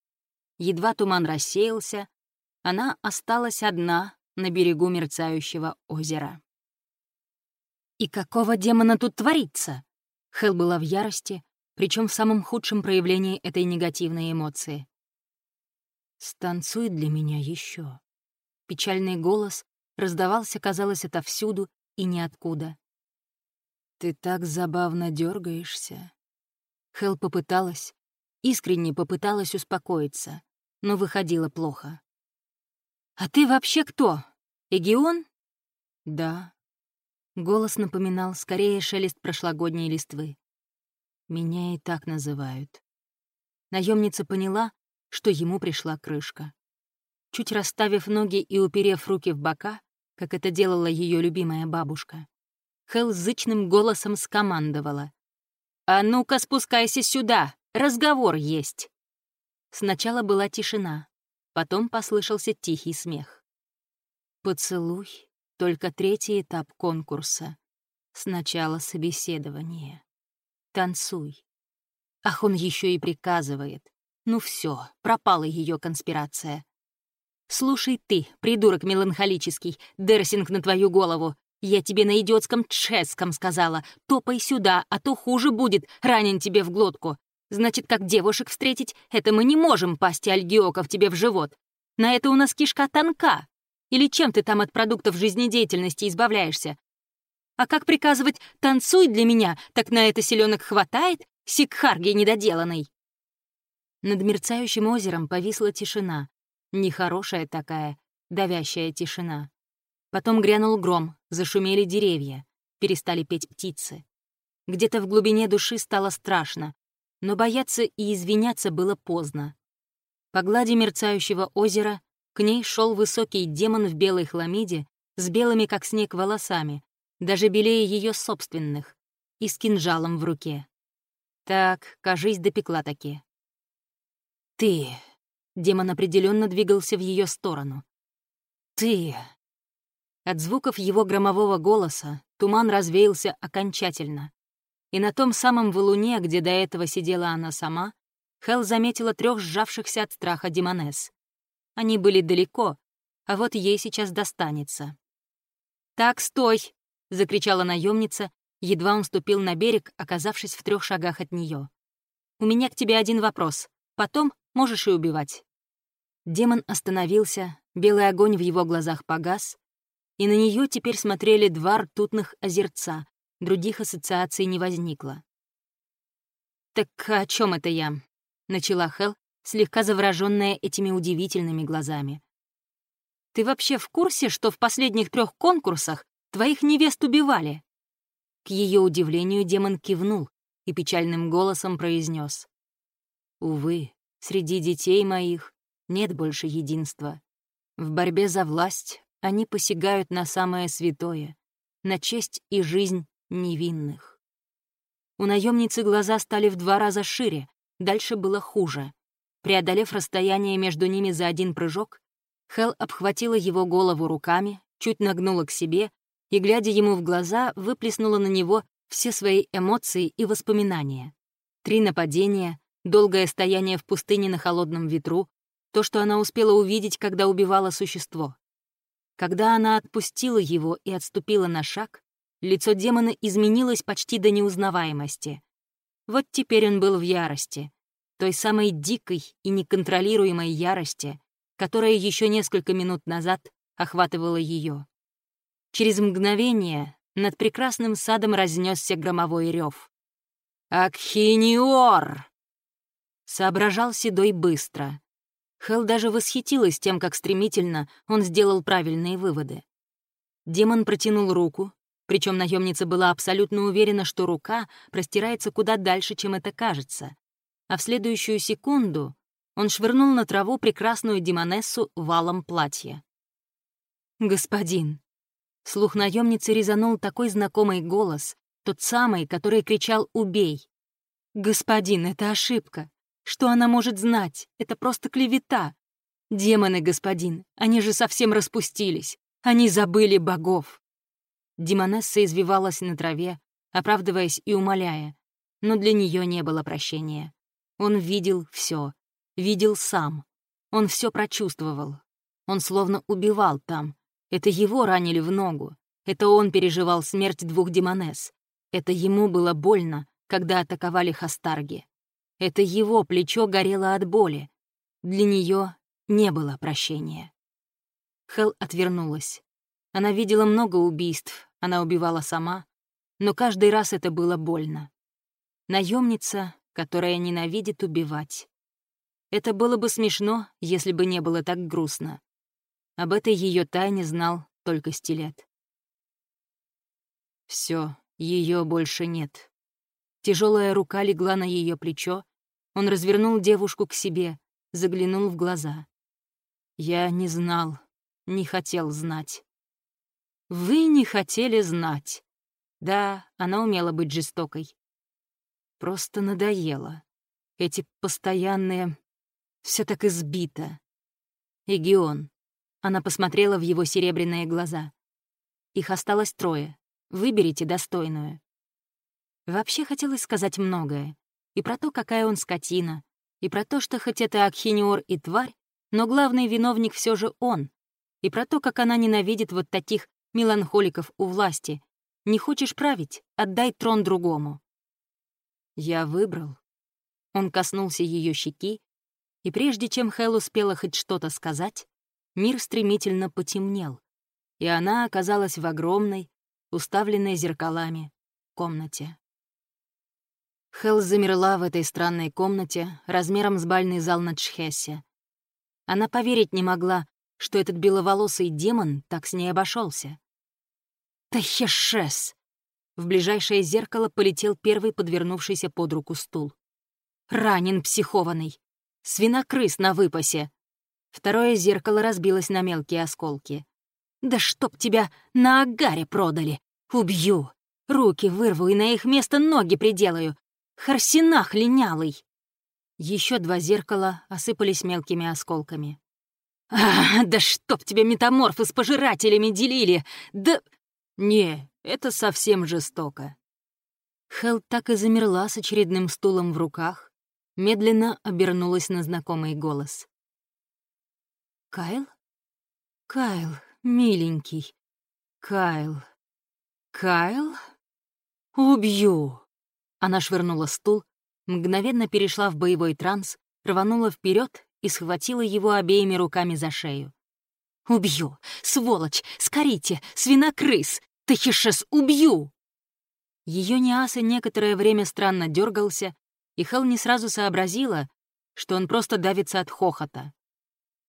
Едва туман рассеялся, она осталась одна на берегу мерцающего озера. «И какого демона тут творится?» Хел была в ярости, причем в самом худшем проявлении этой негативной эмоции. «Станцуй для меня еще. Печальный голос раздавался, казалось, отовсюду и ниоткуда. «Ты так забавно дергаешься. Хел попыталась, искренне попыталась успокоиться, но выходило плохо. «А ты вообще кто? Эгион?» «Да». Голос напоминал скорее шелест прошлогодней листвы. «Меня и так называют». Наемница поняла, что ему пришла крышка. Чуть расставив ноги и уперев руки в бока, как это делала ее любимая бабушка, Хел зычным голосом скомандовала. «А ну-ка спускайся сюда, разговор есть!» Сначала была тишина, потом послышался тихий смех. «Поцелуй — только третий этап конкурса. Сначала собеседование. Танцуй. Ах, он еще и приказывает. Ну все, пропала ее конспирация. «Слушай ты, придурок меланхолический, Дерсинг на твою голову. Я тебе на идиотском ческом сказала. Топай сюда, а то хуже будет, ранен тебе в глотку. Значит, как девушек встретить, это мы не можем пасти альгиоков тебе в живот. На это у нас кишка тонка. Или чем ты там от продуктов жизнедеятельности избавляешься? А как приказывать «танцуй для меня», так на это селенок хватает, сикхарги недоделанный. Над мерцающим озером повисла тишина. Нехорошая такая, давящая тишина. Потом грянул гром, зашумели деревья, перестали петь птицы. Где-то в глубине души стало страшно, но бояться и извиняться было поздно. По глади мерцающего озера к ней шел высокий демон в белой хламиде с белыми, как снег, волосами, даже белее ее собственных, и с кинжалом в руке. Так, кажись, допекла таки. «Ты...» — демон определенно двигался в ее сторону. «Ты...» От звуков его громового голоса туман развеялся окончательно. И на том самом валуне, где до этого сидела она сама, Хел заметила трех сжавшихся от страха демонес. Они были далеко, а вот ей сейчас достанется. «Так, стой!» — закричала наемница, едва он ступил на берег, оказавшись в трех шагах от нее. «У меня к тебе один вопрос. Потом Можешь и убивать». Демон остановился, белый огонь в его глазах погас, и на нее теперь смотрели два ртутных озерца, других ассоциаций не возникло. «Так о чем это я?» — начала Хел, слегка завороженная этими удивительными глазами. «Ты вообще в курсе, что в последних трех конкурсах твоих невест убивали?» К ее удивлению демон кивнул и печальным голосом произнес: «Увы, Среди детей моих нет больше единства. В борьбе за власть они посягают на самое святое, на честь и жизнь невинных. У наемницы глаза стали в два раза шире, дальше было хуже. Преодолев расстояние между ними за один прыжок, Хел обхватила его голову руками, чуть нагнула к себе и, глядя ему в глаза, выплеснула на него все свои эмоции и воспоминания. Три нападения, долгое стояние в пустыне на холодном ветру, то, что она успела увидеть, когда убивала существо. Когда она отпустила его и отступила на шаг, лицо демона изменилось почти до неузнаваемости. Вот теперь он был в ярости, той самой дикой и неконтролируемой ярости, которая еще несколько минут назад охватывала ее. Через мгновение над прекрасным садом разнесся громовой рев. «Акхиниор!» Соображал Седой быстро. Хел даже восхитилась тем, как стремительно он сделал правильные выводы. Демон протянул руку, причем наемница была абсолютно уверена, что рука простирается куда дальше, чем это кажется. А в следующую секунду он швырнул на траву прекрасную демонессу валом платья. «Господин!» Слух наемницы резанул такой знакомый голос, тот самый, который кричал «Убей!» «Господин, это ошибка! Что она может знать? Это просто клевета! Демоны, господин, они же совсем распустились! Они забыли богов!» Демонесса извивалась на траве, оправдываясь и умоляя, но для нее не было прощения. Он видел все, видел сам. Он все прочувствовал. Он словно убивал там. Это его ранили в ногу. Это он переживал смерть двух демонесс. Это ему было больно, когда атаковали Хастарги. Это его плечо горело от боли. Для нее не было прощения. Хел отвернулась. Она видела много убийств, она убивала сама, но каждый раз это было больно. Наемница, которая ненавидит убивать. Это было бы смешно, если бы не было так грустно. Об этой ее тайне знал только стилет. Все, ее больше нет. Тяжелая рука легла на ее плечо, он развернул девушку к себе, заглянул в глаза. Я не знал, не хотел знать. Вы не хотели знать. Да, она умела быть жестокой. Просто надоело. Эти постоянные... Все так избито. И Геон. Она посмотрела в его серебряные глаза. Их осталось трое. Выберите достойную. Вообще хотелось сказать многое. И про то, какая он скотина. И про то, что хоть это Акхиниор и тварь, но главный виновник все же он. И про то, как она ненавидит вот таких меланхоликов у власти. Не хочешь править — отдай трон другому. Я выбрал. Он коснулся ее щеки, и прежде чем Хэл успела хоть что-то сказать, мир стремительно потемнел, и она оказалась в огромной, уставленной зеркалами, комнате. Хэл замерла в этой странной комнате размером с бальный зал на Чхессе. Она поверить не могла, что этот беловолосый демон так с ней обошелся. «Тахешес!» В ближайшее зеркало полетел первый подвернувшийся под руку стул. «Ранен психованный! Свинокрыс на выпасе!» Второе зеркало разбилось на мелкие осколки. «Да чтоб тебя на агаре продали! Убью! Руки вырву и на их место ноги приделаю! Харсинах линялый!» Еще два зеркала осыпались мелкими осколками. «А, да чтоб тебя метаморфы с пожирателями делили! Да...» «Не, это совсем жестоко». Хел так и замерла с очередным стулом в руках, медленно обернулась на знакомый голос. «Кайл? Кайл, миленький. Кайл. Кайл? Убью!» Она швырнула стул, мгновенно перешла в боевой транс, рванула вперед и схватила его обеими руками за шею. «Убью! Сволочь! Скорите! Свинокрыс! Тахишес, убью!» Ее неаса некоторое время странно дергался, и Хел не сразу сообразила, что он просто давится от хохота.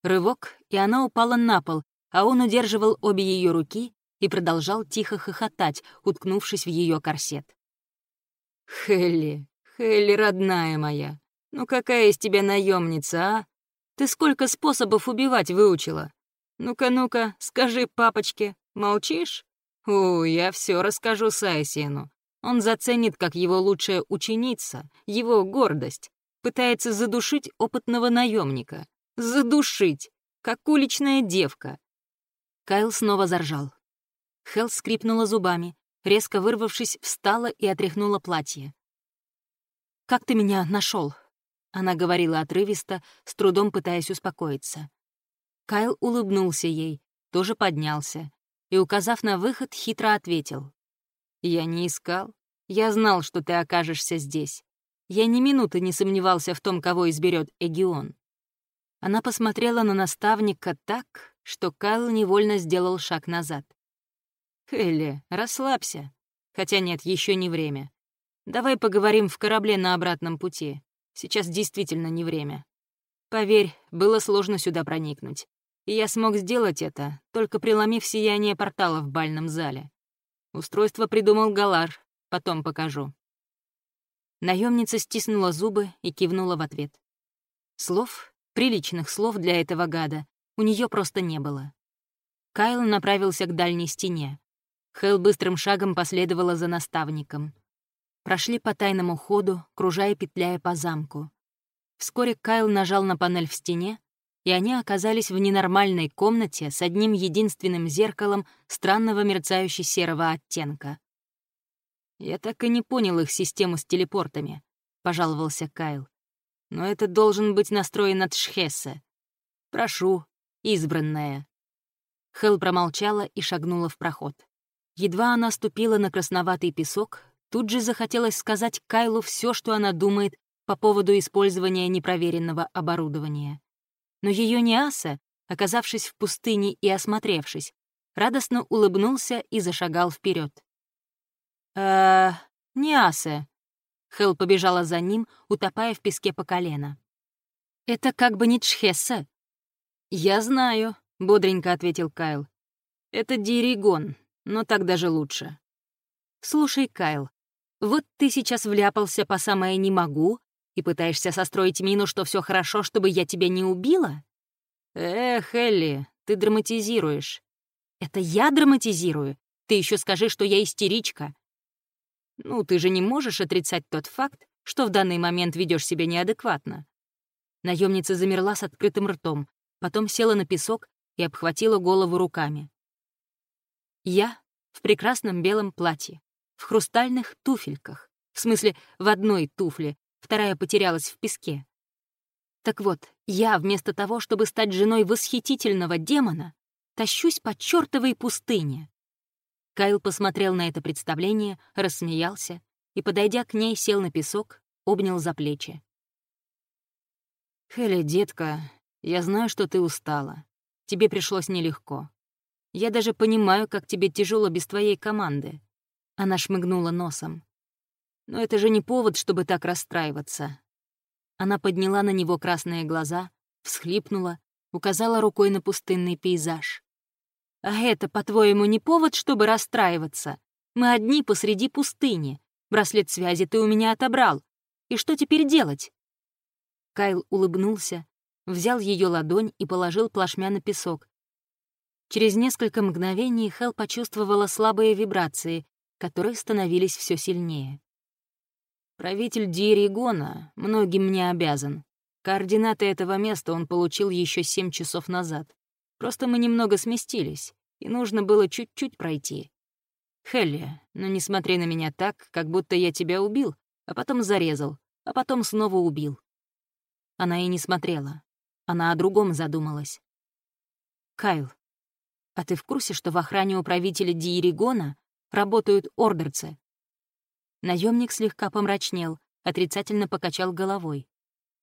Рывок, и она упала на пол, а он удерживал обе ее руки и продолжал тихо хохотать, уткнувшись в ее корсет. «Хелли, Хелли, родная моя, ну какая из тебя наемница, а? Ты сколько способов убивать выучила? Ну-ка, ну-ка, скажи папочке, молчишь? О, я все расскажу Сайсину. Он заценит, как его лучшая ученица, его гордость, пытается задушить опытного наемника. Задушить, как уличная девка. Кайл снова заржал. Хелл скрипнула зубами, резко вырвавшись, встала и отряхнула платье. «Как ты меня нашел? Она говорила отрывисто, с трудом пытаясь успокоиться. Кайл улыбнулся ей, тоже поднялся, и, указав на выход, хитро ответил. «Я не искал. Я знал, что ты окажешься здесь. Я ни минуты не сомневался в том, кого изберет Эгион». Она посмотрела на наставника так, что Кайл невольно сделал шаг назад. «Хелли, расслабься. Хотя нет, еще не время. Давай поговорим в корабле на обратном пути. Сейчас действительно не время. Поверь, было сложно сюда проникнуть. И я смог сделать это, только преломив сияние портала в бальном зале. Устройство придумал Галар, потом покажу. Наемница стиснула зубы и кивнула в ответ. Слов, приличных слов для этого гада, у нее просто не было. Кайл направился к дальней стене. Хэл быстрым шагом последовала за наставником. Прошли по тайному ходу, кружая петляя по замку. Вскоре Кайл нажал на панель в стене, и они оказались в ненормальной комнате с одним единственным зеркалом странного мерцающего-серого оттенка. «Я так и не понял их систему с телепортами», — пожаловался Кайл. «Но это должен быть настроен от Шхессе. Прошу, избранная». Хел промолчала и шагнула в проход. Едва она ступила на красноватый песок, тут же захотелось сказать Кайлу все, что она думает по поводу использования непроверенного оборудования. Но ее Неаса, оказавшись в пустыне и осмотревшись, радостно улыбнулся и зашагал вперед. «Э, Неасе», Хел побежала за ним, утопая в песке по колено. «Это как бы не Чхесса». «Я знаю», — бодренько ответил Кайл. «Это Диригон, но так даже лучше. Слушай, Кайл, вот ты сейчас вляпался по самое «не могу» и пытаешься состроить мину, что все хорошо, чтобы я тебя не убила? Эх, Элли, ты драматизируешь. Это я драматизирую? Ты еще скажи, что я истеричка. Ну, ты же не можешь отрицать тот факт, что в данный момент ведешь себя неадекватно. Наемница замерла с открытым ртом, потом села на песок и обхватила голову руками. Я в прекрасном белом платье, в хрустальных туфельках. В смысле, в одной туфле, вторая потерялась в песке. Так вот, я вместо того, чтобы стать женой восхитительного демона, тащусь по чертовой пустыне. Кайл посмотрел на это представление, рассмеялся и, подойдя к ней, сел на песок, обнял за плечи. «Хеля, детка, я знаю, что ты устала. Тебе пришлось нелегко. Я даже понимаю, как тебе тяжело без твоей команды». Она шмыгнула носом. «Но это же не повод, чтобы так расстраиваться». Она подняла на него красные глаза, всхлипнула, указала рукой на пустынный пейзаж. «А это, по-твоему, не повод, чтобы расстраиваться? Мы одни посреди пустыни. Браслет связи ты у меня отобрал. И что теперь делать?» Кайл улыбнулся, взял ее ладонь и положил плашмя на песок, Через несколько мгновений Хел почувствовала слабые вибрации, которые становились все сильнее. «Правитель Диеригона многим мне обязан. Координаты этого места он получил еще семь часов назад. Просто мы немного сместились, и нужно было чуть-чуть пройти. Хелли, ну не смотри на меня так, как будто я тебя убил, а потом зарезал, а потом снова убил». Она и не смотрела. Она о другом задумалась. «Кайл, а ты в курсе, что в охране управителя Диеригона работают ордерцы? Наемник слегка помрачнел, отрицательно покачал головой.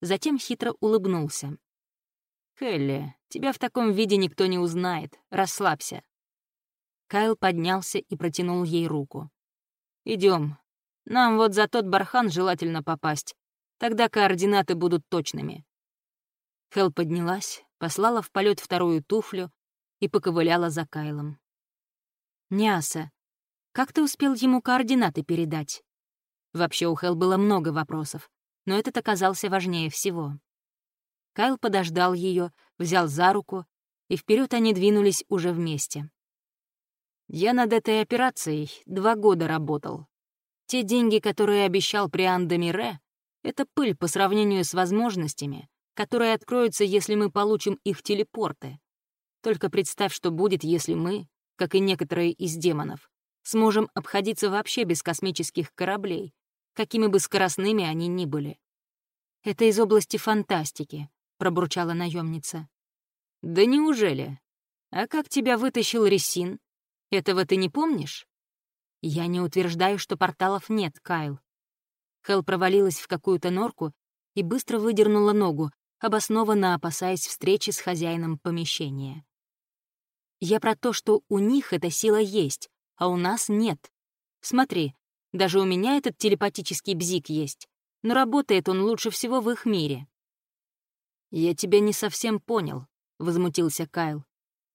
Затем хитро улыбнулся. «Хелли, тебя в таком виде никто не узнает. Расслабься». Кайл поднялся и протянул ей руку. Идем. Нам вот за тот бархан желательно попасть. Тогда координаты будут точными». Хел поднялась, послала в полет вторую туфлю, и поковыляла за Кайлом. «Няса, как ты успел ему координаты передать?» Вообще у Хел было много вопросов, но этот оказался важнее всего. Кайл подождал ее, взял за руку, и вперед они двинулись уже вместе. «Я над этой операцией два года работал. Те деньги, которые обещал Приан Демире, это пыль по сравнению с возможностями, которые откроются, если мы получим их телепорты. Только представь, что будет, если мы, как и некоторые из демонов, сможем обходиться вообще без космических кораблей, какими бы скоростными они ни были. «Это из области фантастики», — пробурчала наемница. «Да неужели? А как тебя вытащил Ресин? Этого ты не помнишь?» «Я не утверждаю, что порталов нет, Кайл». Хел провалилась в какую-то норку и быстро выдернула ногу, обоснованно опасаясь встречи с хозяином помещения. Я про то, что у них эта сила есть, а у нас нет. Смотри, даже у меня этот телепатический бзик есть, но работает он лучше всего в их мире. «Я тебя не совсем понял», — возмутился Кайл.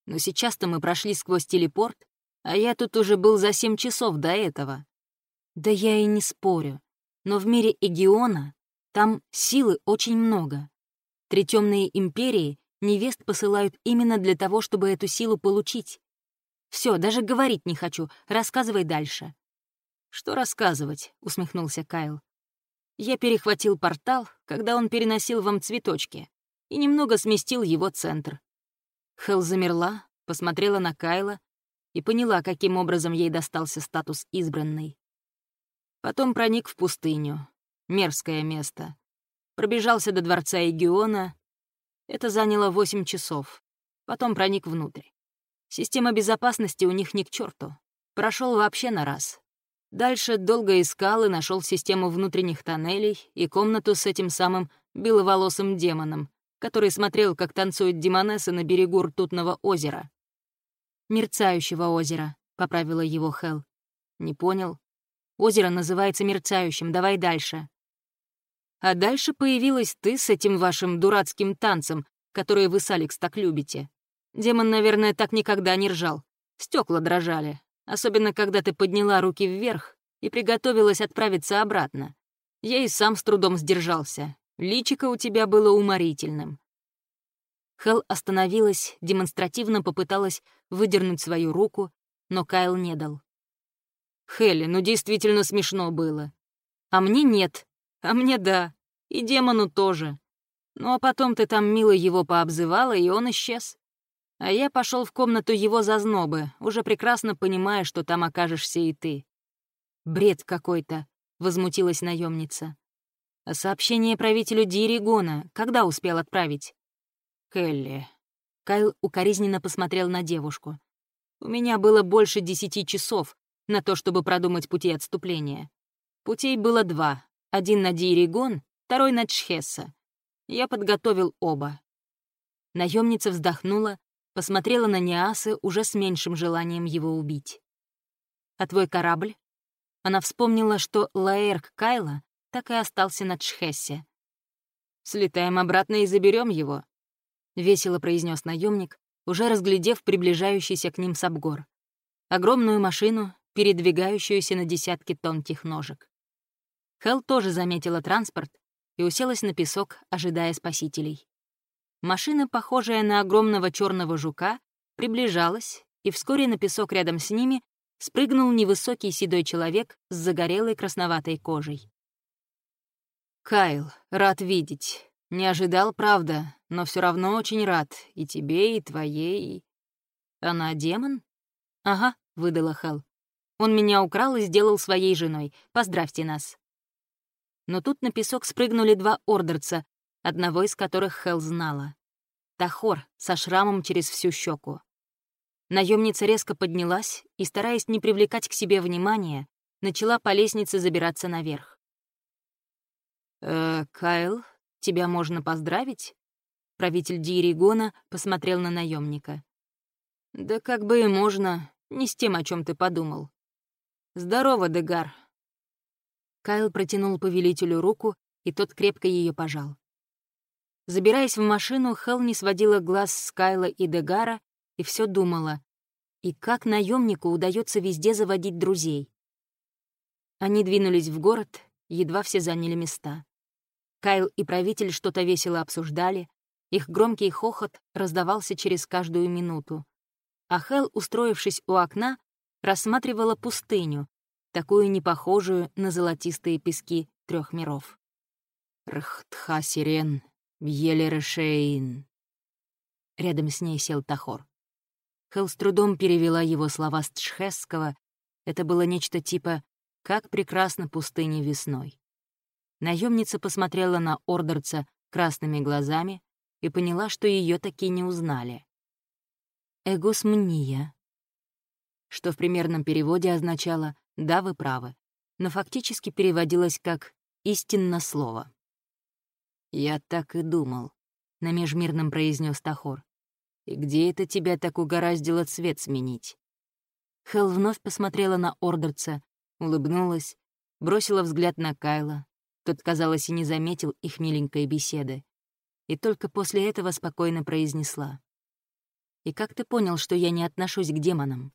«Но сейчас-то мы прошли сквозь телепорт, а я тут уже был за семь часов до этого». «Да я и не спорю. Но в мире Эгиона там силы очень много. Три темные империи невест посылают именно для того, чтобы эту силу получить. Все, даже говорить не хочу, рассказывай дальше. «Что рассказывать?» — усмехнулся Кайл. «Я перехватил портал, когда он переносил вам цветочки, и немного сместил его центр». Хелл замерла, посмотрела на Кайла и поняла, каким образом ей достался статус избранной. Потом проник в пустыню. Мерзкое место. Пробежался до дворца Эгиона. Это заняло восемь часов. Потом проник внутрь. Система безопасности у них ни к черту. Прошел вообще на раз. Дальше долго искал и нашел систему внутренних тоннелей и комнату с этим самым беловолосым демоном, который смотрел, как танцует демонесса на берегу ртутного озера. «Мерцающего озера», — поправила его Хел. «Не понял. Озеро называется Мерцающим, давай дальше». А дальше появилась ты с этим вашим дурацким танцем, который вы с Алекс так любите. Демон, наверное, так никогда не ржал. Стекла дрожали, особенно когда ты подняла руки вверх и приготовилась отправиться обратно. Я и сам с трудом сдержался. Личико у тебя было уморительным. Хел остановилась, демонстративно попыталась выдернуть свою руку, но Кайл не дал. «Хелли, ну действительно смешно было. А мне нет, а мне да, и демону тоже. Ну а потом ты там мило его пообзывала, и он исчез. А я пошел в комнату его зазнобы, уже прекрасно понимая, что там окажешься и ты. «Бред какой-то», — возмутилась наемница. «А сообщение правителю Диригона когда успел отправить?» «Келли». Кайл укоризненно посмотрел на девушку. «У меня было больше десяти часов на то, чтобы продумать пути отступления. Путей было два. Один на Диригон, второй на Чхесса. Я подготовил оба». Наемница вздохнула, посмотрела на Неасы уже с меньшим желанием его убить. «А твой корабль?» Она вспомнила, что Лаэрк Кайла так и остался на Чхессе. «Слетаем обратно и заберем его», — весело произнес наемник, уже разглядев приближающийся к ним Сабгор. Огромную машину, передвигающуюся на десятки тонких ножек. Хел тоже заметила транспорт и уселась на песок, ожидая спасителей. Машина, похожая на огромного черного жука, приближалась, и вскоре на песок рядом с ними спрыгнул невысокий седой человек с загорелой красноватой кожей. «Кайл, рад видеть. Не ожидал, правда, но все равно очень рад. И тебе, и твоей. Она демон?» «Ага», — выдала Хал. «Он меня украл и сделал своей женой. Поздравьте нас». Но тут на песок спрыгнули два ордерца, одного из которых Хел знала. Тахор со шрамом через всю щеку. Наемница резко поднялась и, стараясь не привлекать к себе внимания, начала по лестнице забираться наверх. «Э, Кайл, тебя можно поздравить?» Правитель Диригона посмотрел на наемника. «Да как бы и можно, не с тем, о чем ты подумал. Здорово, Дегар». Кайл протянул повелителю руку, и тот крепко ее пожал. Забираясь в машину, Хел не сводила глаз с Кайла и Дегара и все думала, и как наемнику удается везде заводить друзей. Они двинулись в город, едва все заняли места. Кайл и правитель что-то весело обсуждали, их громкий хохот раздавался через каждую минуту. А Хел, устроившись у окна, рассматривала пустыню, такую непохожую на золотистые пески трех миров. «Рхтха сирен, Бьелерешейн. Рядом с ней сел Тахор. Хел с трудом перевела его слова с тшхесского. Это было нечто типа «Как прекрасно пустыня весной». Наемница посмотрела на Ордерца красными глазами и поняла, что ее таки не узнали. «Эгос мния», что в примерном переводе означало «да, вы правы», но фактически переводилось как «истинно слово». «Я так и думал», — на межмирном произнес Тахор. «И где это тебя так угораздило цвет сменить?» Хел вновь посмотрела на Ордерца, улыбнулась, бросила взгляд на Кайла. Тот, казалось, и не заметил их миленькой беседы. И только после этого спокойно произнесла. «И как ты понял, что я не отношусь к демонам?»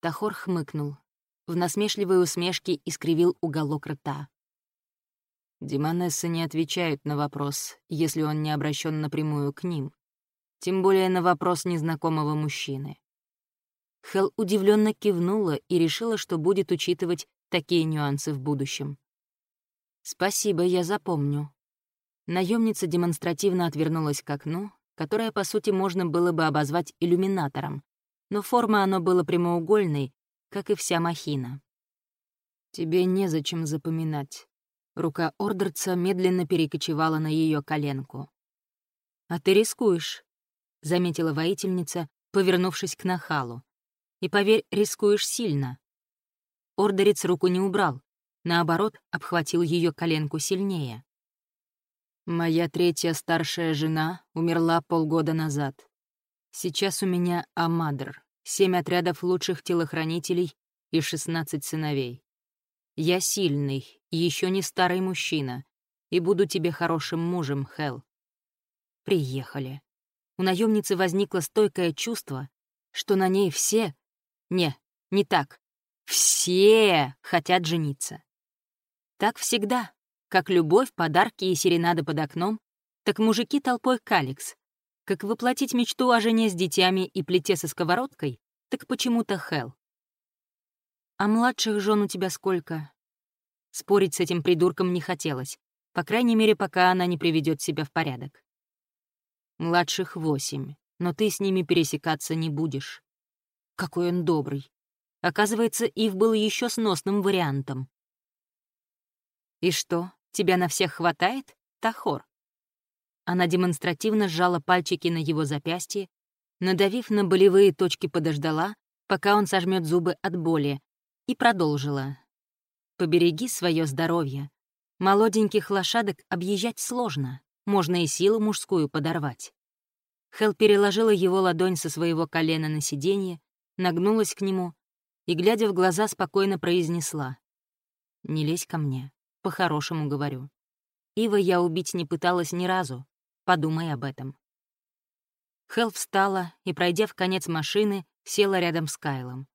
Тахор хмыкнул. В насмешливой усмешке искривил уголок рта. Демонессы не отвечают на вопрос, если он не обращен напрямую к ним. Тем более на вопрос незнакомого мужчины. Хел удивленно кивнула и решила, что будет учитывать такие нюансы в будущем. «Спасибо, я запомню». Наемница демонстративно отвернулась к окну, которое, по сути, можно было бы обозвать иллюминатором, но форма оно было прямоугольной, как и вся махина. «Тебе незачем запоминать». Рука Ордерца медленно перекочевала на ее коленку. «А ты рискуешь», — заметила воительница, повернувшись к нахалу. «И поверь, рискуешь сильно». Ордерец руку не убрал, наоборот, обхватил ее коленку сильнее. «Моя третья старшая жена умерла полгода назад. Сейчас у меня Амадр, семь отрядов лучших телохранителей и шестнадцать сыновей. Я сильный, еще не старый мужчина, и буду тебе хорошим мужем, Хел. Приехали. У наемницы возникло стойкое чувство, что на ней все... Не, не так. Все хотят жениться. Так всегда. Как любовь, подарки и серенады под окном, так мужики толпой каликс. Как воплотить мечту о жене с детьми и плите со сковородкой, так почему-то Хел. А младших жен у тебя сколько? Спорить с этим придурком не хотелось, по крайней мере, пока она не приведет себя в порядок. Младших восемь, но ты с ними пересекаться не будешь. Какой он добрый. Оказывается, Ив был еще сносным вариантом. И что, тебя на всех хватает, Тахор? Она демонстративно сжала пальчики на его запястье, надавив на болевые точки, подождала, пока он сожмет зубы от боли, и продолжила. «Побереги свое здоровье. Молоденьких лошадок объезжать сложно, можно и силу мужскую подорвать». Хел переложила его ладонь со своего колена на сиденье, нагнулась к нему и, глядя в глаза, спокойно произнесла. «Не лезь ко мне, по-хорошему говорю. Ива я убить не пыталась ни разу, Подумай об этом». Хелл встала и, пройдя в конец машины, села рядом с Кайлом.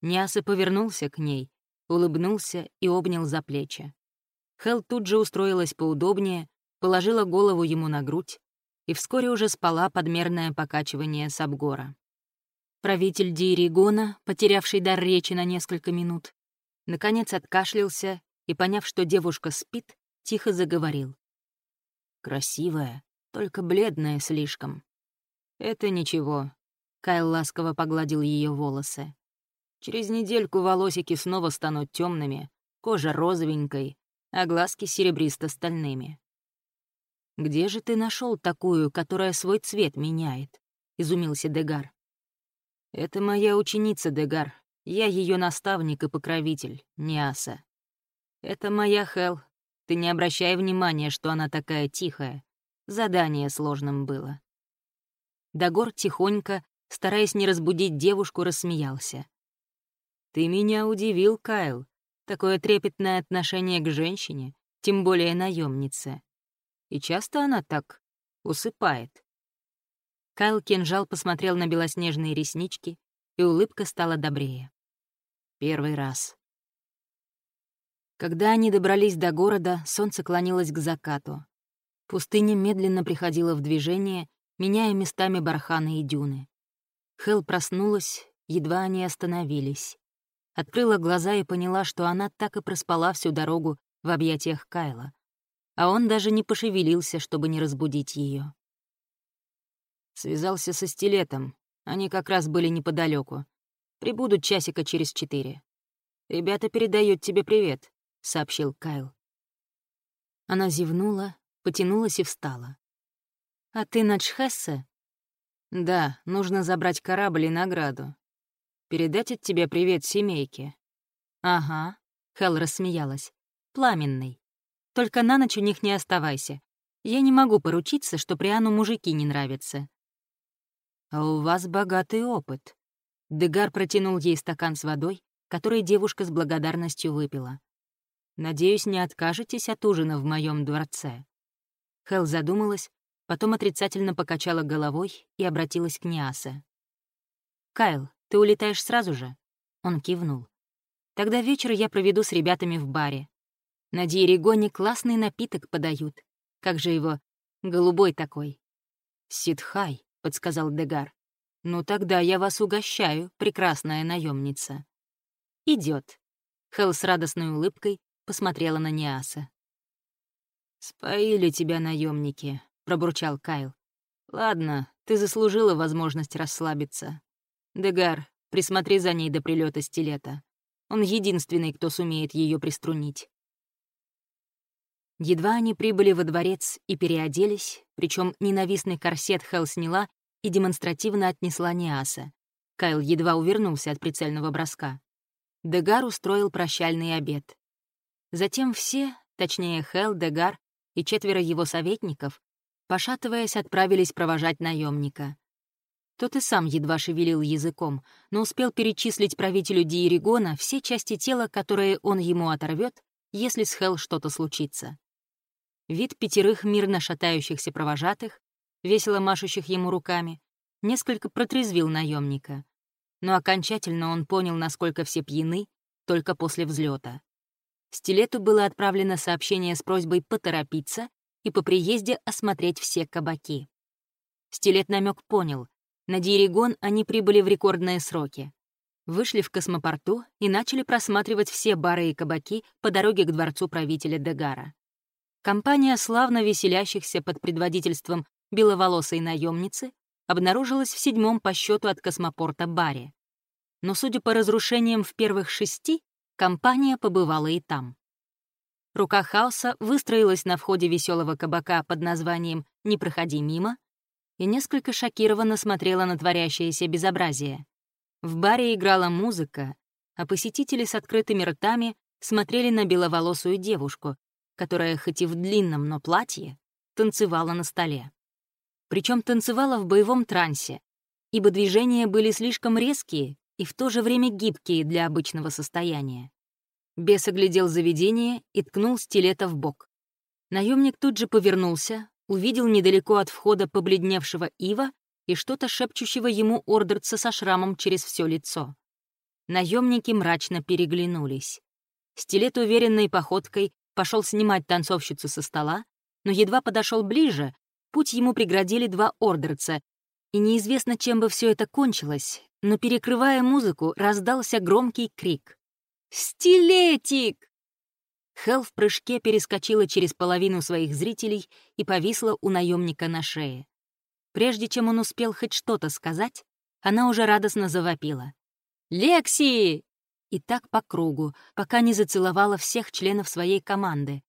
Няса повернулся к ней, улыбнулся и обнял за плечи. Хелл тут же устроилась поудобнее, положила голову ему на грудь и вскоре уже спала подмерное покачивание Сабгора. Правитель Диеригона, потерявший дар речи на несколько минут, наконец откашлялся и, поняв, что девушка спит, тихо заговорил. «Красивая, только бледная слишком. Это ничего. Кайл ласково погладил ее волосы. Через недельку волосики снова станут темными, кожа розовенькой, а глазки серебристо-стальными. «Где же ты нашел такую, которая свой цвет меняет?» — изумился Дегар. «Это моя ученица, Дегар. Я ее наставник и покровитель, Ниаса. Это моя Хел. Ты не обращай внимания, что она такая тихая. Задание сложным было. Дагор тихонько, стараясь не разбудить девушку, рассмеялся. «Ты меня удивил, Кайл. Такое трепетное отношение к женщине, тем более наемнице. И часто она так усыпает». Кайл кинжал посмотрел на белоснежные реснички, и улыбка стала добрее. Первый раз. Когда они добрались до города, солнце клонилось к закату. Пустыня медленно приходила в движение, меняя местами барханы и дюны. Хел проснулась, едва они остановились. Открыла глаза и поняла, что она так и проспала всю дорогу в объятиях Кайла. А он даже не пошевелился, чтобы не разбудить ее. Связался со стилетом. Они как раз были неподалеку. Прибудут часика через четыре. «Ребята передают тебе привет», — сообщил Кайл. Она зевнула, потянулась и встала. «А ты на Чхессе?» «Да, нужно забрать корабль и награду. Передать от тебя привет семейке». «Ага», — Хел рассмеялась. «Пламенный. Только на ночь у них не оставайся. Я не могу поручиться, что Приану мужики не нравятся». «А у вас богатый опыт». Дегар протянул ей стакан с водой, который девушка с благодарностью выпила. «Надеюсь, не откажетесь от ужина в моем дворце». Хел задумалась, потом отрицательно покачала головой и обратилась к Ниасе. «Кайл, ты улетаешь сразу же?» Он кивнул. «Тогда вечер я проведу с ребятами в баре. На Диерегоне классный напиток подают. Как же его? Голубой такой». «Ситхай», — подсказал Дегар. «Ну тогда я вас угощаю, прекрасная наемница. Идет. Хел с радостной улыбкой посмотрела на Ниаса. «Споили тебя наемники, пробурчал Кайл. «Ладно, ты заслужила возможность расслабиться. Дегар, присмотри за ней до прилета стилета. Он единственный, кто сумеет ее приструнить». Едва они прибыли во дворец и переоделись, причем ненавистный корсет Хел сняла и демонстративно отнесла Ниаса. Кайл едва увернулся от прицельного броска. Дегар устроил прощальный обед. Затем все, точнее Хел, Дегар и четверо его советников, пошатываясь, отправились провожать наемника. Тот и сам едва шевелил языком, но успел перечислить правителю Диеригона все части тела, которые он ему оторвет, если с Хел что-то случится. Вид пятерых мирно шатающихся провожатых, весело машущих ему руками, несколько протрезвил наемника. Но окончательно он понял, насколько все пьяны, только после взлета. Стилету было отправлено сообщение с просьбой поторопиться и по приезде осмотреть все кабаки. Стилет намек понял. На Диригон они прибыли в рекордные сроки. Вышли в космопорту и начали просматривать все бары и кабаки по дороге к дворцу правителя Дегара. Компания славно веселящихся под предводительством беловолосой наемницы обнаружилась в седьмом по счету от космопорта баре. Но, судя по разрушениям в первых шести, компания побывала и там. Рука хаоса выстроилась на входе веселого кабака под названием «Не проходи мимо» и несколько шокированно смотрела на творящееся безобразие. В баре играла музыка, а посетители с открытыми ртами смотрели на беловолосую девушку, которая хоть и в длинном, но платье, танцевала на столе. Причем танцевала в боевом трансе, ибо движения были слишком резкие и в то же время гибкие для обычного состояния. Бес оглядел заведение и ткнул стилета в бок. Наемник тут же повернулся, увидел недалеко от входа побледневшего Ива и что-то шепчущего ему ордерца со шрамом через все лицо. Наемники мрачно переглянулись. Стилет уверенной походкой пошел снимать танцовщицу со стола, но едва подошел ближе, путь ему преградили два ордерца, и неизвестно, чем бы все это кончилось, но, перекрывая музыку, раздался громкий крик. «Стилетик!» Хел в прыжке перескочила через половину своих зрителей и повисла у наемника на шее. Прежде чем он успел хоть что-то сказать, она уже радостно завопила. «Лекси!» И так по кругу, пока не зацеловала всех членов своей команды.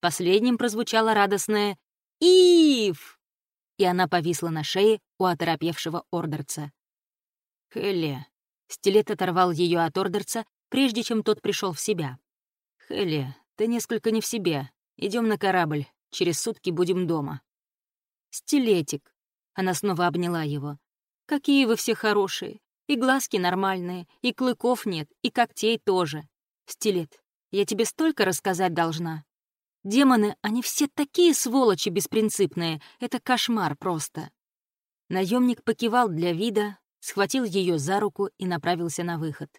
Последним прозвучало радостное «Ив!» И она повисла на шее у оторопевшего ордерца. «Хелли». Стилет оторвал ее от ордерца, прежде чем тот пришел в себя. «Хелли, ты несколько не в себе. Идем на корабль. Через сутки будем дома». «Стилетик». Она снова обняла его. «Какие вы все хорошие. И глазки нормальные, и клыков нет, и когтей тоже. Стилет, я тебе столько рассказать должна. Демоны, они все такие сволочи беспринципные. Это кошмар просто». Наемник покивал для вида, схватил ее за руку и направился на выход.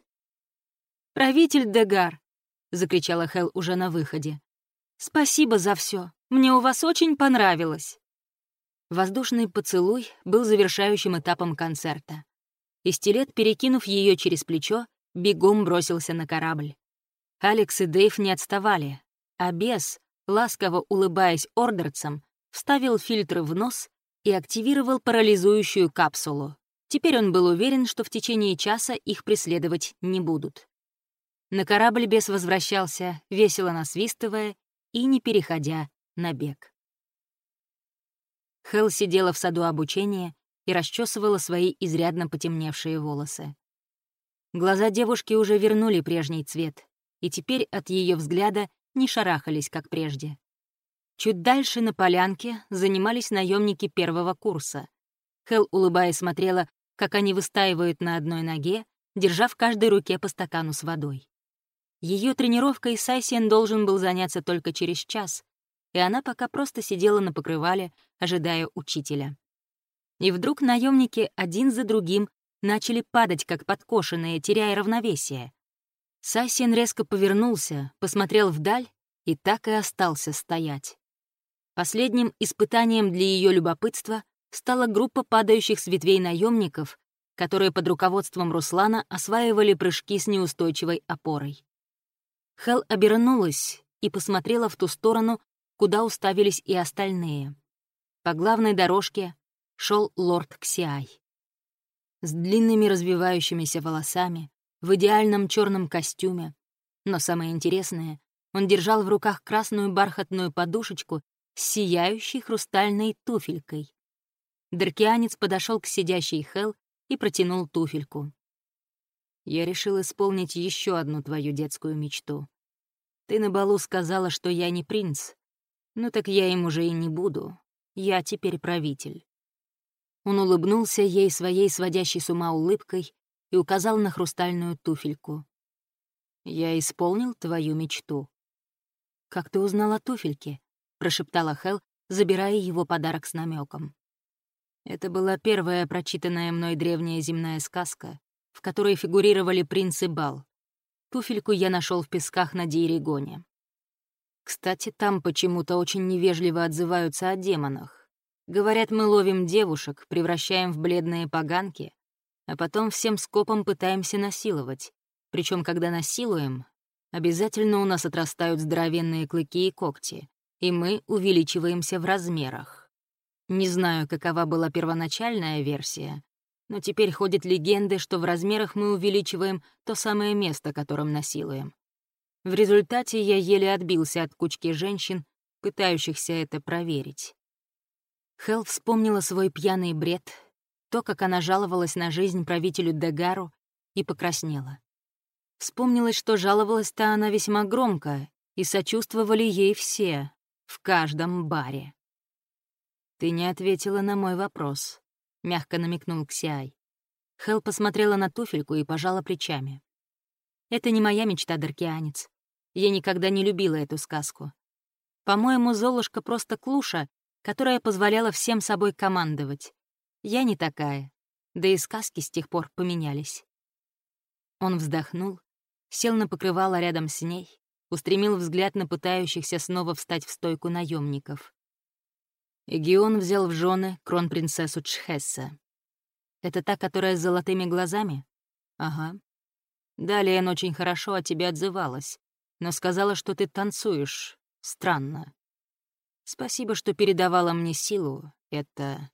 «Правитель Дегар!» — закричала Хел уже на выходе. «Спасибо за все. Мне у вас очень понравилось!» Воздушный поцелуй был завершающим этапом концерта. И стилет, перекинув ее через плечо, бегом бросился на корабль. Алекс и Дэйв не отставали, а бес, ласково улыбаясь ордерцам, вставил фильтры в нос и активировал парализующую капсулу. Теперь он был уверен, что в течение часа их преследовать не будут. На корабль бес возвращался, весело насвистывая и не переходя на бег. Хелл сидела в саду обучения и расчесывала свои изрядно потемневшие волосы. Глаза девушки уже вернули прежний цвет, и теперь от ее взгляда не шарахались, как прежде. Чуть дальше на полянке занимались наемники первого курса. Хел, улыбаясь, смотрела, как они выстаивают на одной ноге, держа в каждой руке по стакану с водой. Ее тренировкой Сайсиен должен был заняться только через час, и она пока просто сидела на покрывале, ожидая учителя. И вдруг наемники один за другим начали падать, как подкошенные, теряя равновесие. Сайсиен резко повернулся, посмотрел вдаль и так и остался стоять. Последним испытанием для ее любопытства стала группа падающих с ветвей наемников, которые под руководством Руслана осваивали прыжки с неустойчивой опорой. Хел обернулась и посмотрела в ту сторону, куда уставились и остальные. По главной дорожке шел лорд Ксиай. С длинными развивающимися волосами, в идеальном черном костюме. Но самое интересное, он держал в руках красную бархатную подушечку с сияющей хрустальной туфелькой. Даркианец подошел к сидящей Хел и протянул туфельку. «Я решил исполнить еще одну твою детскую мечту. Ты на балу сказала, что я не принц. Ну так я им уже и не буду. Я теперь правитель». Он улыбнулся ей своей сводящей с ума улыбкой и указал на хрустальную туфельку. «Я исполнил твою мечту». «Как ты узнал о туфельке?» — прошептала Хел, забирая его подарок с намеком. Это была первая прочитанная мной древняя земная сказка, в которой фигурировали принц и бал. Туфельку я нашел в песках на Дейригоне. Кстати, там почему-то очень невежливо отзываются о демонах. Говорят, мы ловим девушек, превращаем в бледные поганки, а потом всем скопом пытаемся насиловать. Причем, когда насилуем, обязательно у нас отрастают здоровенные клыки и когти, и мы увеличиваемся в размерах. Не знаю, какова была первоначальная версия, но теперь ходят легенды, что в размерах мы увеличиваем то самое место, которым насилуем. В результате я еле отбился от кучки женщин, пытающихся это проверить. Хелл вспомнила свой пьяный бред, то, как она жаловалась на жизнь правителю Дегару, и покраснела. Вспомнилось, что жаловалась-то она весьма громко, и сочувствовали ей все, в каждом баре. «Ты не ответила на мой вопрос», — мягко намекнул Ксиай. Хел посмотрела на туфельку и пожала плечами. «Это не моя мечта, Даркианец. Я никогда не любила эту сказку. По-моему, Золушка просто клуша, которая позволяла всем собой командовать. Я не такая, да и сказки с тех пор поменялись». Он вздохнул, сел на покрывало рядом с ней, устремил взгляд на пытающихся снова встать в стойку наемников. Эгион взял в жены кронпринцессу Чхесса. Это та, которая с золотыми глазами? Ага. Далее она очень хорошо о тебе отзывалась, но сказала, что ты танцуешь. Странно. Спасибо, что передавала мне силу. Это,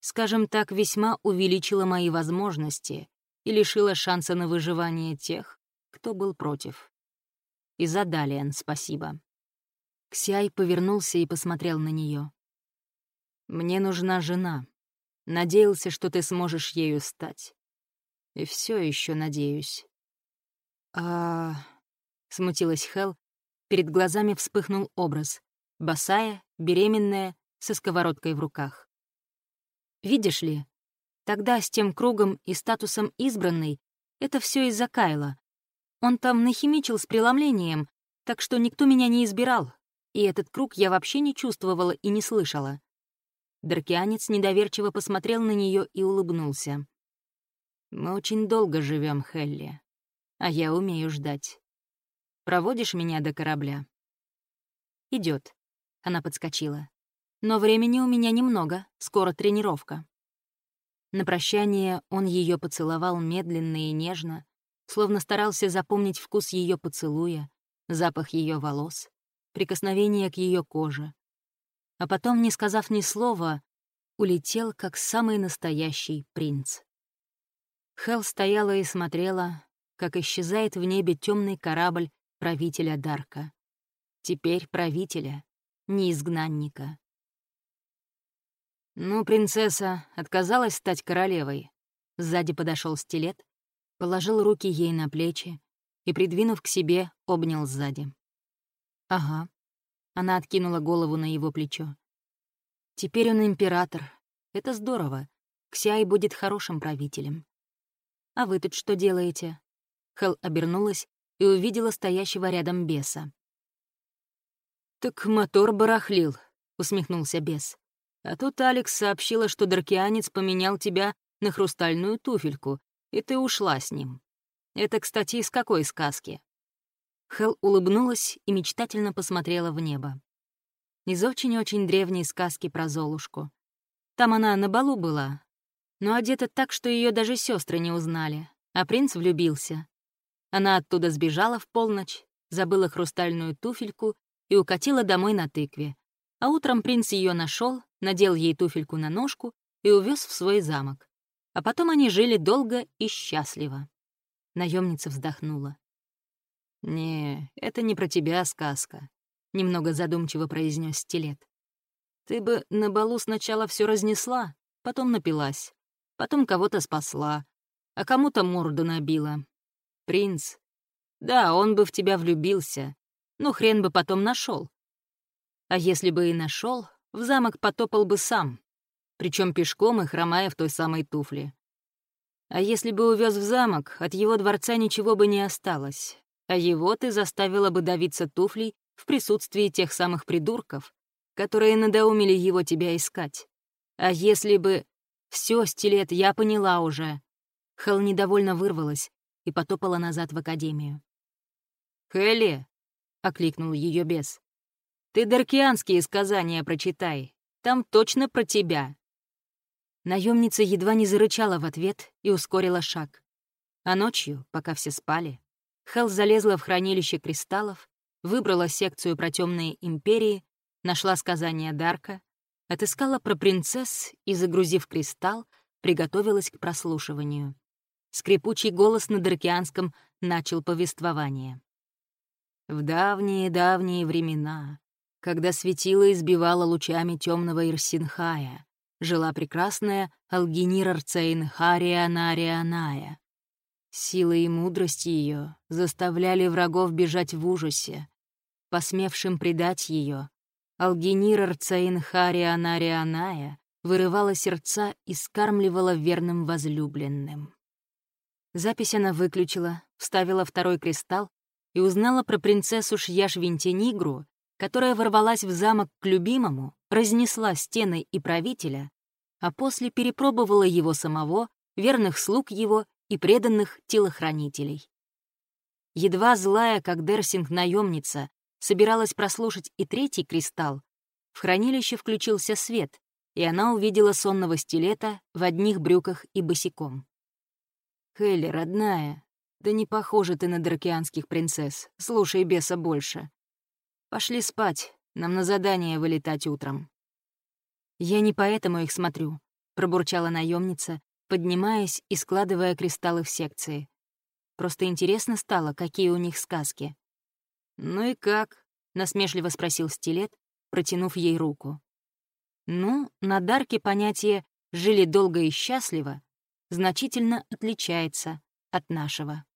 скажем так, весьма увеличило мои возможности и лишило шанса на выживание тех, кто был против. И за Далиан спасибо. Ксяй повернулся и посмотрел на нее. Мне нужна жена. Надеялся, что ты сможешь ею стать. И все еще надеюсь. А... Смутилась Хел. Перед глазами вспыхнул образ. Босая, беременная, со сковородкой в руках. Видишь ли, тогда с тем кругом и статусом избранной это все из-за Кайла. Он там нахимичил с преломлением, так что никто меня не избирал, и этот круг я вообще не чувствовала и не слышала. Даркианец недоверчиво посмотрел на нее и улыбнулся. «Мы очень долго живем, Хелли, а я умею ждать. Проводишь меня до корабля?» Идет. Она подскочила. «Но времени у меня немного, скоро тренировка». На прощание он ее поцеловал медленно и нежно, словно старался запомнить вкус ее поцелуя, запах ее волос, прикосновение к ее коже, а потом, не сказав ни слова, улетел, как самый настоящий принц. Хел стояла и смотрела, как исчезает в небе темный корабль правителя Дарка. Теперь правителя, не изгнанника. «Ну, принцесса отказалась стать королевой». Сзади подошел стилет, положил руки ей на плечи и, придвинув к себе, обнял сзади. «Ага, Она откинула голову на его плечо. «Теперь он император. Это здорово. Ксяй будет хорошим правителем. А вы тут что делаете?» Хел обернулась и увидела стоящего рядом беса. «Так мотор барахлил», — усмехнулся бес. «А тут Алекс сообщила, что дракианец поменял тебя на хрустальную туфельку, и ты ушла с ним. Это, кстати, из какой сказки?» Хел улыбнулась и мечтательно посмотрела в небо. Из очень-очень древней сказки про Золушку. Там она на балу была, но одета так, что ее даже сестры не узнали, а принц влюбился. Она оттуда сбежала в полночь, забыла хрустальную туфельку и укатила домой на тыкве. А утром принц ее нашел, надел ей туфельку на ножку и увез в свой замок. А потом они жили долго и счастливо. Наемница вздохнула. «Не, это не про тебя сказка», — немного задумчиво произнес стилет. «Ты бы на балу сначала все разнесла, потом напилась, потом кого-то спасла, а кому-то морду набила. Принц. Да, он бы в тебя влюбился, но хрен бы потом нашел. А если бы и нашел, в замок потопал бы сам, причем пешком и хромая в той самой туфле. А если бы увез в замок, от его дворца ничего бы не осталось, а его ты заставила бы давиться туфлей в присутствии тех самых придурков, которые надоумили его тебя искать. А если бы... Все, стилет, я поняла уже. Хел недовольно вырвалась и потопала назад в академию. «Хелли!» — окликнул ее бес. «Ты даркианские сказания прочитай. Там точно про тебя». Наемница едва не зарычала в ответ и ускорила шаг. А ночью, пока все спали, Хел залезла в хранилище кристаллов, выбрала секцию про темные империи, нашла сказание Дарка, отыскала про принцесс и, загрузив кристалл, приготовилась к прослушиванию. Скрипучий голос на даркианском начал повествование. В давние-давние времена, когда светило избивало лучами темного Ирсинхая, жила прекрасная Алгинир Арцейн Хария Нарианая, Сила и мудрость ее заставляли врагов бежать в ужасе. Посмевшим предать ее, Алгенир Арцаин Харианарианая вырывала сердца и скармливала верным возлюбленным. Запись она выключила, вставила второй кристалл и узнала про принцессу Шьяш-Винтенигру, которая ворвалась в замок к любимому, разнесла стены и правителя, а после перепробовала его самого, верных слуг его и преданных телохранителей. Едва злая, как Дерсинг-наемница, собиралась прослушать и третий кристалл, в хранилище включился свет, и она увидела сонного стилета в одних брюках и босиком. «Хелли, родная, да не похожа ты на дракианских принцесс, слушай беса больше. Пошли спать, нам на задание вылетать утром». «Я не поэтому их смотрю», — пробурчала наемница, поднимаясь и складывая кристаллы в секции. Просто интересно стало, какие у них сказки. «Ну и как?» — насмешливо спросил стилет, протянув ей руку. «Ну, на Дарке понятие «жили долго и счастливо» значительно отличается от нашего.